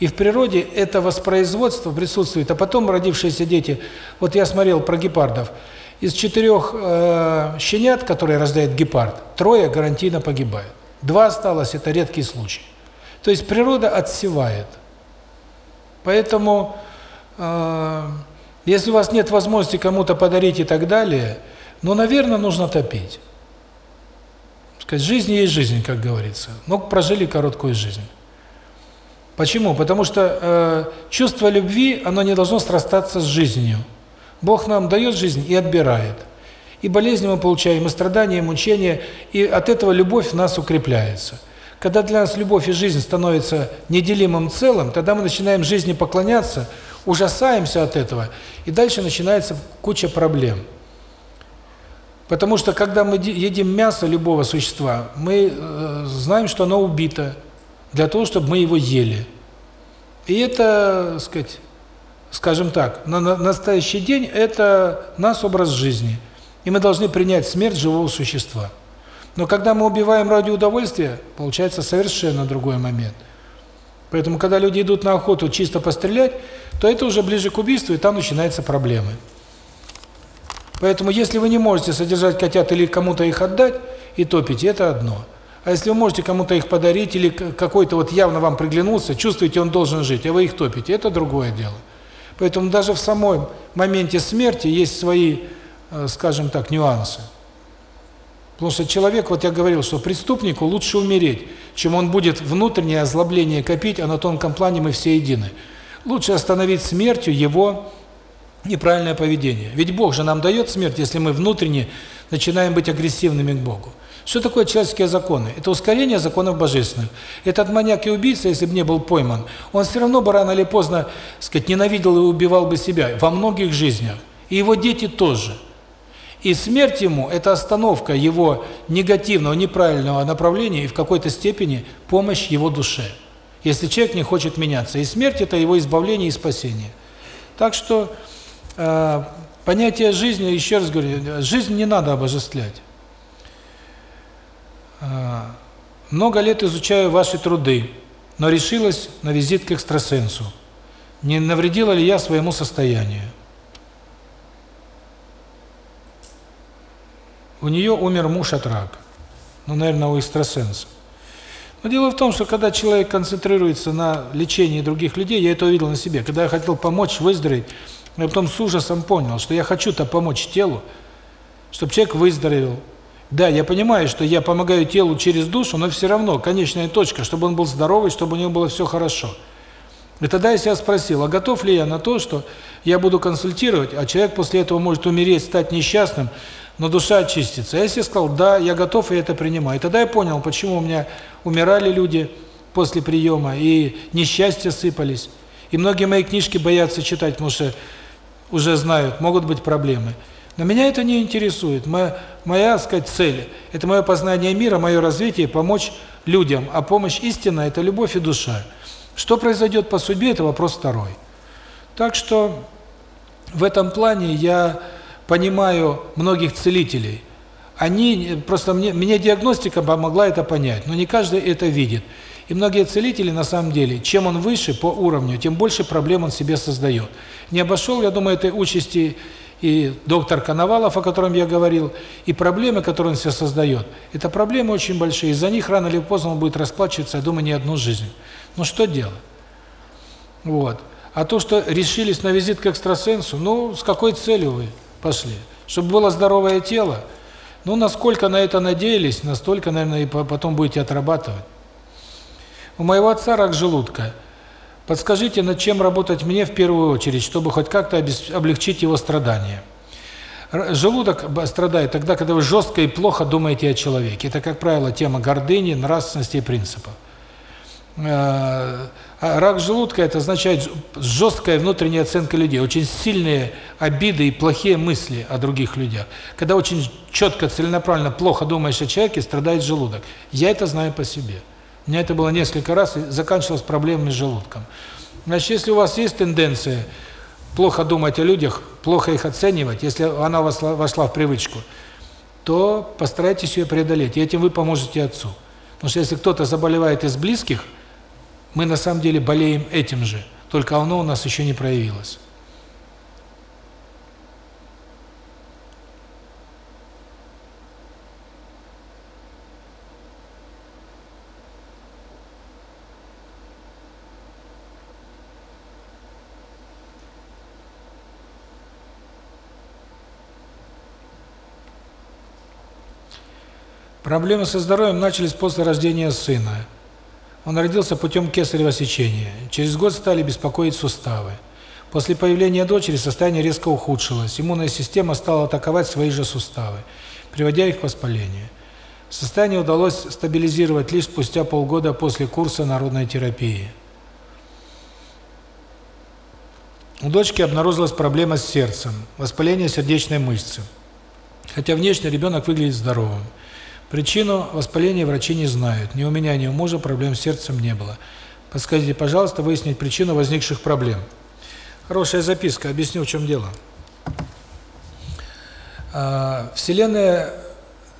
И в природе это воспроизводство присутствует, а потом родившиеся дети, вот я смотрел про гепардов, из четырех э, щенят, которые рождает гепард, трое гарантийно погибают. Два осталось, это редкий случай. То есть природа отсевает. Поэтому, э, если у вас нет возможности кому-то подарить и так далее, ну, наверное, нужно топить сказать, жизнь есть жизнь, как говорится. Но прожили короткую жизнь. Почему? Потому что э, чувство любви, оно не должно срастаться с жизнью. Бог нам дает жизнь и отбирает. И болезни мы получаем, и страдания, и мучения, и от этого любовь в нас укрепляется. Когда для нас любовь и жизнь становятся неделимым целым, тогда мы начинаем жизни поклоняться, ужасаемся от этого, и дальше начинается куча проблем. Потому что когда мы едим мясо любого существа, мы э, знаем, что оно убито для того, чтобы мы его ели. И это, сказать, скажем так, на, на настоящий день это наш образ жизни. И мы должны принять смерть живого существа. Но когда мы убиваем ради удовольствия, получается совершенно другой момент. Поэтому, когда люди идут на охоту чисто пострелять, то это уже ближе к убийству, и там начинаются проблемы. Поэтому, если вы не можете содержать котят или кому-то их отдать и топить, это одно. А если вы можете кому-то их подарить, или какой-то вот явно вам приглянулся, чувствуете, он должен жить, а вы их топите, это другое дело. Поэтому даже в самом моменте смерти есть свои, скажем так, нюансы. Потому что человек, вот я говорил, что преступнику лучше умереть, чем он будет внутреннее озлобление копить, а на тонком плане мы все едины. Лучше остановить смертью его неправильное поведение. Ведь Бог же нам дает смерть, если мы внутренне начинаем быть агрессивными к Богу. Что такое человеческие законы? Это ускорение законов божественных. Этот маньяк и убийца, если бы не был пойман, он все равно бы рано или поздно, сказать, ненавидел и убивал бы себя во многих жизнях. И его дети тоже. И смерть ему – это остановка его негативного, неправильного направления и в какой-то степени помощь его душе. Если человек не хочет меняться. И смерть – это его избавление и спасение. Так что э, понятие жизни, еще раз говорю, жизнь не надо обожествлять. А, много лет изучаю ваши труды, но решилась на визит к экстрасенсу. Не навредила ли я своему состоянию? У нее умер муж от рака. Ну, наверное, у экстрасенса. Но дело в том, что когда человек концентрируется на лечении других людей, я это увидел на себе. Когда я хотел помочь выздороветь, я потом с ужасом понял, что я хочу-то помочь телу, чтобы человек выздоровел, да, я понимаю, что я помогаю телу через душу, но все равно конечная точка, чтобы он был здоровый, чтобы у него было все хорошо. И тогда я себя спросил, а готов ли я на то, что я буду консультировать, а человек после этого может умереть, стать несчастным, но душа очистится. Я себе сказал, да, я готов и это принимаю. И тогда я понял, почему у меня умирали люди после приема, и несчастья сыпались. И многие мои книжки боятся читать, потому что уже знают, могут быть проблемы. Но меня это не интересует. Моя, моя сказать, цель – это мое познание мира, мое развитие, помочь людям. А помощь истинная – это любовь и душа. Что произойдет по судьбе – это вопрос второй. Так что в этом плане я понимаю многих целителей. Они просто мне мне диагностика помогла это понять, но не каждый это видит. И многие целители на самом деле, чем он выше по уровню, тем больше проблем он себе создает. Не обошел, я думаю, этой участи и доктор Коновалов, о котором я говорил, и проблемы, которые он себе создает, это проблемы очень большие. Из-за них рано или поздно он будет расплачиваться, я думаю, не одну жизнь. Ну что делать? Вот. А то, что решились на визит к экстрасенсу, ну, с какой целью вы пошли? Чтобы было здоровое тело? Ну, насколько на это надеялись, настолько, наверное, и потом будете отрабатывать. У моего отца рак желудка – Подскажите, над чем работать мне в первую очередь, чтобы хоть как-то облегчить его страдания? Желудок страдает тогда, когда вы жестко и плохо думаете о человеке. Это, как правило, тема гордыни, нравственности и принципов. А рак желудка – это означает жесткая внутренняя оценка людей, очень сильные обиды и плохие мысли о других людях. Когда очень четко, целенаправленно, плохо думаешь о человеке, страдает желудок. Я это знаю по себе. У меня это было несколько раз, и заканчивалось проблемами с желудком. Значит, если у вас есть тенденция плохо думать о людях, плохо их оценивать, если она вошла, вошла в привычку, то постарайтесь ее преодолеть, и этим вы поможете отцу. Потому что если кто-то заболевает из близких, мы на самом деле болеем этим же, только оно у нас еще не проявилось. Проблемы со здоровьем начались после рождения сына. Он родился путем кесарево сечения. Через год стали беспокоить суставы. После появления дочери состояние резко ухудшилось. Иммунная система стала атаковать свои же суставы, приводя их к воспалению. Состояние удалось стабилизировать лишь спустя полгода после курса народной терапии. У дочки обнаружилась проблема с сердцем, воспаление сердечной мышцы. Хотя внешне ребенок выглядит здоровым. Причину воспаления врачи не знают. Ни у меня, ни у мужа проблем с сердцем не было. Подскажите, пожалуйста, выяснить причину возникших проблем. Хорошая записка, объясню, в чем дело. А, Вселенная,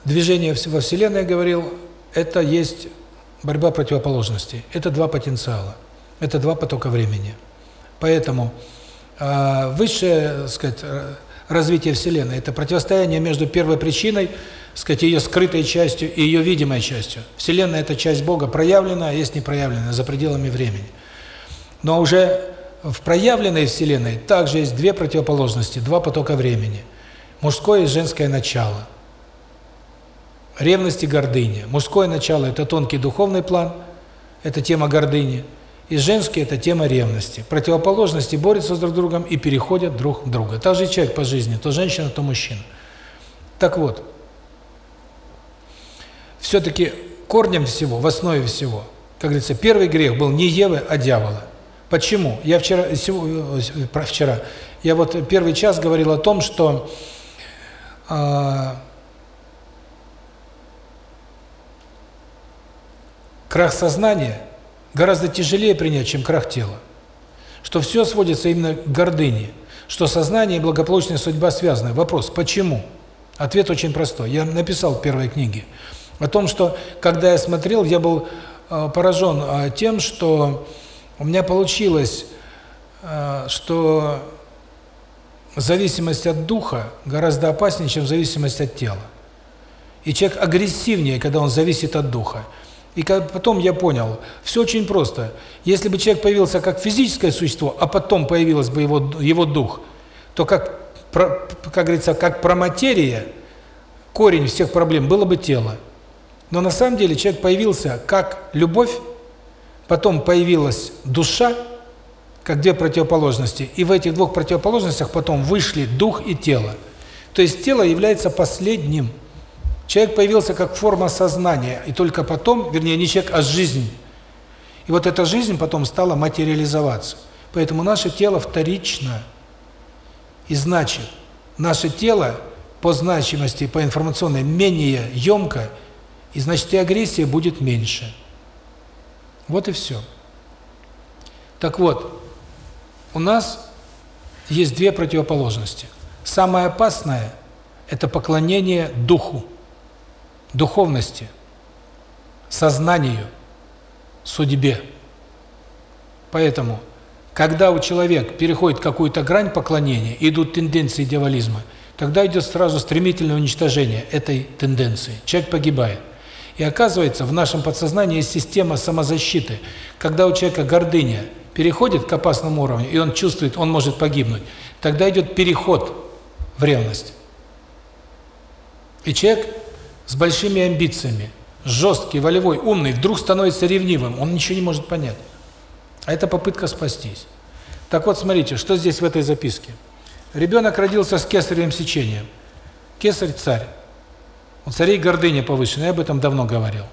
движение во Вселенной, говорил, это есть борьба противоположностей. Это два потенциала. Это два потока времени. Поэтому э, высшее, сказать, развитие Вселенной – это противостояние между первой причиной, сказать, ее скрытой частью и ее видимой частью. Вселенная – это часть Бога проявленная, а есть непроявленная, за пределами времени. Но уже в проявленной Вселенной также есть две противоположности, два потока времени. Мужское и женское начало. Ревность и гордыня. Мужское начало – это тонкий духовный план, это тема гордыни. И женский – это тема ревности. Противоположности борются с друг другом и переходят друг друга. Так же человек по жизни, то женщина, то мужчина. Так вот, все-таки корнем всего, в основе всего, как говорится, первый грех был не Евы, а дьявола. Почему? Я вчера, про вчера, я вот первый час говорил о том, что э, крах сознания гораздо тяжелее принять, чем крах тела. Что все сводится именно к гордыне, что сознание и благополучная судьба связаны. Вопрос, почему? Ответ очень простой. Я написал в первой книге о том, что когда я смотрел, я был э, поражен э, тем, что у меня получилось, э, что зависимость от духа гораздо опаснее, чем зависимость от тела. И человек агрессивнее, когда он зависит от духа. И потом я понял, все очень просто. Если бы человек появился как физическое существо, а потом появилось бы его его дух, то как как говорится, как проматерия, корень всех проблем было бы тело. Но на самом деле человек появился как любовь, потом появилась душа, как две противоположности, и в этих двух противоположностях потом вышли дух и тело. То есть тело является последним. Человек появился как форма сознания, и только потом, вернее, не человек, а жизнь. И вот эта жизнь потом стала материализоваться. Поэтому наше тело вторично. И значит, наше тело по значимости, по информационной менее емко, и значит и агрессия будет меньше. Вот и все. Так вот, у нас есть две противоположности. Самое опасное – это поклонение духу духовности, сознанию, судьбе. Поэтому, когда у человека переходит какую-то грань поклонения, идут тенденции дьяволизма, тогда идет сразу стремительное уничтожение этой тенденции. Человек погибает. И оказывается, в нашем подсознании есть система самозащиты. Когда у человека гордыня переходит к опасному уровню, и он чувствует, он может погибнуть, тогда идет переход в ревность. И человек с большими амбициями, жесткий, волевой, умный, вдруг становится ревнивым, он ничего не может понять. А это попытка спастись. Так вот, смотрите, что здесь в этой записке. Ребенок родился с кесаревым сечением. Кесарь – царь. У царей гордыня повышенная, я об этом давно говорил.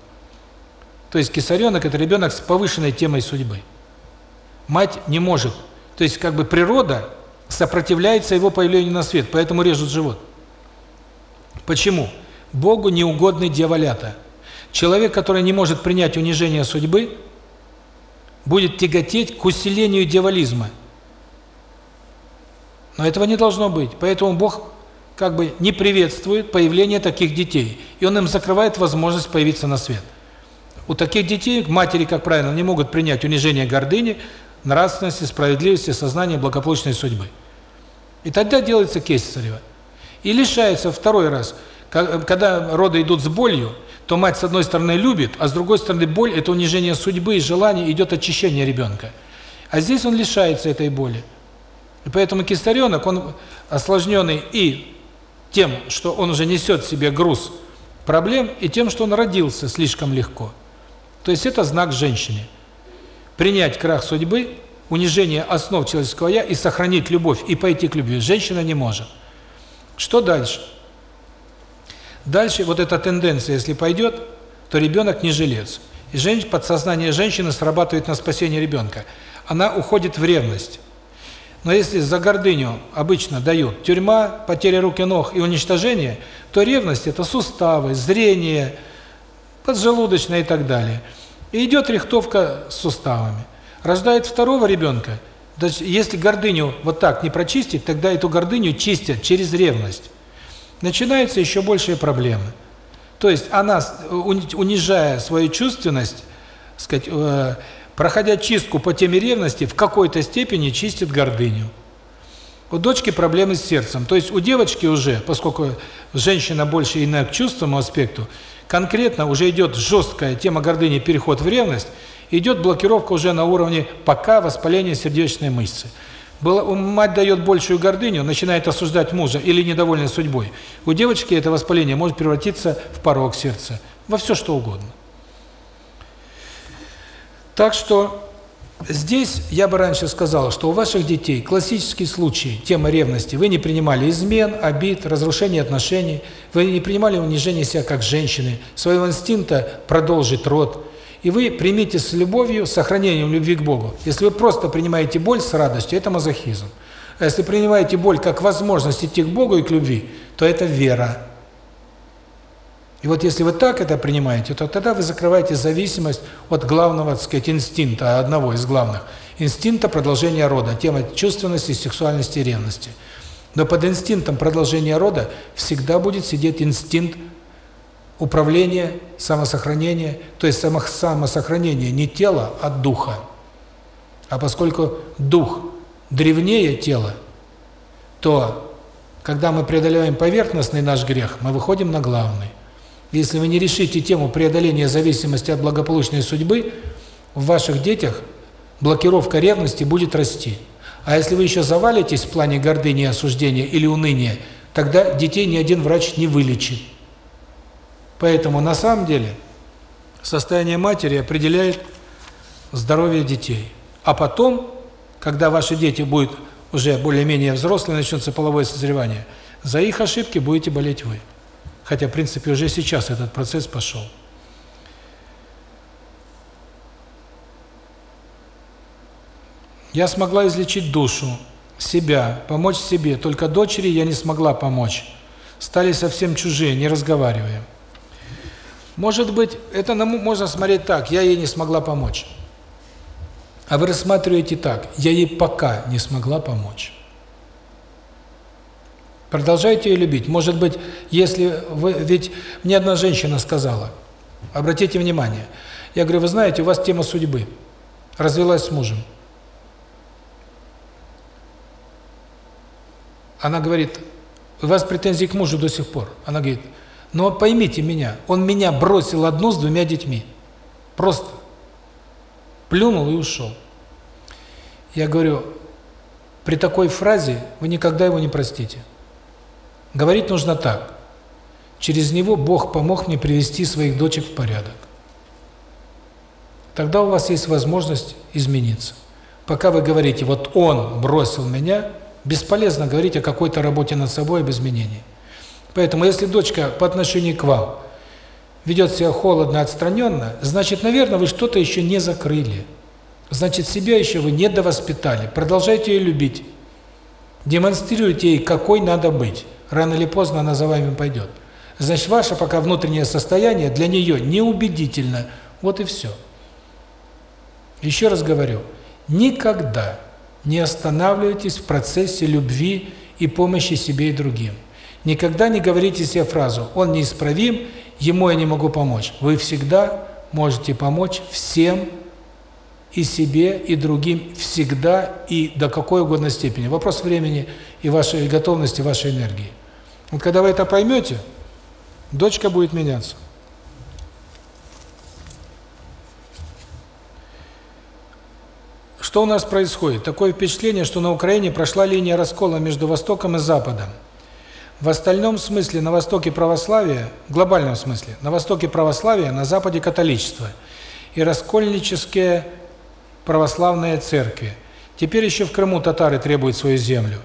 То есть кесаренок – это ребенок с повышенной темой судьбы. Мать не может. То есть как бы природа сопротивляется его появлению на свет, поэтому режут живот. Почему? Богу неугодны дьяволята. Человек, который не может принять унижение судьбы, будет тяготеть к усилению дьяволизма. Но этого не должно быть. Поэтому Бог как бы не приветствует появление таких детей. И Он им закрывает возможность появиться на свет. У таких детей матери, как правило, не могут принять унижение гордыни, нравственности, справедливости, сознания, благополучной судьбы. И тогда делается кесарево. И лишается второй раз – когда роды идут с болью, то мать с одной стороны любит, а с другой стороны боль – это унижение судьбы и желания, идет очищение ребенка. А здесь он лишается этой боли. И поэтому кистаренок, он осложненный и тем, что он уже несет в себе груз проблем, и тем, что он родился слишком легко. То есть это знак женщине. Принять крах судьбы, унижение основ человеческого «я» и сохранить любовь, и пойти к любви. Женщина не может. Что дальше? Дальше вот эта тенденция, если пойдет, то ребенок не жилец. И женщ, подсознание женщины срабатывает на спасение ребенка. Она уходит в ревность. Но если за гордыню обычно дают тюрьма, потеря рук и ног и уничтожение, то ревность – это суставы, зрение, поджелудочная и так далее. И идет рихтовка с суставами. Рождает второго ребенка, если гордыню вот так не прочистить, тогда эту гордыню чистят через ревность. Начинаются еще большие проблемы. То есть она, унижая свою чувственность, сказать, э, проходя чистку по теме ревности, в какой-то степени чистит гордыню. У дочки проблемы с сердцем. То есть у девочки уже, поскольку женщина больше иная к чувственному аспекту, конкретно уже идет жесткая тема гордыни, переход в ревность, идет блокировка уже на уровне пока воспаления сердечной мышцы. Мать дает большую гордыню, начинает осуждать мужа или недовольна судьбой. У девочки это воспаление может превратиться в порог сердца, во все что угодно. Так что здесь я бы раньше сказал, что у ваших детей классический случай, тема ревности, вы не принимали измен, обид, разрушения отношений, вы не принимали унижение себя как женщины, своего инстинкта продолжить род, и вы примите с любовью, с сохранением любви к Богу. Если вы просто принимаете боль с радостью, это мазохизм. А если принимаете боль как возможность идти к Богу и к любви, то это вера. И вот если вы так это принимаете, то тогда вы закрываете зависимость от главного, так сказать, инстинкта, одного из главных. Инстинкта продолжения рода, тема чувственности, сексуальности и ревности. Но под инстинктом продолжения рода всегда будет сидеть инстинкт управление, самосохранение, то есть само, самосохранение не тела, а духа. А поскольку дух древнее тела, то когда мы преодолеваем поверхностный наш грех, мы выходим на главный. Если вы не решите тему преодоления зависимости от благополучной судьбы, в ваших детях блокировка ревности будет расти. А если вы еще завалитесь в плане гордыни, осуждения или уныния, тогда детей ни один врач не вылечит. Поэтому на самом деле состояние матери определяет здоровье детей. А потом, когда ваши дети будут уже более-менее взрослые, начнется половое созревание, за их ошибки будете болеть вы. Хотя, в принципе, уже сейчас этот процесс пошел. Я смогла излечить душу, себя, помочь себе, только дочери я не смогла помочь. Стали совсем чужие, не разговариваем. Может быть, это можно смотреть так, я ей не смогла помочь. А вы рассматриваете так, я ей пока не смогла помочь. Продолжайте ее любить. Может быть, если вы... Ведь мне одна женщина сказала, обратите внимание, я говорю, вы знаете, у вас тема судьбы. Развелась с мужем. Она говорит, у вас претензии к мужу до сих пор. Она говорит, но поймите меня, он меня бросил одну с двумя детьми. Просто плюнул и ушел. Я говорю, при такой фразе вы никогда его не простите. Говорить нужно так. Через него Бог помог мне привести своих дочек в порядок. Тогда у вас есть возможность измениться. Пока вы говорите, вот он бросил меня, бесполезно говорить о какой-то работе над собой об изменении. Поэтому, если дочка по отношению к вам ведет себя холодно, отстраненно, значит, наверное, вы что-то еще не закрыли. Значит, себя еще вы не довоспитали. Продолжайте ее любить. Демонстрируйте ей, какой надо быть. Рано или поздно она за вами пойдет. Значит, ваше пока внутреннее состояние для нее неубедительно. Вот и все. Еще раз говорю, никогда не останавливайтесь в процессе любви и помощи себе и другим. Никогда не говорите себе фразу «он неисправим, ему я не могу помочь». Вы всегда можете помочь всем и себе, и другим, всегда и до какой угодно степени. Вопрос времени и вашей готовности, вашей энергии. Вот когда вы это поймете, дочка будет меняться. Что у нас происходит? Такое впечатление, что на Украине прошла линия раскола между Востоком и Западом. В остальном смысле на востоке православие, в глобальном смысле, на востоке православие, на западе католичество и раскольнические православные церкви. Теперь еще в Крыму татары требуют свою землю.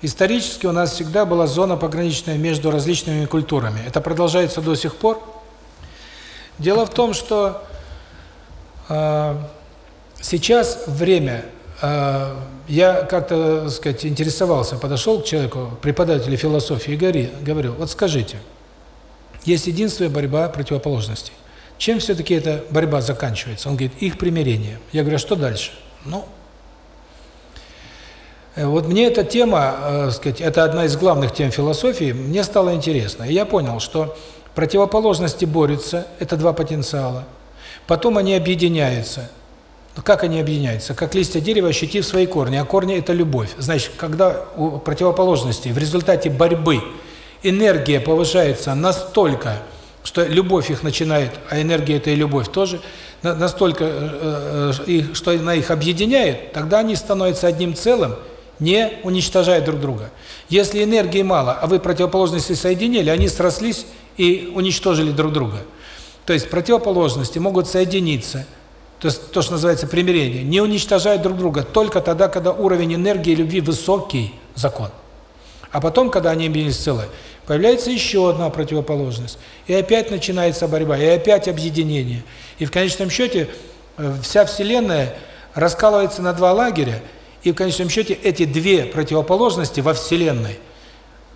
Исторически у нас всегда была зона пограничная между различными культурами. Это продолжается до сих пор. Дело в том, что э, сейчас время я как-то, сказать, интересовался, подошел к человеку, преподавателю философии, и говори, говорю, вот скажите, есть единство и борьба противоположностей. Чем все-таки эта борьба заканчивается? Он говорит, их примирение. Я говорю, а что дальше? Ну, Э, вот мне эта тема, э, сказать, это одна из главных тем философии, мне стало интересно. И я понял, что противоположности борются, это два потенциала. Потом они объединяются. Ну, как они объединяются? Как листья дерева, ощутив свои корни. А корни – это любовь. Значит, когда у противоположностей в результате борьбы энергия повышается настолько, что любовь их начинает, а энергия – это и любовь тоже, настолько, э, что она их объединяет, тогда они становятся одним целым – не уничтожая друг друга. Если энергии мало, а вы противоположности соединили, они срослись и уничтожили друг друга. То есть противоположности могут соединиться, то есть то, что называется примирение, не уничтожая друг друга только тогда, когда уровень энергии любви высокий закон. А потом, когда они объединились целое, появляется еще одна противоположность. И опять начинается борьба, и опять объединение. И в конечном счете э, вся Вселенная раскалывается на два лагеря, и в конечном счете эти две противоположности во Вселенной,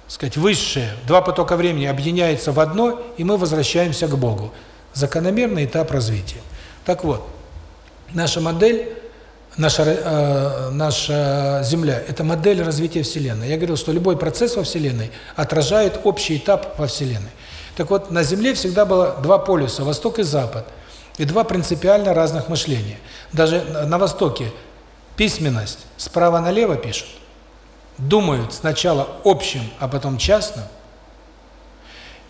сказать, высшие, два потока времени объединяются в одно, и мы возвращаемся к Богу. Закономерный этап развития. Так вот, наша модель, наша, э, наша Земля – это модель развития Вселенной. Я говорил, что любой процесс во Вселенной отражает общий этап во Вселенной. Так вот, на Земле всегда было два полюса – Восток и Запад, и два принципиально разных мышления. Даже на Востоке – письменность справа налево пишут, думают сначала общим, а потом частным.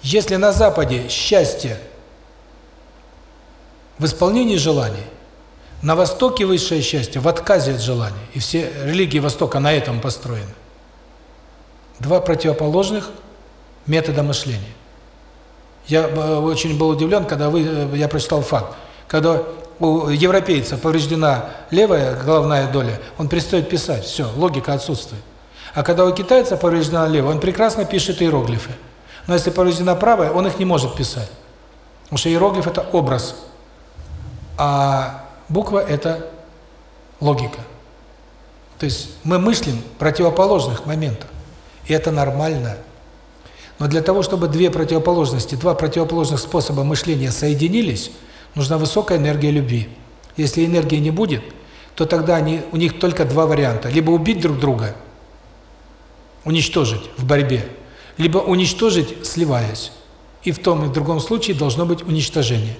Если на Западе счастье в исполнении желаний, на Востоке высшее счастье в отказе от желаний. И все религии Востока на этом построены. Два противоположных метода мышления. Я э, очень был удивлен, когда вы, э, я прочитал факт, когда у европейца повреждена левая головная доля, он перестает писать, все, логика отсутствует. А когда у китайца повреждена левая, он прекрасно пишет иероглифы. Но если повреждена правая, он их не может писать. Потому что иероглиф – это образ, а буква – это логика. То есть мы мыслим противоположных моментов, и это нормально. Но для того, чтобы две противоположности, два противоположных способа мышления соединились – Нужна высокая энергия любви. Если энергии не будет, то тогда они, у них только два варианта. Либо убить друг друга, уничтожить в борьбе, либо уничтожить, сливаясь. И в том и в другом случае должно быть уничтожение.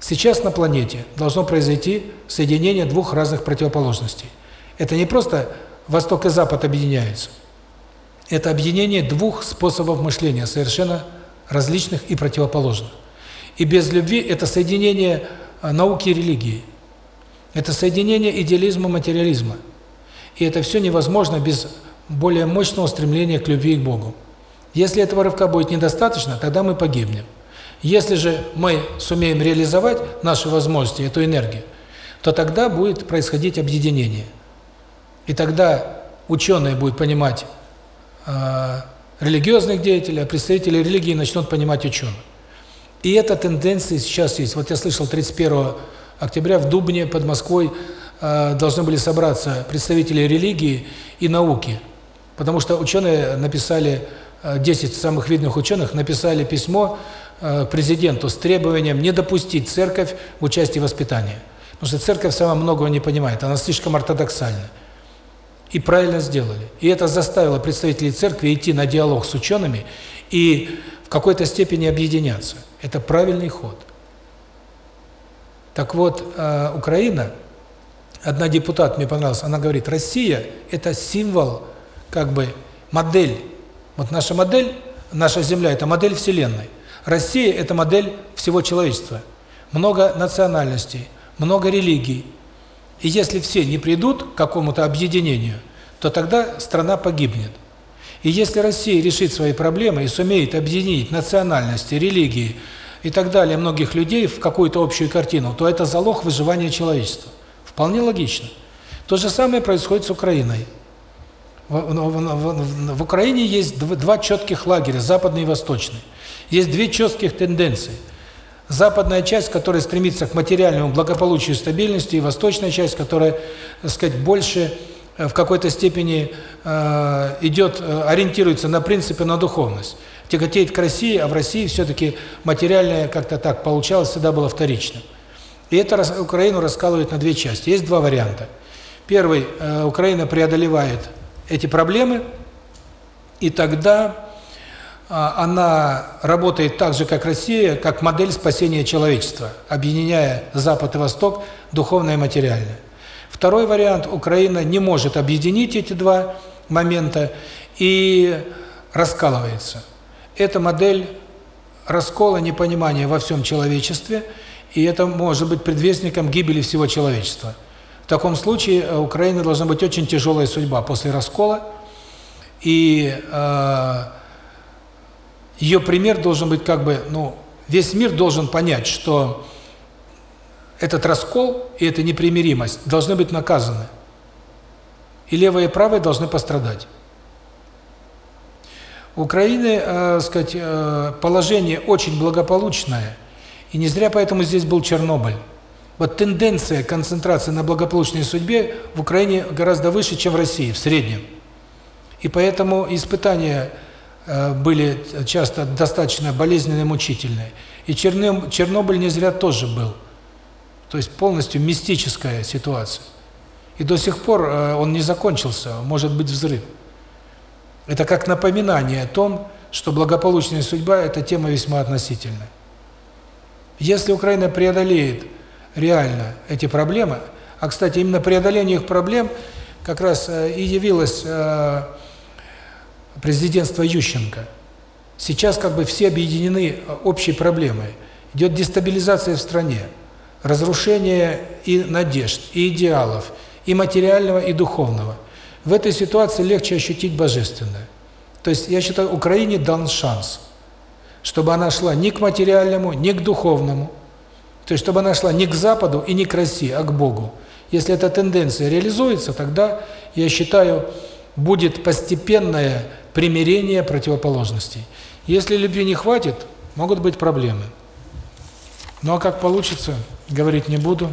Сейчас на планете должно произойти соединение двух разных противоположностей. Это не просто Восток и Запад объединяются. Это объединение двух способов мышления, совершенно различных и противоположных. И без любви это соединение а, науки и религии. Это соединение идеализма и материализма. И это все невозможно без более мощного стремления к любви и к Богу. Если этого рывка будет недостаточно, тогда мы погибнем. Если же мы сумеем реализовать наши возможности, эту энергию, то тогда будет происходить объединение. И тогда ученые будут понимать э, религиозных деятелей, а представители религии начнут понимать ученых. И эта тенденция сейчас есть. Вот я слышал, 31 октября в Дубне под Москвой э, должны были собраться представители религии и науки. Потому что ученые написали, э, 10 самых видных ученых написали письмо э, президенту с требованием не допустить церковь в участии в воспитании. Потому что церковь сама многого не понимает, она слишком ортодоксальна. И правильно сделали. И это заставило представителей церкви идти на диалог с учеными и в какой-то степени объединяться. Это правильный ход. Так вот, э, Украина, одна депутат мне понравилась, она говорит, Россия – это символ, как бы, модель. Вот наша модель, наша Земля – это модель Вселенной. Россия – это модель всего человечества. Много национальностей, много религий. И если все не придут к какому-то объединению, то тогда страна погибнет. И если Россия решит свои проблемы и сумеет объединить национальности, религии и так далее многих людей в какую-то общую картину, то это залог выживания человечества. Вполне логично. То же самое происходит с Украиной. В, в, в, в Украине есть два четких лагеря, западный и восточный. Есть две четких тенденции. Западная часть, которая стремится к материальному благополучию и стабильности, и восточная часть, которая, так сказать, больше Э, в какой-то степени э, идет, э, ориентируется на принципы, на духовность. Тяготеет к России, а в России все-таки материальное как-то так получалось, всегда было вторичным. И это Украину раскалывает на две части. Есть два варианта. Первый, э, Украина преодолевает эти проблемы, и тогда она работает так же, как Россия, как модель спасения человечества, объединяя Запад и Восток, духовное и материальное. Второй вариант, Украина не может объединить эти два момента и раскалывается. Это модель раскола, непонимания во всем человечестве, и это может быть предвестником гибели всего человечества. В таком случае э, Украина должна быть очень тяжелая судьба после раскола, и э, ее пример должен быть как бы, ну, весь мир должен понять, что этот раскол и эта непримиримость должны быть наказаны. И левое и правое должны пострадать. У Украины, э, сказать, э, положение очень благополучное, и не зря поэтому здесь был Чернобыль. Вот тенденция концентрации на благополучной судьбе в Украине гораздо выше, чем в России в среднем. И поэтому испытания были часто достаточно болезненные, мучительные. И Чернобыль не зря тоже был. То есть полностью мистическая ситуация. И до сих пор э, он не закончился, может быть взрыв. Это как напоминание о том, что благополучная судьба – это тема весьма относительная. Если Украина преодолеет реально эти проблемы, а, кстати, именно преодоление их проблем как раз э, и явилось э, президентство Ющенко. Сейчас как бы все объединены общей проблемой. Идет дестабилизация в стране разрушение и надежд, и идеалов, и материального, и духовного. В этой ситуации легче ощутить божественное. То есть, я считаю, Украине дан шанс, чтобы она шла не к материальному, не к духовному, то есть, чтобы она шла не к Западу и не к России, а к Богу. Если эта тенденция реализуется, тогда, я считаю, будет постепенное примирение противоположностей. Если любви не хватит, могут быть проблемы. Ну а как получится, говорить не буду,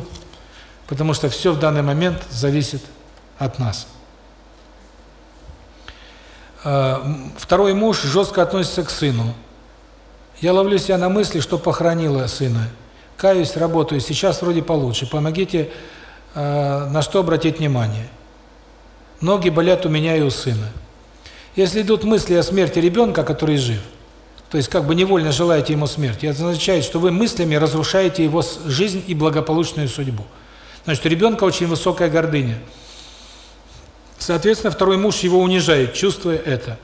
потому что все в данный момент зависит от нас. А, второй муж жестко относится к сыну. Я ловлю себя на мысли, что похоронила сына. Каюсь, работаю, сейчас вроде получше. Помогите, а, на что обратить внимание. Ноги болят у меня и у сына. Если идут мысли о смерти ребенка, который жив, то есть как бы невольно желаете ему смерти, это означает, что вы мыслями разрушаете его жизнь и благополучную судьбу. Значит, у ребенка очень высокая гордыня. Соответственно, второй муж его унижает, чувствуя это.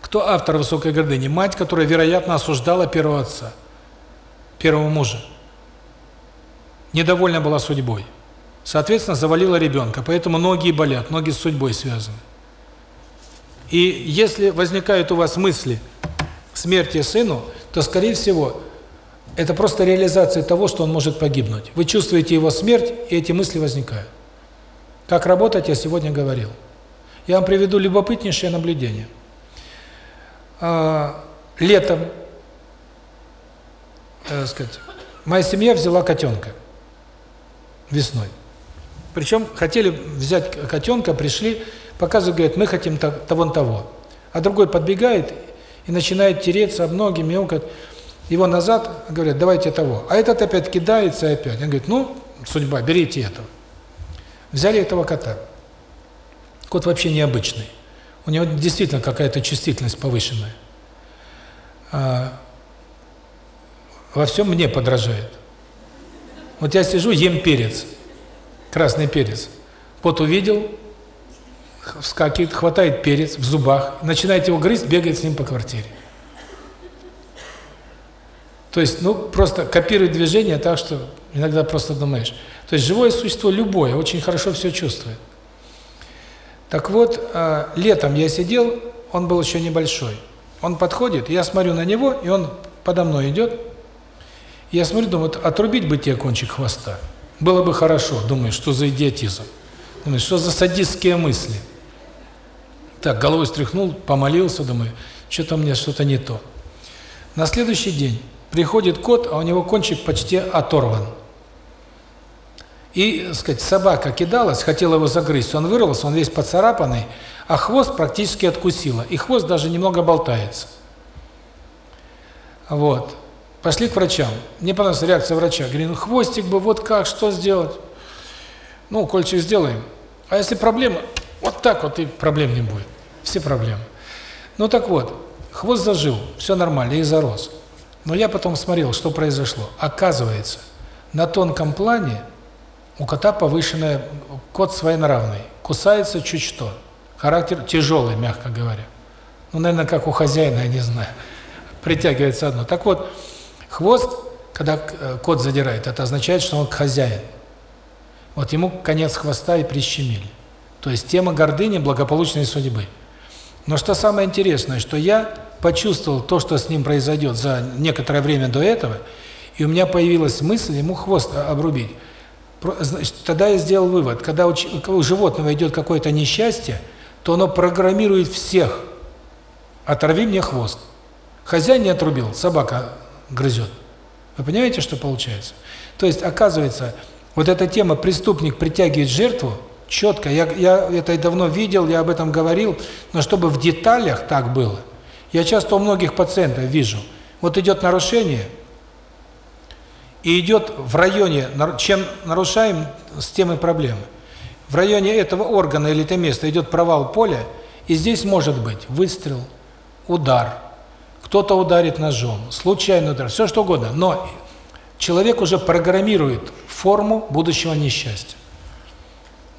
Кто автор высокой гордыни? Мать, которая, вероятно, осуждала первого отца, первого мужа. Недовольна была судьбой. Соответственно, завалила ребенка, поэтому ноги болят, ноги с судьбой связаны. И если возникают у вас мысли смерти сыну, то, скорее всего, это просто реализация того, что он может погибнуть. Вы чувствуете его смерть, и эти мысли возникают. Как работать, я сегодня говорил. Я вам приведу любопытнейшее наблюдение. А, летом, так сказать, моя семья взяла котенка весной. Причем хотели взять котенка, пришли, показывают, говорят, мы хотим того-того. А другой подбегает и начинает тереться об ноги, мяукать. Его назад, говорят, давайте того. А этот опять кидается опять. Он говорит, ну, судьба, берите этого. Взяли этого кота. Кот вообще необычный. У него действительно какая-то чувствительность повышенная. А, во всем мне подражает. Вот я сижу, ем перец, красный перец. Кот увидел, вскакивает, хватает перец в зубах, начинает его грызть, бегает с ним по квартире. То есть, ну, просто копирует движение так, что иногда просто думаешь. То есть живое существо любое очень хорошо все чувствует. Так вот, э, летом я сидел, он был еще небольшой. Он подходит, я смотрю на него, и он подо мной идет. Я смотрю, думаю, отрубить бы тебе кончик хвоста. Было бы хорошо, думаю, что за идиотизм. Думаю, что за садистские мысли. Так, головой стряхнул, помолился, думаю, что-то мне что-то не то. На следующий день приходит кот, а у него кончик почти оторван. И, сказать, собака кидалась, хотела его загрызть, он вырвался, он весь поцарапанный, а хвост практически откусила, и хвост даже немного болтается. Вот. Пошли к врачам. Мне понравилась реакция врача. Говорит, ну хвостик бы, вот как, что сделать? Ну, кольчик сделаем. А если проблема, вот так вот и проблем не будет. Все проблемы. Ну так вот, хвост зажил, все нормально, и зарос. Но я потом смотрел, что произошло. Оказывается, на тонком плане у кота повышенная, кот своенравный, кусается чуть что. Характер тяжелый, мягко говоря. Ну, наверное, как у хозяина, я не знаю. Притягивается одно. Так вот, хвост, когда э, кот задирает, это означает, что он хозяин. Вот ему конец хвоста и прищемили. То есть тема гордыни, благополучной судьбы. Но что самое интересное, что я почувствовал то, что с ним произойдет за некоторое время до этого, и у меня появилась мысль ему хвост обрубить. Значит, тогда я сделал вывод, когда у животного идет какое-то несчастье, то оно программирует всех. Оторви мне хвост. Хозяин не отрубил, собака грызет. Вы понимаете, что получается? То есть, оказывается, вот эта тема «преступник притягивает жертву» четко, я, я это давно видел, я об этом говорил, но чтобы в деталях так было, я часто у многих пациентов вижу, вот идет нарушение, и идет в районе, чем нарушаем, с тем и проблемы. В районе этого органа или этого места идет провал поля, и здесь может быть выстрел, удар, кто-то ударит ножом, случайный удар, все что угодно, но человек уже программирует форму будущего несчастья.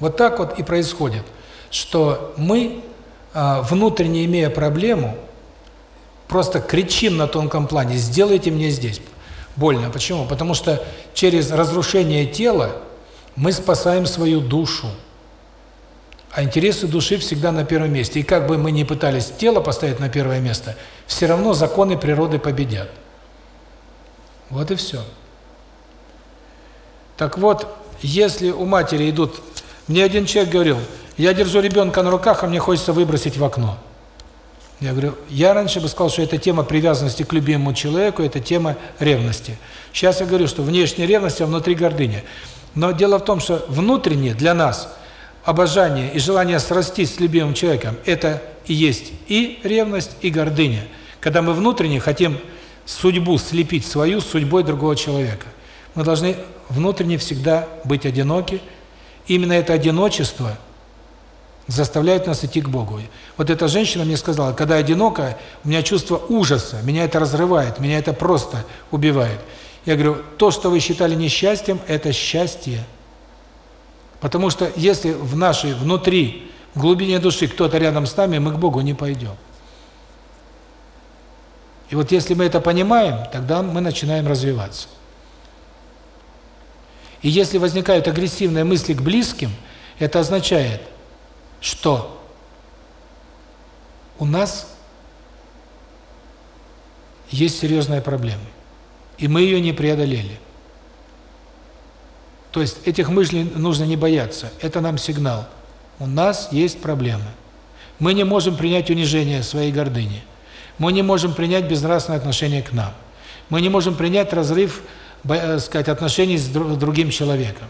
Вот так вот и происходит, что мы, а, внутренне имея проблему, просто кричим на тонком плане «сделайте мне здесь» больно. Почему? Потому что через разрушение тела мы спасаем свою душу. А интересы души всегда на первом месте. И как бы мы ни пытались тело поставить на первое место, все равно законы природы победят. Вот и все. Так вот, если у матери идут... Мне один человек говорил, я держу ребенка на руках, а мне хочется выбросить в окно. Я говорю, я раньше бы сказал, что это тема привязанности к любимому человеку, это тема ревности. Сейчас я говорю, что внешняя ревность, а внутри гордыня. Но дело в том, что внутренне для нас обожание и желание срастись с любимым человеком – это и есть и ревность, и гордыня. Когда мы внутренне хотим судьбу слепить свою с судьбой другого человека. Мы должны внутренне всегда быть одиноки. Именно это одиночество – заставляет нас идти к Богу. Вот эта женщина мне сказала, когда одиноко, у меня чувство ужаса, меня это разрывает, меня это просто убивает. Я говорю, то, что вы считали несчастьем, это счастье. Потому что если в нашей, внутри, в глубине души кто-то рядом с нами, мы к Богу не пойдем. И вот если мы это понимаем, тогда мы начинаем развиваться. И если возникают агрессивные мысли к близким, это означает – что у нас есть серьезная проблема, и мы ее не преодолели. То есть этих мыслей нужно не бояться, это нам сигнал. У нас есть проблемы. Мы не можем принять унижение своей гордыни. Мы не можем принять безнравственное отношение к нам. Мы не можем принять разрыв, сказать, отношений с другим человеком.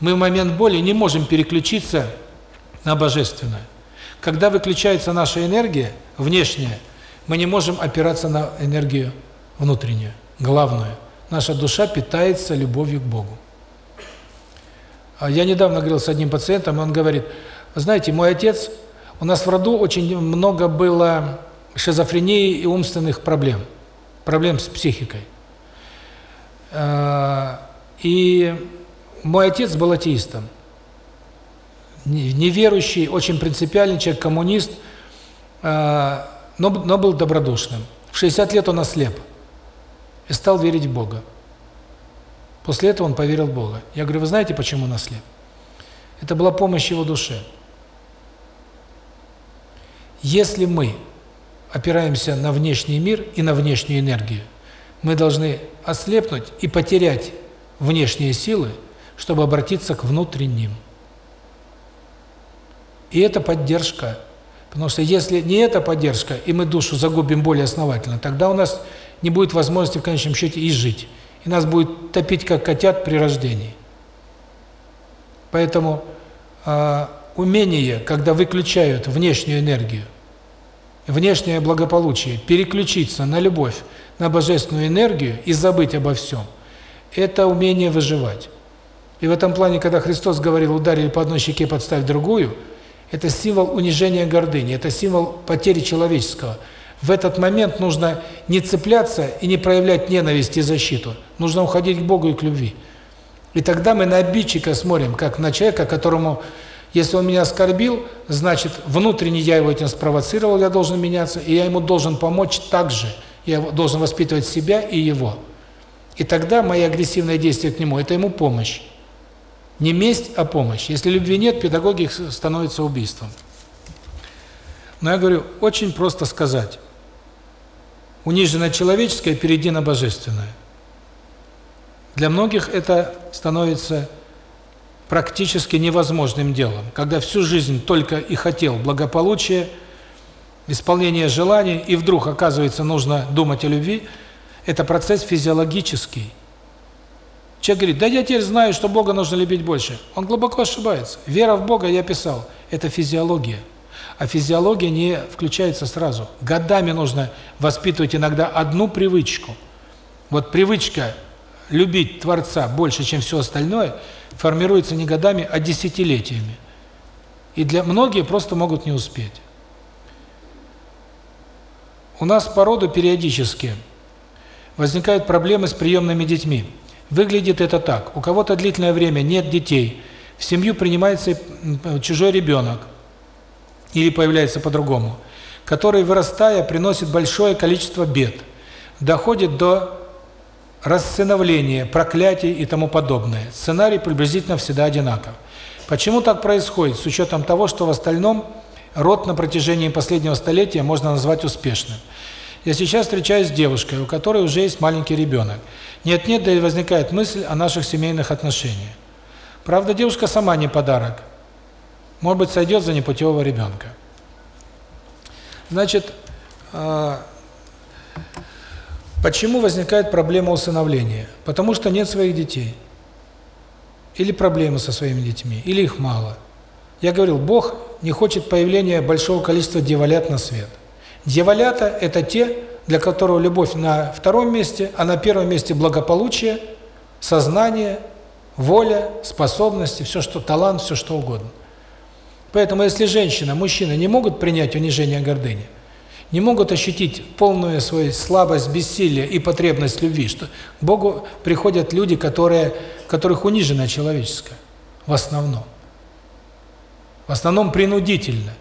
Мы в момент боли не можем переключиться на божественное. Когда выключается наша энергия, внешняя, мы не можем опираться на энергию внутреннюю, главную. Наша душа питается любовью к Богу. А я недавно говорил с одним пациентом, он говорит, знаете, мой отец, у нас в роду очень много было шизофрении и умственных проблем, проблем с психикой. А, и мой отец был атеистом неверующий, очень принципиальный человек, коммунист, э, но, но был добродушным. В 60 лет он ослеп и стал верить в Бога. После этого он поверил в Бога. Я говорю, вы знаете, почему он ослеп? Это была помощь его душе. Если мы опираемся на внешний мир и на внешнюю энергию, мы должны ослепнуть и потерять внешние силы, чтобы обратиться к внутренним. И это поддержка. Потому что если не эта поддержка, и мы душу загубим более основательно, тогда у нас не будет возможности в конечном счете и жить. И нас будет топить, как котят при рождении. Поэтому э, умение, когда выключают внешнюю энергию, внешнее благополучие, переключиться на любовь, на божественную энергию и забыть обо всем, это умение выживать. И в этом плане, когда Христос говорил, ударили по одной щеке, подставь другую, это символ унижения гордыни, это символ потери человеческого. В этот момент нужно не цепляться и не проявлять ненависть и защиту. Нужно уходить к Богу и к любви. И тогда мы на обидчика смотрим, как на человека, которому, если он меня оскорбил, значит, внутренне я его этим спровоцировал, я должен меняться, и я ему должен помочь так же. Я должен воспитывать себя и его. И тогда мои агрессивные действия к нему – это ему помощь. Не месть, а помощь. Если любви нет, педагогик становится убийством. Но я говорю, очень просто сказать. Униженное человеческое, перейди на божественное. Для многих это становится практически невозможным делом, когда всю жизнь только и хотел благополучия, исполнения желаний, и вдруг, оказывается, нужно думать о любви, это процесс физиологический. Человек говорит, да я теперь знаю, что Бога нужно любить больше. Он глубоко ошибается. Вера в Бога, я писал, это физиология. А физиология не включается сразу. Годами нужно воспитывать иногда одну привычку. Вот привычка любить Творца больше, чем все остальное, формируется не годами, а десятилетиями. И для многих просто могут не успеть. У нас по роду периодически возникают проблемы с приемными детьми. Выглядит это так. У кого-то длительное время нет детей, в семью принимается чужой ребенок, или появляется по-другому, который, вырастая, приносит большое количество бед, доходит до рассыновления, проклятий и тому подобное. Сценарий приблизительно всегда одинаков. Почему так происходит, с учетом того, что в остальном род на протяжении последнего столетия можно назвать успешным? Я сейчас встречаюсь с девушкой, у которой уже есть маленький ребенок. Нет-нет, да и возникает мысль о наших семейных отношениях. Правда, девушка сама не подарок. Может быть, сойдет за непутевого ребенка. Значит, э, почему возникает проблема усыновления? Потому что нет своих детей. Или проблемы со своими детьми, или их мало. Я говорил, Бог не хочет появления большого количества деволят на свет. Дьяволята – это те, для которых любовь на втором месте, а на первом месте благополучие, сознание, воля, способности, все что талант, все что угодно. Поэтому если женщина, мужчина не могут принять унижение гордыни, не могут ощутить полную свою слабость, бессилие и потребность любви, что к Богу приходят люди, которые, которых унижено человеческое, в основном. В основном принудительно.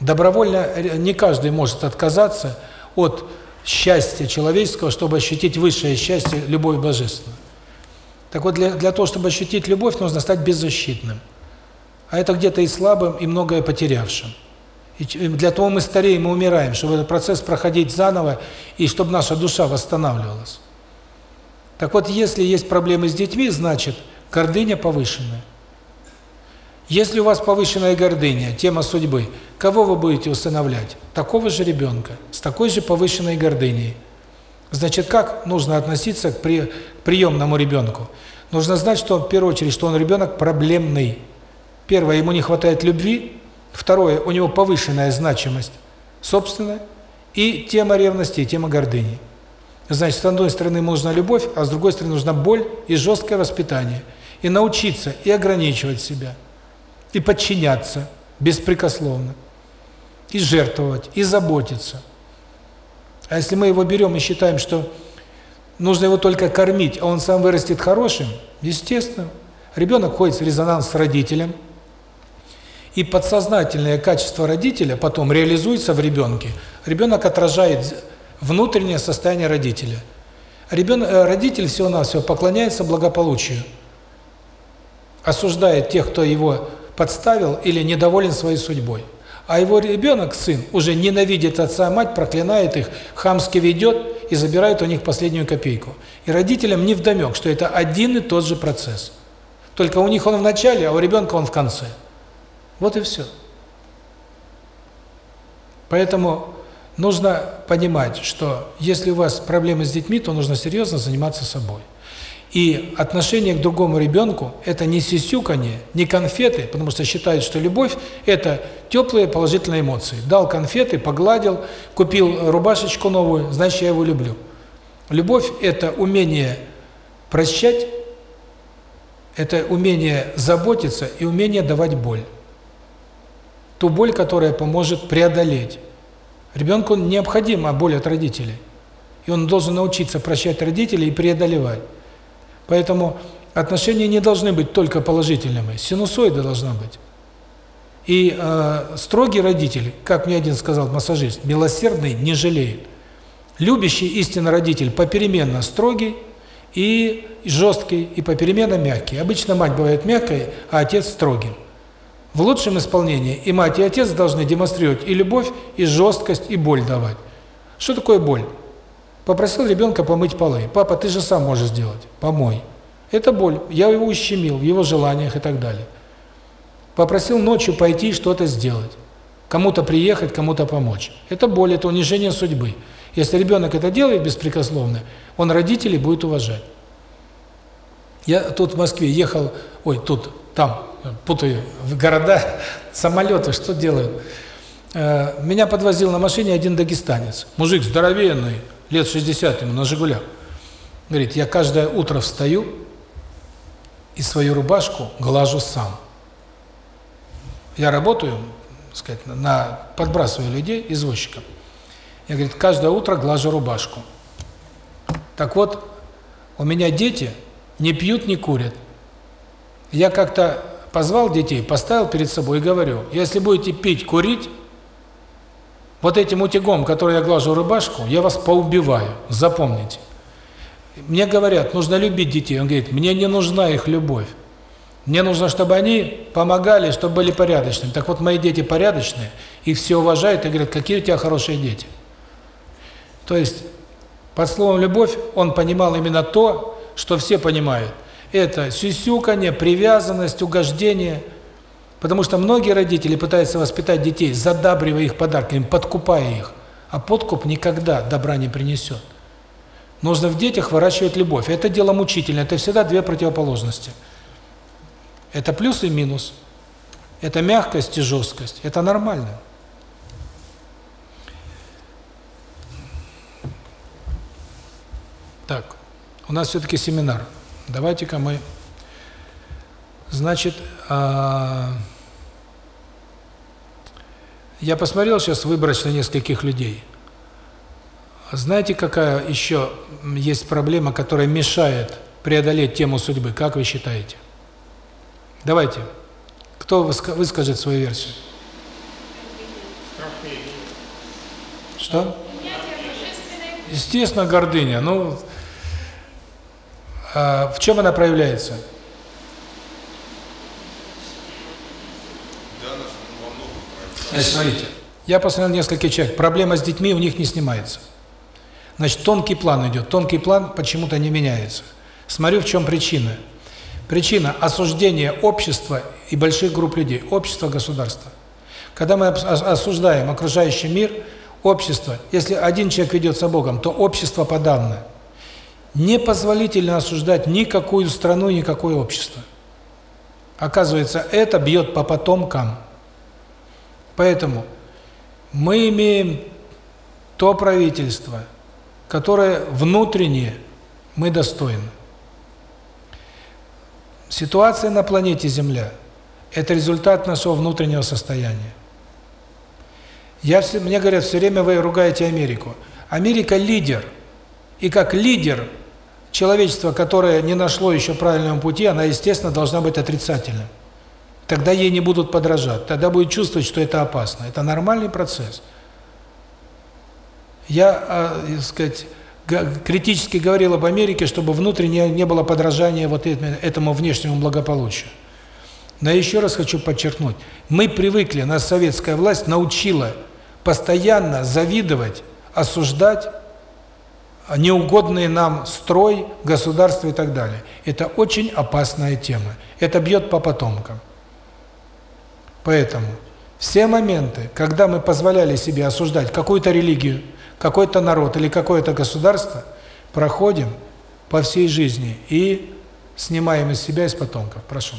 Добровольно не каждый может отказаться от счастья человеческого, чтобы ощутить высшее счастье, любовь божественную. Так вот, для, для того, чтобы ощутить любовь, нужно стать беззащитным. А это где-то и слабым, и многое потерявшим. И для того мы стареем, мы умираем, чтобы этот процесс проходить заново, и чтобы наша душа восстанавливалась. Так вот, если есть проблемы с детьми, значит, гордыня повышенная. Если у вас повышенная гордыня, тема судьбы, кого вы будете усыновлять? Такого же ребенка, с такой же повышенной гордыней. Значит, как нужно относиться к, при, к приемному ребенку? Нужно знать, что в первую очередь, что он ребенок проблемный. Первое, ему не хватает любви. Второе, у него повышенная значимость собственная. И тема ревности, и тема гордыни. Значит, с одной стороны нужна любовь, а с другой стороны нужна боль и жесткое воспитание. И научиться, и ограничивать себя и подчиняться беспрекословно, и жертвовать, и заботиться. А если мы его берем и считаем, что нужно его только кормить, а он сам вырастет хорошим, естественно, ребенок ходит в резонанс с родителем, и подсознательное качество родителя потом реализуется в ребенке. Ребенок отражает внутреннее состояние родителя. Ребенок, э, родитель всего-навсего поклоняется благополучию, осуждает тех, кто его подставил или недоволен своей судьбой. А его ребенок, сын, уже ненавидит отца мать, проклинает их, хамски ведет и забирает у них последнюю копейку. И родителям не вдомек, что это один и тот же процесс. Только у них он в начале, а у ребенка он в конце. Вот и все. Поэтому нужно понимать, что если у вас проблемы с детьми, то нужно серьезно заниматься собой. И отношение к другому ребенку – это не сисюканье, не конфеты, потому что считают, что любовь – это теплые положительные эмоции. Дал конфеты, погладил, купил рубашечку новую, значит, я его люблю. Любовь – это умение прощать, Это умение заботиться и умение давать боль. Ту боль, которая поможет преодолеть. Ребенку необходима боль от родителей. И он должен научиться прощать родителей и преодолевать. Поэтому отношения не должны быть только положительными. Синусоида должна быть. И э, строгий родитель, как мне один сказал массажист, милосердный не жалеет. Любящий истинно родитель попеременно строгий и жесткий, и попеременно мягкий. Обычно мать бывает мягкой, а отец строгим. В лучшем исполнении и мать, и отец должны демонстрировать и любовь, и жесткость, и боль давать. Что такое боль? Попросил ребенка помыть полы. Папа, ты же сам можешь сделать. Помой. Это боль. Я его ущемил в его желаниях и так далее. Попросил ночью пойти что-то сделать. Кому-то приехать, кому-то помочь. Это боль, это унижение судьбы. Если ребенок это делает беспрекословно, он родителей будет уважать. Я тут в Москве ехал, ой, тут, там, путаю, в города, самолеты, что делают? Э, меня подвозил на машине один дагестанец. Мужик здоровенный, лет 60 ему, на «Жигулях». Говорит, я каждое утро встаю и свою рубашку глажу сам. Я работаю, сказать, на подбрасываю людей, извозчиков. Я, говорит, каждое утро глажу рубашку. Так вот, у меня дети не пьют, не курят. Я как-то позвал детей, поставил перед собой и говорю, если будете пить, курить, вот этим утюгом, который я глажу рубашку, я вас поубиваю, запомните. Мне говорят, нужно любить детей. Он говорит, мне не нужна их любовь. Мне нужно, чтобы они помогали, чтобы были порядочными. Так вот, мои дети порядочные, их все уважают и говорят, какие у тебя хорошие дети. То есть, под словом «любовь» он понимал именно то, что все понимают. Это сюсюканье, привязанность, угождение. Потому что многие родители пытаются воспитать детей, задабривая их подарками, подкупая их. А подкуп никогда добра не принесет. Нужно в детях выращивать любовь. Это дело мучительное, это всегда две противоположности. Это плюс и минус. Это мягкость и жесткость. Это нормально. Так, у нас все-таки семинар. Давайте-ка мы... Значит, а... я посмотрел сейчас выборочно нескольких людей. Знаете, какая еще есть проблема, которая мешает преодолеть тему судьбы? Как вы считаете? Давайте. Кто выскажет свою версию? Что? Естественно, гордыня. Ну, а в чем она проявляется? Значит, смотрите, я посмотрел несколько человек, проблема с детьми у них не снимается. Значит, тонкий план идет, тонкий план почему-то не меняется. Смотрю, в чем причина. Причина – осуждения общества и больших групп людей, общества, государства. Когда мы осуждаем окружающий мир, общество, если один человек ведется Богом, то общество подавно. Непозволительно осуждать никакую страну, никакое общество. Оказывается, это бьет по потомкам. Поэтому мы имеем то правительство, которое внутренне мы достойны. Ситуация на планете Земля – это результат нашего внутреннего состояния. Я все, мне говорят, все время вы ругаете Америку. Америка – лидер. И как лидер человечество, которое не нашло еще правильного пути, она, естественно, должна быть отрицательным. Тогда ей не будут подражать, тогда будет чувствовать, что это опасно. Это нормальный процесс. Я, э, сказать, критически говорил об Америке, чтобы внутренне не было подражания вот этому внешнему благополучию. Но еще раз хочу подчеркнуть, мы привыкли, нас советская власть научила постоянно завидовать, осуждать неугодные нам строй, государство и так далее. Это очень опасная тема. Это бьет по потомкам. Поэтому все моменты, когда мы позволяли себе осуждать какую-то религию, какой-то народ или какое-то государство, проходим по всей жизни и снимаем из себя, из потомков. Прошу.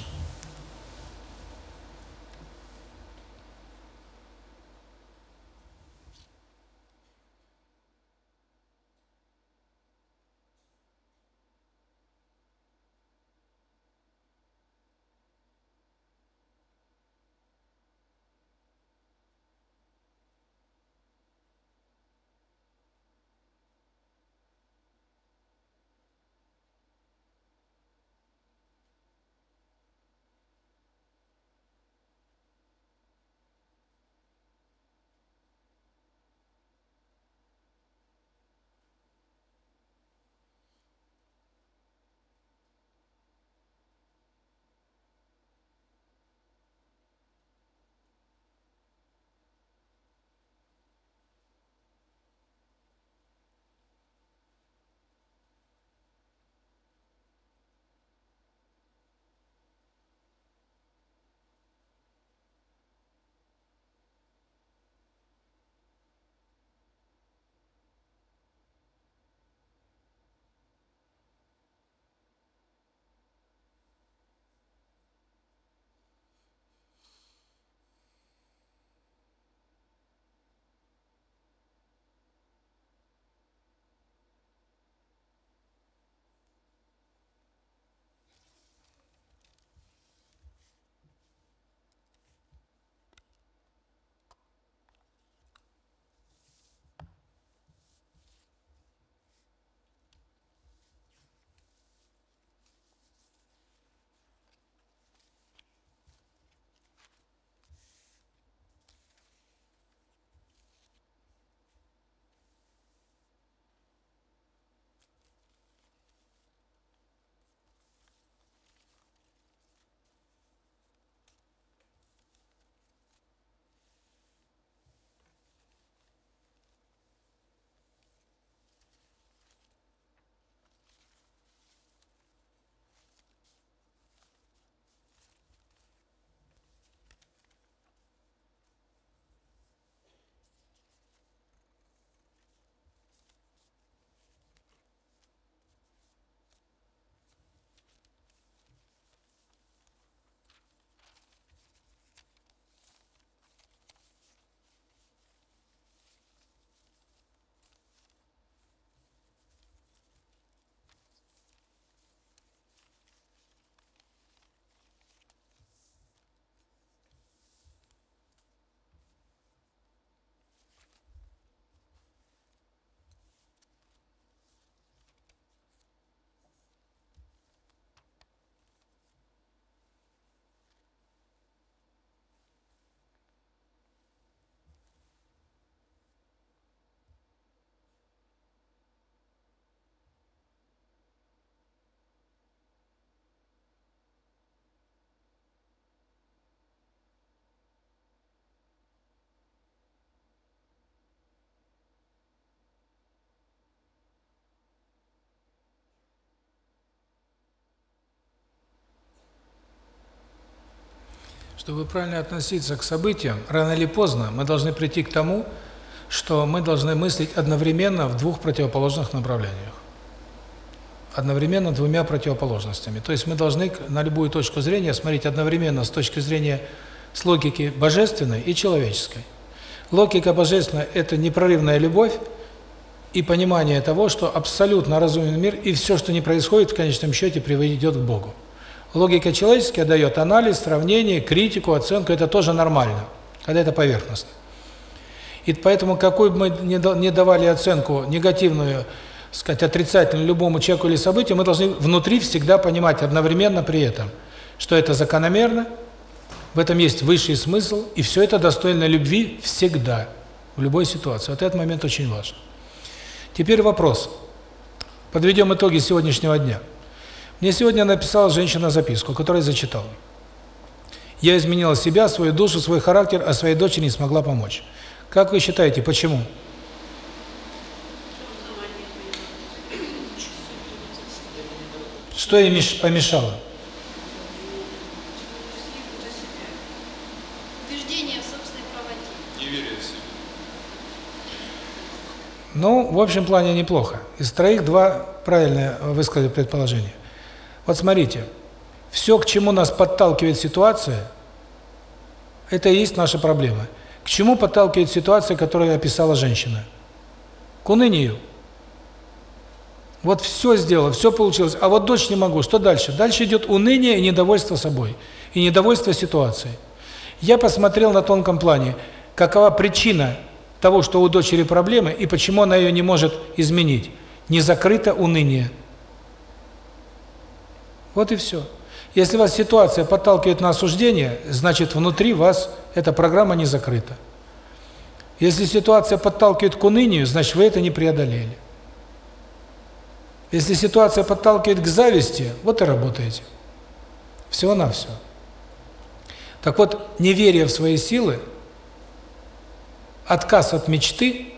Чтобы правильно относиться к событиям, рано или поздно мы должны прийти к тому, что мы должны мыслить одновременно в двух противоположных направлениях. Одновременно двумя противоположностями. То есть мы должны на любую точку зрения смотреть одновременно с точки зрения с логики божественной и человеческой. Логика божественная – это непрерывная любовь и понимание того, что абсолютно разумен мир, и все, что не происходит, в конечном счете приведет к Богу. Логика человеческая дает анализ, сравнение, критику, оценку, это тоже нормально, когда это поверхностно. И поэтому, какой бы мы не давали оценку негативную, сказать, отрицательную любому человеку или событию, мы должны внутри всегда понимать одновременно при этом, что это закономерно, в этом есть высший смысл, и все это достойно любви всегда, в любой ситуации. Вот этот момент очень важен. Теперь вопрос. Подведем итоги сегодняшнего дня. Мне сегодня написала женщина записку, которую я зачитал. Я изменила себя, свою душу, свой характер, а своей дочери не смогла помочь. Как вы считаете, почему? Что ей помешало? Ну, в общем плане неплохо. Из троих два правильно высказали предположение. Вот смотрите, все, к чему нас подталкивает ситуация, это и есть наша проблема. К чему подталкивает ситуация, которую описала женщина? К унынию. Вот все сделала, все получилось, а вот дочь не могу. Что дальше? Дальше идет уныние и недовольство собой, и недовольство ситуацией. Я посмотрел на тонком плане, какова причина того, что у дочери проблемы, и почему она ее не может изменить. Не закрыто уныние. Вот и все. Если вас ситуация подталкивает на осуждение, значит внутри вас эта программа не закрыта. Если ситуация подталкивает к унынию, значит вы это не преодолели. Если ситуация подталкивает к зависти, вот и работаете. Всего-навсего. Так вот, неверие в свои силы – отказ от мечты,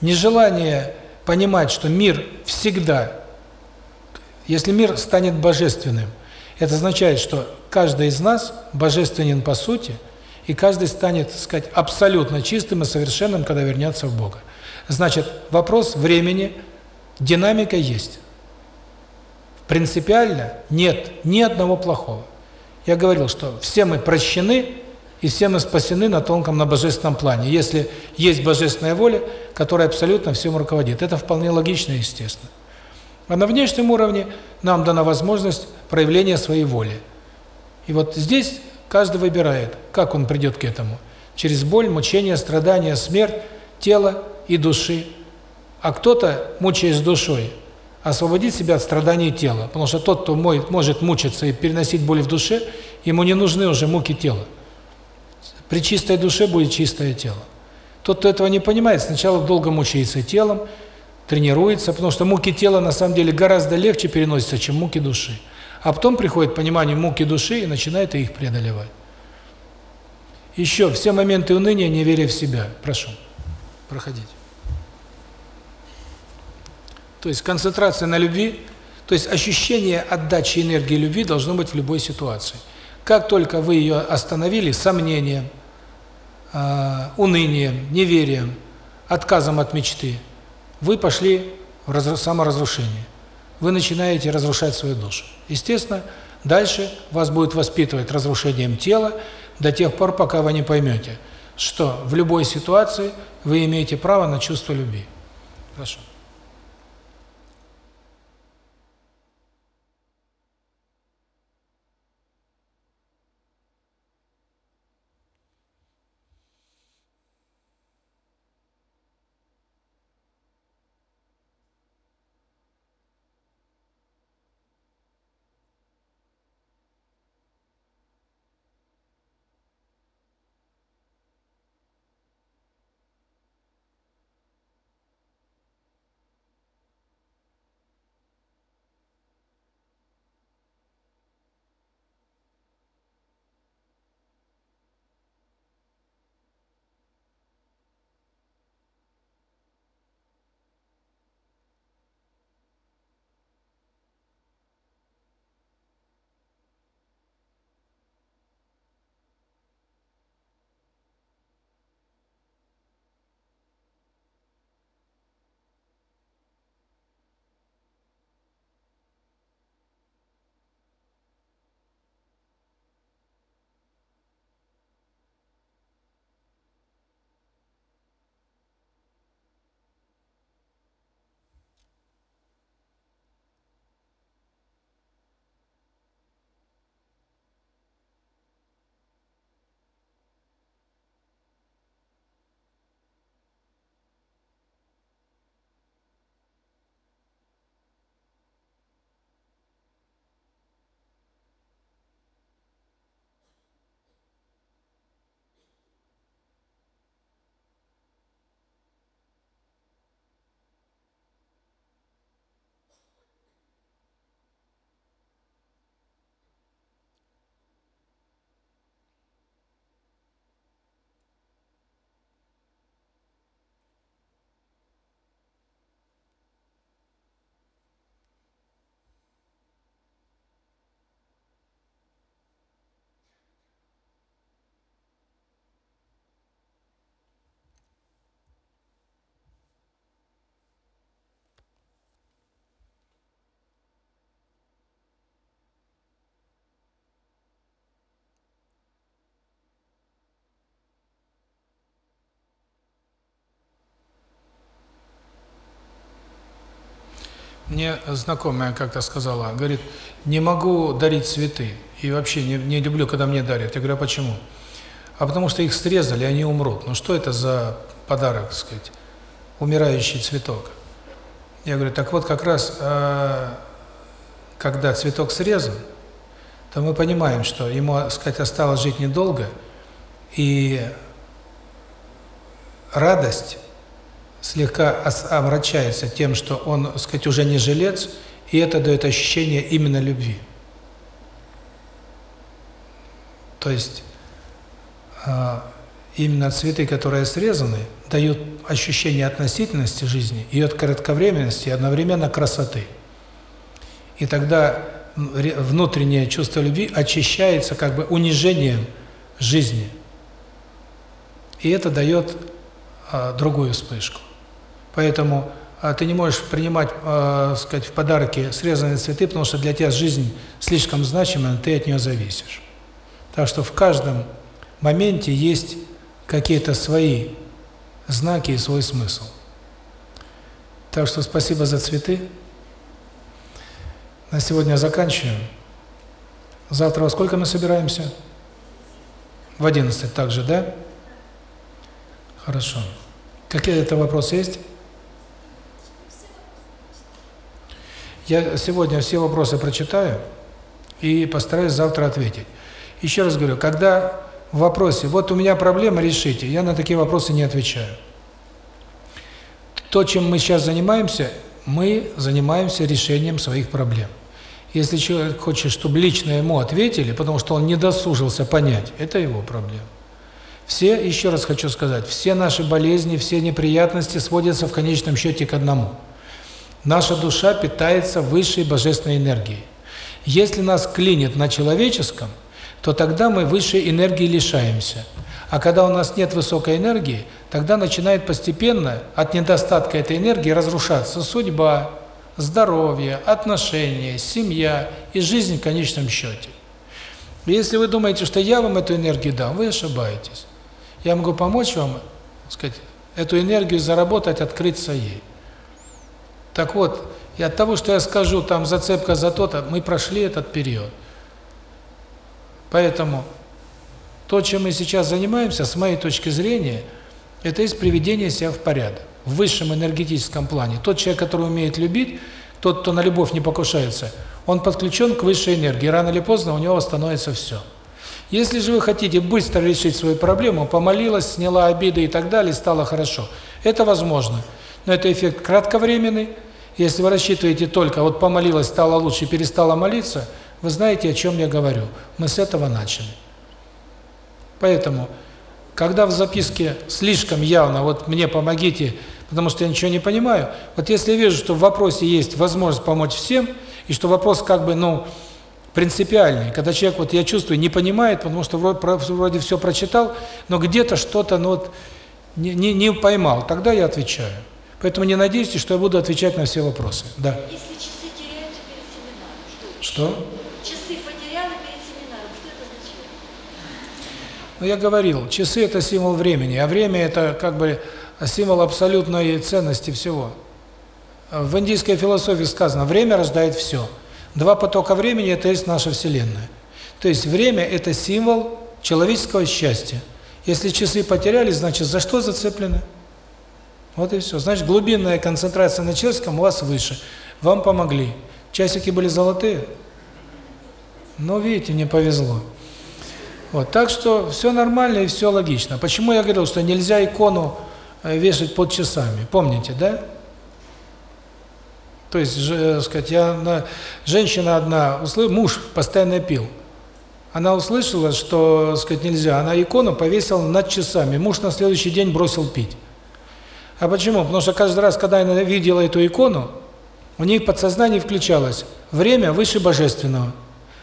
нежелание понимать, что мир всегда, если мир станет божественным, это означает, что каждый из нас божественен по сути, и каждый станет, так сказать, абсолютно чистым и совершенным, когда вернется в Бога. Значит, вопрос времени, динамика есть. Принципиально нет ни одного плохого. Я говорил, что все мы прощены, и все мы спасены на тонком, на божественном плане, если есть божественная воля, которая абсолютно всем руководит. Это вполне логично и естественно. А на внешнем уровне нам дана возможность проявления своей воли. И вот здесь каждый выбирает, как он придет к этому. Через боль, мучение, страдания, смерть, тела и души. А кто-то, мучаясь душой, освободит себя от страданий тела. Потому что тот, кто может мучиться и переносить боль в душе, ему не нужны уже муки тела. При чистой душе будет чистое тело. Тот, кто этого не понимает, сначала долго мучается телом, тренируется, потому что муки тела на самом деле гораздо легче переносятся, чем муки души. А потом приходит понимание муки души и начинает их преодолевать. Еще все моменты уныния, неверия в себя. Прошу, проходите. То есть концентрация на любви, то есть ощущение отдачи энергии любви должно быть в любой ситуации. Как только вы ее остановили сомнением, э, унынием, неверием, отказом от мечты, вы пошли в саморазрушение. Вы начинаете разрушать свою душу. Естественно, дальше вас будет воспитывать разрушением тела до тех пор, пока вы не поймете, что в любой ситуации вы имеете право на чувство любви. Хорошо. Мне знакомая как-то сказала, говорит, не могу дарить цветы. И вообще не, не люблю, когда мне дарят. Я говорю, а почему? А потому что их срезали, они умрут. Ну что это за подарок, так сказать, умирающий цветок? Я говорю, так вот как раз, э, когда цветок срезан, то мы понимаем, что ему, так сказать, осталось жить недолго, и радость слегка омрачается тем, что он, так сказать, уже не жилец, и это дает ощущение именно любви. То есть э, именно цветы, которые срезаны, дают ощущение относительности жизни, ее кратковременности и одновременно красоты. И тогда внутреннее чувство любви очищается как бы унижением жизни. И это дает а, другую вспышку. Поэтому а, ты не можешь принимать, а, сказать, в подарки срезанные цветы, потому что для тебя жизнь слишком значима, ты от нее зависишь. Так что в каждом моменте есть какие-то свои знаки и свой смысл. Так что спасибо за цветы. На сегодня заканчиваем. Завтра во сколько мы собираемся? В 11 также, да? Хорошо. Какие-то вопросы есть? Я сегодня все вопросы прочитаю и постараюсь завтра ответить. Еще раз говорю, когда в вопросе «вот у меня проблема, решите», я на такие вопросы не отвечаю. То, чем мы сейчас занимаемся, мы занимаемся решением своих проблем. Если человек хочет, чтобы лично ему ответили, потому что он не досужился понять, это его проблема. Все, еще раз хочу сказать, все наши болезни, все неприятности сводятся в конечном счете к одному – Наша душа питается высшей божественной энергией. Если нас клинит на человеческом, то тогда мы высшей энергии лишаемся. А когда у нас нет высокой энергии, тогда начинает постепенно от недостатка этой энергии разрушаться судьба, здоровье, отношения, семья и жизнь в конечном счете. Если вы думаете, что я вам эту энергию дам, вы ошибаетесь. Я могу помочь вам, сказать, эту энергию заработать, открыться ей. Так вот, и от того, что я скажу, там зацепка за то-то, мы прошли этот период. Поэтому то, чем мы сейчас занимаемся, с моей точки зрения, это есть приведение себя в порядок, в высшем энергетическом плане. Тот человек, который умеет любить, тот, кто на любовь не покушается, он подключен к высшей энергии, рано или поздно у него восстановится все. Если же вы хотите быстро решить свою проблему, помолилась, сняла обиды и так далее, стало хорошо, это возможно. Но это эффект кратковременный, если вы рассчитываете только, вот помолилась, стало лучше, перестала молиться, вы знаете, о чем я говорю. Мы с этого начали. Поэтому, когда в записке слишком явно, вот мне помогите, потому что я ничего не понимаю, вот если я вижу, что в вопросе есть возможность помочь всем, и что вопрос как бы, ну, принципиальный, когда человек, вот я чувствую, не понимает, потому что вроде, вроде все прочитал, но где-то что-то, ну вот, не, не, не поймал, тогда я отвечаю. Поэтому не надейтесь, что я буду отвечать на все вопросы. Да. Если часы теряются перед семинаром, что? Что? Часы потеряли перед семинаром, что это означает? Ну, я говорил, часы – это символ времени, а время – это как бы символ абсолютной ценности всего. В индийской философии сказано, время рождает все. Два потока времени – это есть наша Вселенная. То есть время – это символ человеческого счастья. Если часы потерялись, значит, за что зацеплены? Вот и все. Значит, глубинная концентрация на человеческом у вас выше. Вам помогли. Часики были золотые? Но, видите, не повезло. Вот, так что все нормально и все логично. Почему я говорил, что нельзя икону э, вешать под часами? Помните, да? То есть, же, э, сказать, я на женщина одна, услышала, муж постоянно пил. Она услышала, что, сказать, нельзя. Она икону повесила над часами. Муж на следующий день бросил пить. А почему? Потому что каждый раз, когда она видела эту икону, у нее подсознание включалось время выше божественного.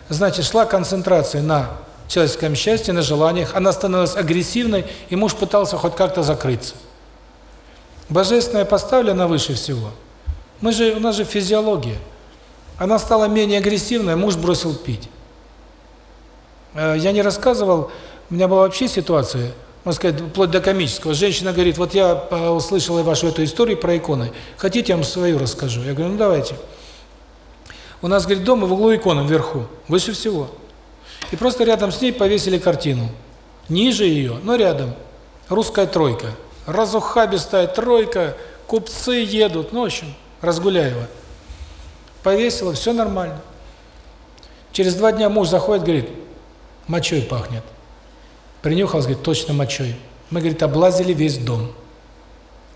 Значит, шла концентрация на человеческом счастье, на желаниях, она становилась агрессивной, и муж пытался хоть как-то закрыться. Божественное поставлено выше всего. Мы же, у нас же физиология. Она стала менее агрессивной, муж бросил пить. Э, я не рассказывал, у меня была вообще ситуация, можно сказать, вплоть до комического. Женщина говорит, вот я услышала вашу эту историю про иконы, хотите, я вам свою расскажу? Я говорю, ну давайте. У нас, говорит, дома в углу икона вверху, выше всего. И просто рядом с ней повесили картину. Ниже ее, но рядом. Русская тройка. Разухабистая тройка, купцы едут, ну, в общем, Разгуляева. Повесила, все нормально. Через два дня муж заходит, говорит, мочой пахнет. Принюхался, говорит, точно мочой. Мы, говорит, облазили весь дом.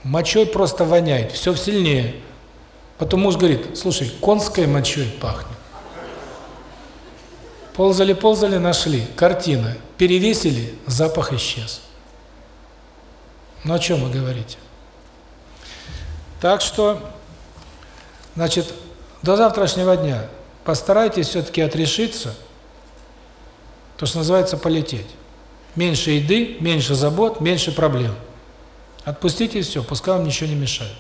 Мочой просто воняет, все сильнее. Потом муж говорит, слушай, конской мочой пахнет. Ползали, ползали, нашли. Картина. Перевесили, запах исчез. Ну о чем вы говорите? Так что, значит, до завтрашнего дня постарайтесь все-таки отрешиться, то, что называется, полететь. Меньше еды, меньше забот, меньше проблем. Отпустите все, пускай вам ничего не мешает.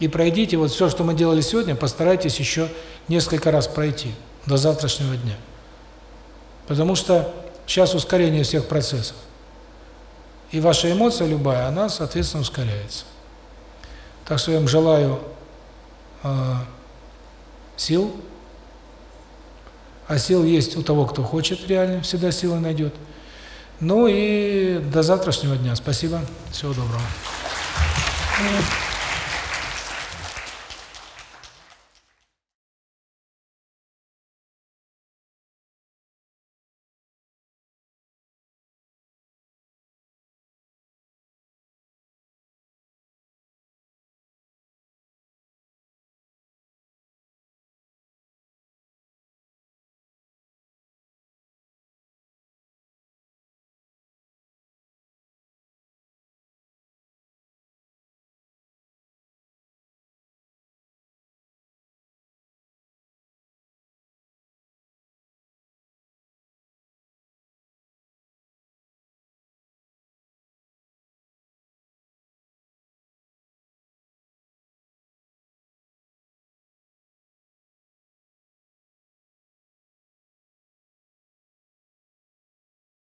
И пройдите вот все, что мы делали сегодня, постарайтесь еще несколько раз пройти до завтрашнего дня. Потому что сейчас ускорение всех процессов. И ваша эмоция любая, она, соответственно, ускоряется. Так что я вам желаю э, сил. А сил есть у того, кто хочет реально, всегда силы найдет. Ну и до завтрашнего дня. Спасибо. Всего доброго.